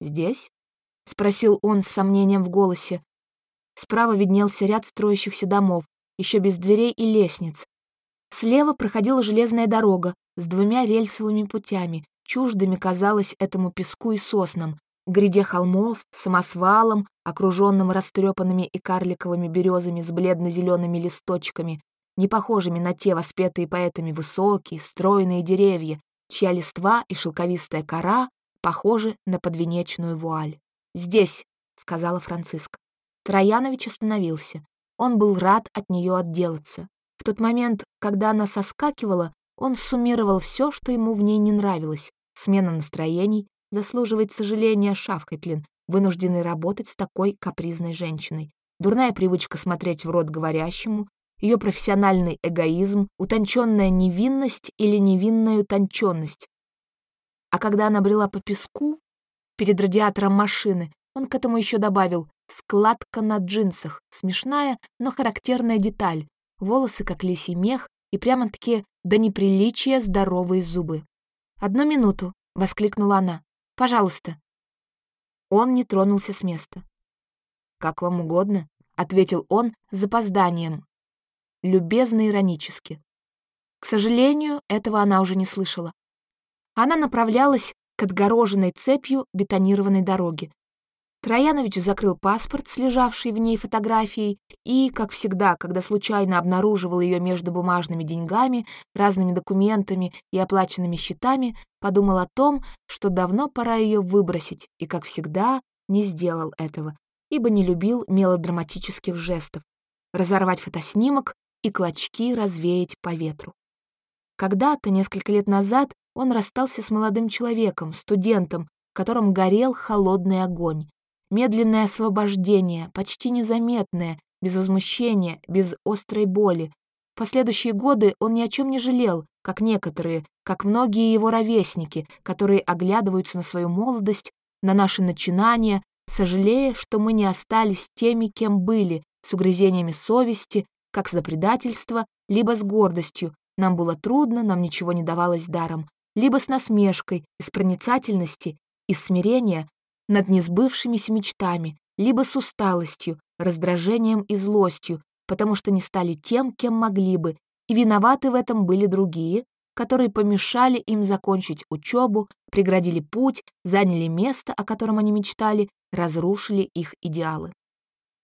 «Здесь?» — спросил он с сомнением в голосе. Справа виднелся ряд строящихся домов, еще без дверей и лестниц. Слева проходила железная дорога с двумя рельсовыми путями, чуждыми казалось этому песку и соснам, гряде холмов, самосвалом, окруженным растрепанными и карликовыми березами с бледно-зелеными листочками, не похожими на те воспетые поэтами высокие, стройные деревья, чья листва и шелковистая кора похожи на подвенечную вуаль. «Здесь», — сказала Франциска. Троянович остановился. Он был рад от нее отделаться. В тот момент, когда она соскакивала, он суммировал все, что ему в ней не нравилось. Смена настроений, заслуживает сожаления Шафхетлин, вынужденный работать с такой капризной женщиной. Дурная привычка смотреть в рот говорящему, ее профессиональный эгоизм, утонченная невинность или невинная утонченность. А когда она брела по песку перед радиатором машины, он к этому еще добавил складка на джинсах, смешная, но характерная деталь, волосы как лисий мех и прямо-таки до неприличия здоровые зубы. «Одну минуту», — воскликнула она. «Пожалуйста». Он не тронулся с места. «Как вам угодно», — ответил он с запозданием, любезно иронически. К сожалению, этого она уже не слышала. Она направлялась к отгороженной цепью бетонированной дороги. Троянович закрыл паспорт с лежавшей в ней фотографией и, как всегда, когда случайно обнаруживал ее между бумажными деньгами, разными документами и оплаченными счетами, подумал о том, что давно пора ее выбросить, и, как всегда, не сделал этого, ибо не любил мелодраматических жестов. Разорвать фотоснимок и клочки развеять по ветру. Когда-то, несколько лет назад, он расстался с молодым человеком, студентом, в котором горел холодный огонь. Медленное освобождение, почти незаметное, без возмущения, без острой боли. В последующие годы он ни о чем не жалел, как некоторые, как многие его ровесники, которые оглядываются на свою молодость, на наши начинания, сожалея, что мы не остались теми, кем были, с угрызениями совести, как за предательство, либо с гордостью, нам было трудно, нам ничего не давалось даром, либо с насмешкой, из проницательности, из смирения над несбывшимися мечтами, либо с усталостью, раздражением и злостью, потому что не стали тем, кем могли бы, и виноваты в этом были другие, которые помешали им закончить учебу, преградили путь, заняли место, о котором они мечтали, разрушили их идеалы.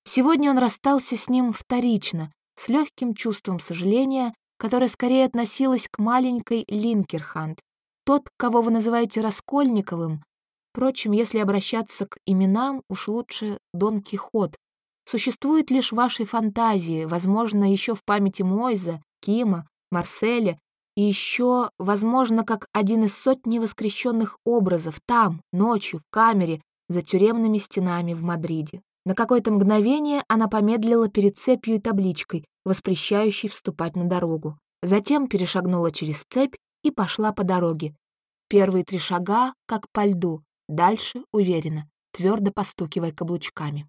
Сегодня он расстался с ним вторично, с легким чувством сожаления, которое скорее относилось к маленькой Линкерхант. Тот, кого вы называете Раскольниковым, впрочем, если обращаться к именам, уж лучше Дон Кихот, существует лишь в вашей фантазии, возможно, еще в памяти Мойза, Кима, Марселя, и еще, возможно, как один из сотни воскрещенных образов там, ночью, в камере, за тюремными стенами в Мадриде. На какое-то мгновение она помедлила перед цепью и табличкой, воспрещающей вступать на дорогу. Затем перешагнула через цепь и пошла по дороге. Первые три шага, как по льду, дальше уверенно, твердо постукивая каблучками.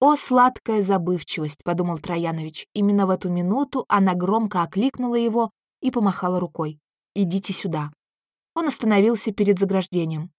«О, сладкая забывчивость!» — подумал Троянович. Именно в эту минуту она громко окликнула его и помахала рукой. «Идите сюда». Он остановился перед заграждением.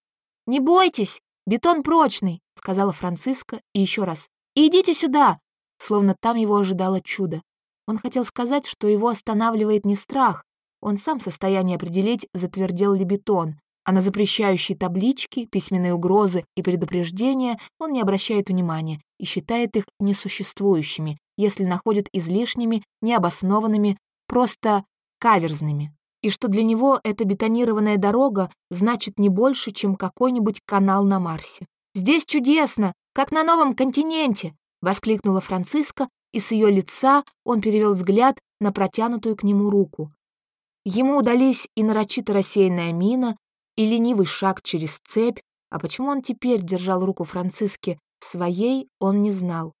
«Не бойтесь! Бетон прочный!» — сказала Франциска, и еще раз «Идите сюда!» Словно там его ожидало чудо. Он хотел сказать, что его останавливает не страх, он сам в состоянии определить, затвердел ли бетон, а на запрещающие таблички, письменные угрозы и предупреждения он не обращает внимания и считает их несуществующими, если находит излишними, необоснованными, просто каверзными и что для него эта бетонированная дорога значит не больше, чем какой-нибудь канал на Марсе. «Здесь чудесно, как на новом континенте!» — воскликнула Франциска, и с ее лица он перевел взгляд на протянутую к нему руку. Ему удались и нарочито рассеянная мина, и ленивый шаг через цепь, а почему он теперь держал руку Франциски в своей, он не знал.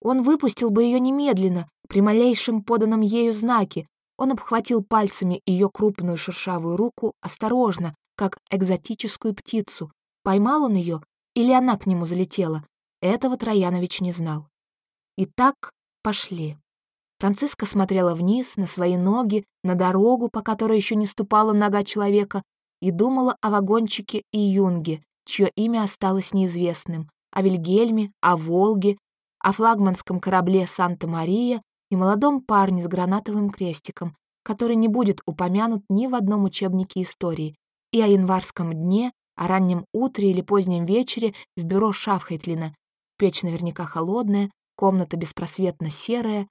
Он выпустил бы ее немедленно, при малейшем поданном ею знаке, он обхватил пальцами ее крупную шершавую руку осторожно, как экзотическую птицу. Поймал он ее или она к нему залетела? Этого Троянович не знал. Итак, пошли. Франциска смотрела вниз, на свои ноги, на дорогу, по которой еще не ступала нога человека, и думала о вагончике и Юнге, чье имя осталось неизвестным, о Вильгельме, о Волге, о флагманском корабле «Санта-Мария» и молодом парне с гранатовым крестиком, который не будет упомянут ни в одном учебнике истории, и о январском дне, о раннем утре или позднем вечере в бюро Шафхайтлина. Печь наверняка холодная, комната беспросветно серая,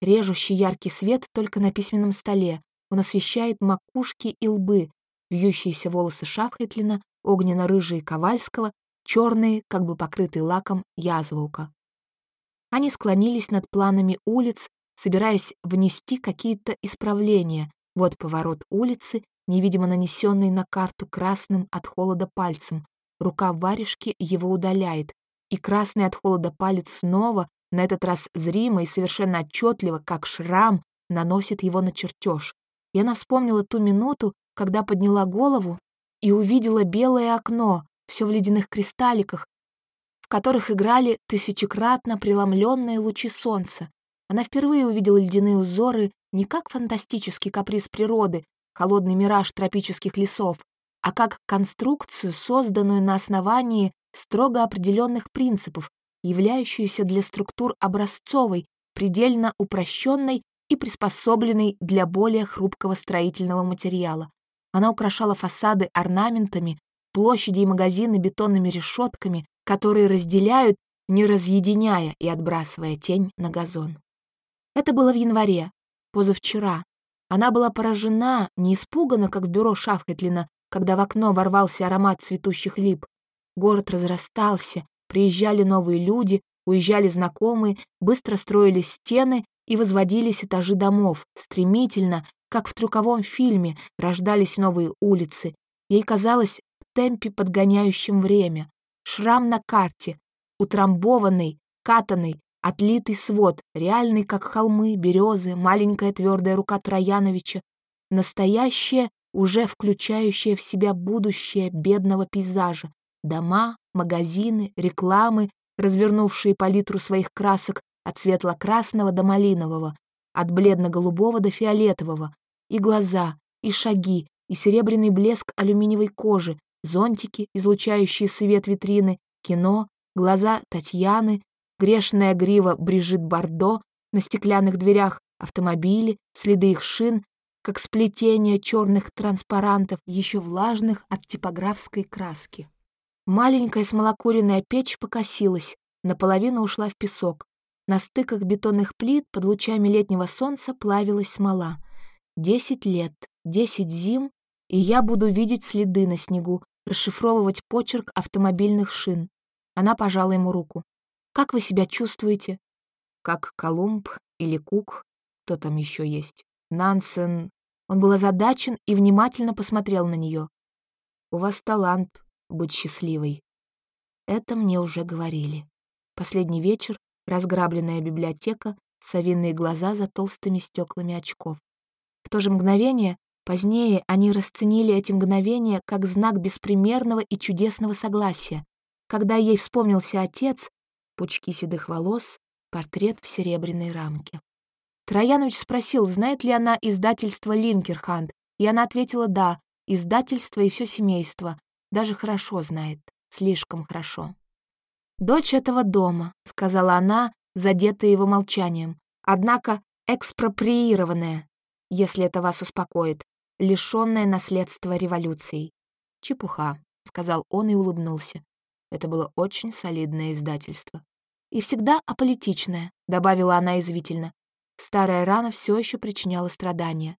режущий яркий свет только на письменном столе. Он освещает макушки и лбы, вьющиеся волосы Шафхайтлина, огненно-рыжие Ковальского, черные, как бы покрытые лаком, Язваука. Они склонились над планами улиц, собираясь внести какие-то исправления. Вот поворот улицы, невидимо нанесенный на карту красным от холода пальцем. Рука варежки его удаляет, и красный от холода палец снова на этот раз зримо и совершенно отчетливо, как шрам, наносит его на чертеж. И она вспомнила ту минуту, когда подняла голову и увидела белое окно, все в ледяных кристалликах, в которых играли тысячекратно преломленные лучи солнца. Она впервые увидела ледяные узоры не как фантастический каприз природы, холодный мираж тропических лесов, а как конструкцию, созданную на основании строго определенных принципов, являющуюся для структур образцовой, предельно упрощенной и приспособленной для более хрупкого строительного материала. Она украшала фасады орнаментами, площади и магазины бетонными решетками, которые разделяют, не разъединяя и отбрасывая тень на газон. Это было в январе, позавчера. Она была поражена, не испугана, как в бюро Шафхетлина, когда в окно ворвался аромат цветущих лип. Город разрастался, приезжали новые люди, уезжали знакомые, быстро строились стены и возводились этажи домов. Стремительно, как в трюковом фильме, рождались новые улицы. Ей казалось в темпе, подгоняющем время. Шрам на карте, утрамбованный, катанный, отлитый свод, реальный, как холмы, березы, маленькая твердая рука Трояновича, настоящее, уже включающее в себя будущее бедного пейзажа, дома, магазины, рекламы, развернувшие палитру своих красок от светло-красного до малинового, от бледно-голубого до фиолетового, и глаза, и шаги, и серебряный блеск алюминиевой кожи, зонтики, излучающие свет витрины, кино, глаза Татьяны, грешная грива Брижит Бардо на стеклянных дверях, автомобили, следы их шин, как сплетение черных транспарантов, еще влажных от типографской краски. Маленькая смолокуренная печь покосилась, наполовину ушла в песок. На стыках бетонных плит под лучами летнего солнца плавилась смола. Десять лет, десять зим, и я буду видеть следы на снегу, расшифровывать почерк автомобильных шин. Она пожала ему руку. «Как вы себя чувствуете?» «Как Колумб или Кук, кто там еще есть. Нансен...» Он был озадачен и внимательно посмотрел на нее. «У вас талант, быть счастливой. Это мне уже говорили. Последний вечер, разграбленная библиотека, совиные глаза за толстыми стеклами очков. В то же мгновение, позднее, они расценили эти мгновения как знак беспримерного и чудесного согласия. Когда ей вспомнился отец, пучки седых волос, портрет в серебряной рамке. Троянович спросил, знает ли она издательство «Линкерханд», и она ответила «да», издательство и все семейство, даже хорошо знает, слишком хорошо. «Дочь этого дома», — сказала она, задетая его молчанием, «однако экспроприированная, если это вас успокоит, лишённая наследства революцией». «Чепуха», — сказал он и улыбнулся. Это было очень солидное издательство. «И всегда аполитичное», — добавила она извительно. Старая рана все еще причиняла страдания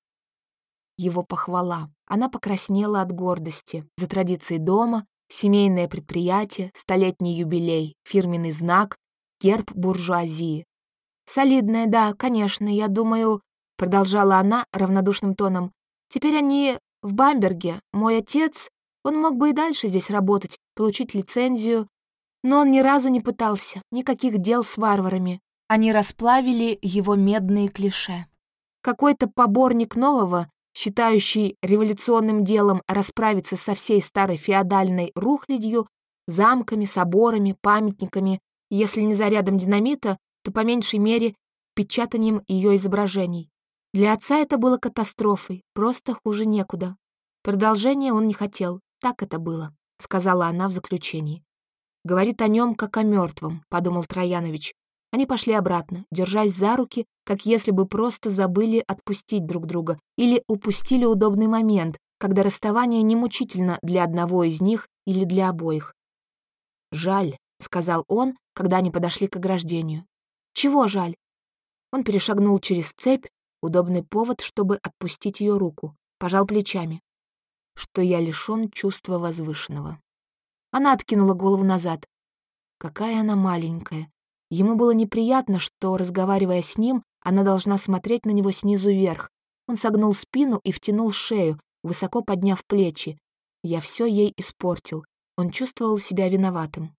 его похвала. Она покраснела от гордости. За традицией дома, семейное предприятие, столетний юбилей, фирменный знак, герб буржуазии. «Солидная, да, конечно, я думаю», — продолжала она равнодушным тоном. «Теперь они в Бамберге. Мой отец, он мог бы и дальше здесь работать, получить лицензию, но он ни разу не пытался, никаких дел с варварами. Они расплавили его медные клише. Какой-то поборник нового, считающий революционным делом расправиться со всей старой феодальной рухлядью, замками, соборами, памятниками, если не зарядом динамита, то по меньшей мере печатанием ее изображений. Для отца это было катастрофой, просто хуже некуда. Продолжения он не хотел, так это было, сказала она в заключении. Говорит о нем как о мертвом, подумал Троянович. Они пошли обратно, держась за руки, как если бы просто забыли отпустить друг друга или упустили удобный момент, когда расставание не мучительно для одного из них или для обоих. «Жаль», — сказал он, когда они подошли к ограждению. «Чего жаль?» Он перешагнул через цепь, удобный повод, чтобы отпустить ее руку, пожал плечами. Что я лишён чувства возвышенного. Она откинула голову назад. Какая она маленькая, Ему было неприятно, что, разговаривая с ним, она должна смотреть на него снизу вверх. Он согнул спину и втянул шею, высоко подняв плечи. Я все ей испортил. Он чувствовал себя виноватым.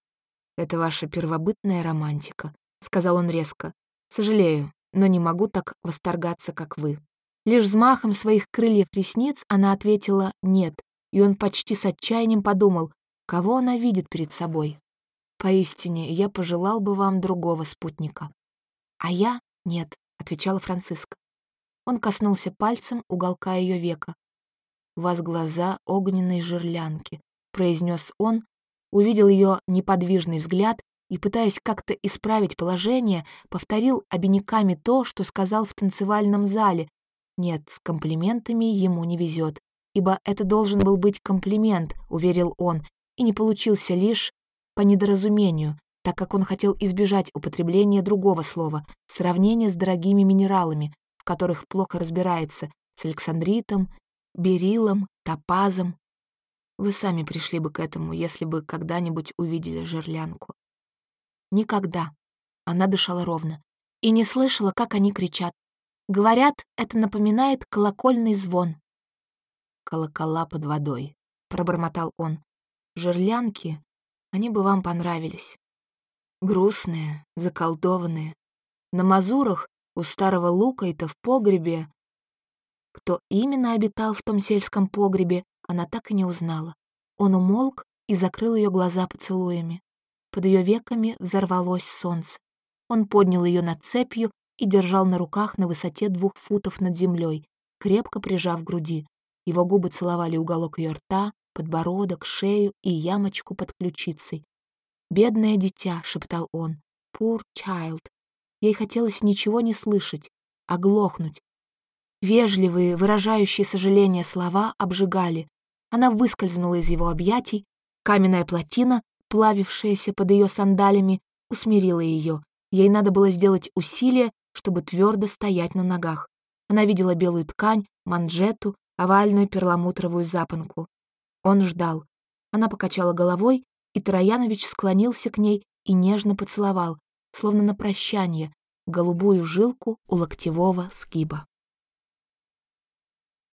«Это ваша первобытная романтика», — сказал он резко. «Сожалею, но не могу так восторгаться, как вы». Лишь взмахом своих крыльев ресниц она ответила «нет», и он почти с отчаянием подумал, кого она видит перед собой. «Поистине, я пожелал бы вам другого спутника». «А я — нет», — отвечала Франциска. Он коснулся пальцем уголка ее века. «У вас глаза огненной жерлянки», — произнес он, увидел ее неподвижный взгляд и, пытаясь как-то исправить положение, повторил обиняками то, что сказал в танцевальном зале. Нет, с комплиментами ему не везет, ибо это должен был быть комплимент, уверил он, и не получился лишь по недоразумению, так как он хотел избежать употребления другого слова, сравнения с дорогими минералами, в которых плохо разбирается, с александритом, берилом, топазом. Вы сами пришли бы к этому, если бы когда-нибудь увидели жерлянку. Никогда. Она дышала ровно. И не слышала, как они кричат. Говорят, это напоминает колокольный звон. «Колокола под водой», — пробормотал он. «Жерлянки, они бы вам понравились. Грустные, заколдованные. На мазурах у старого Лукайта в погребе... Кто именно обитал в том сельском погребе, она так и не узнала. Он умолк и закрыл ее глаза поцелуями. Под ее веками взорвалось солнце. Он поднял ее над цепью и держал на руках на высоте двух футов над землей, крепко прижав к груди. Его губы целовали уголок ее рта, подбородок, шею и ямочку под ключицей. «Бедное дитя», — шептал он, — «poor child». Ей хотелось ничего не слышать, оглохнуть. Вежливые, выражающие сожаление слова обжигали. Она выскользнула из его объятий, каменная плотина плавившаяся под ее сандалями, усмирила ее. Ей надо было сделать усилие, чтобы твердо стоять на ногах. Она видела белую ткань, манжету, овальную перламутровую запонку. Он ждал. Она покачала головой, и Троянович склонился к ней и нежно поцеловал, словно на прощание, голубую жилку у локтевого сгиба.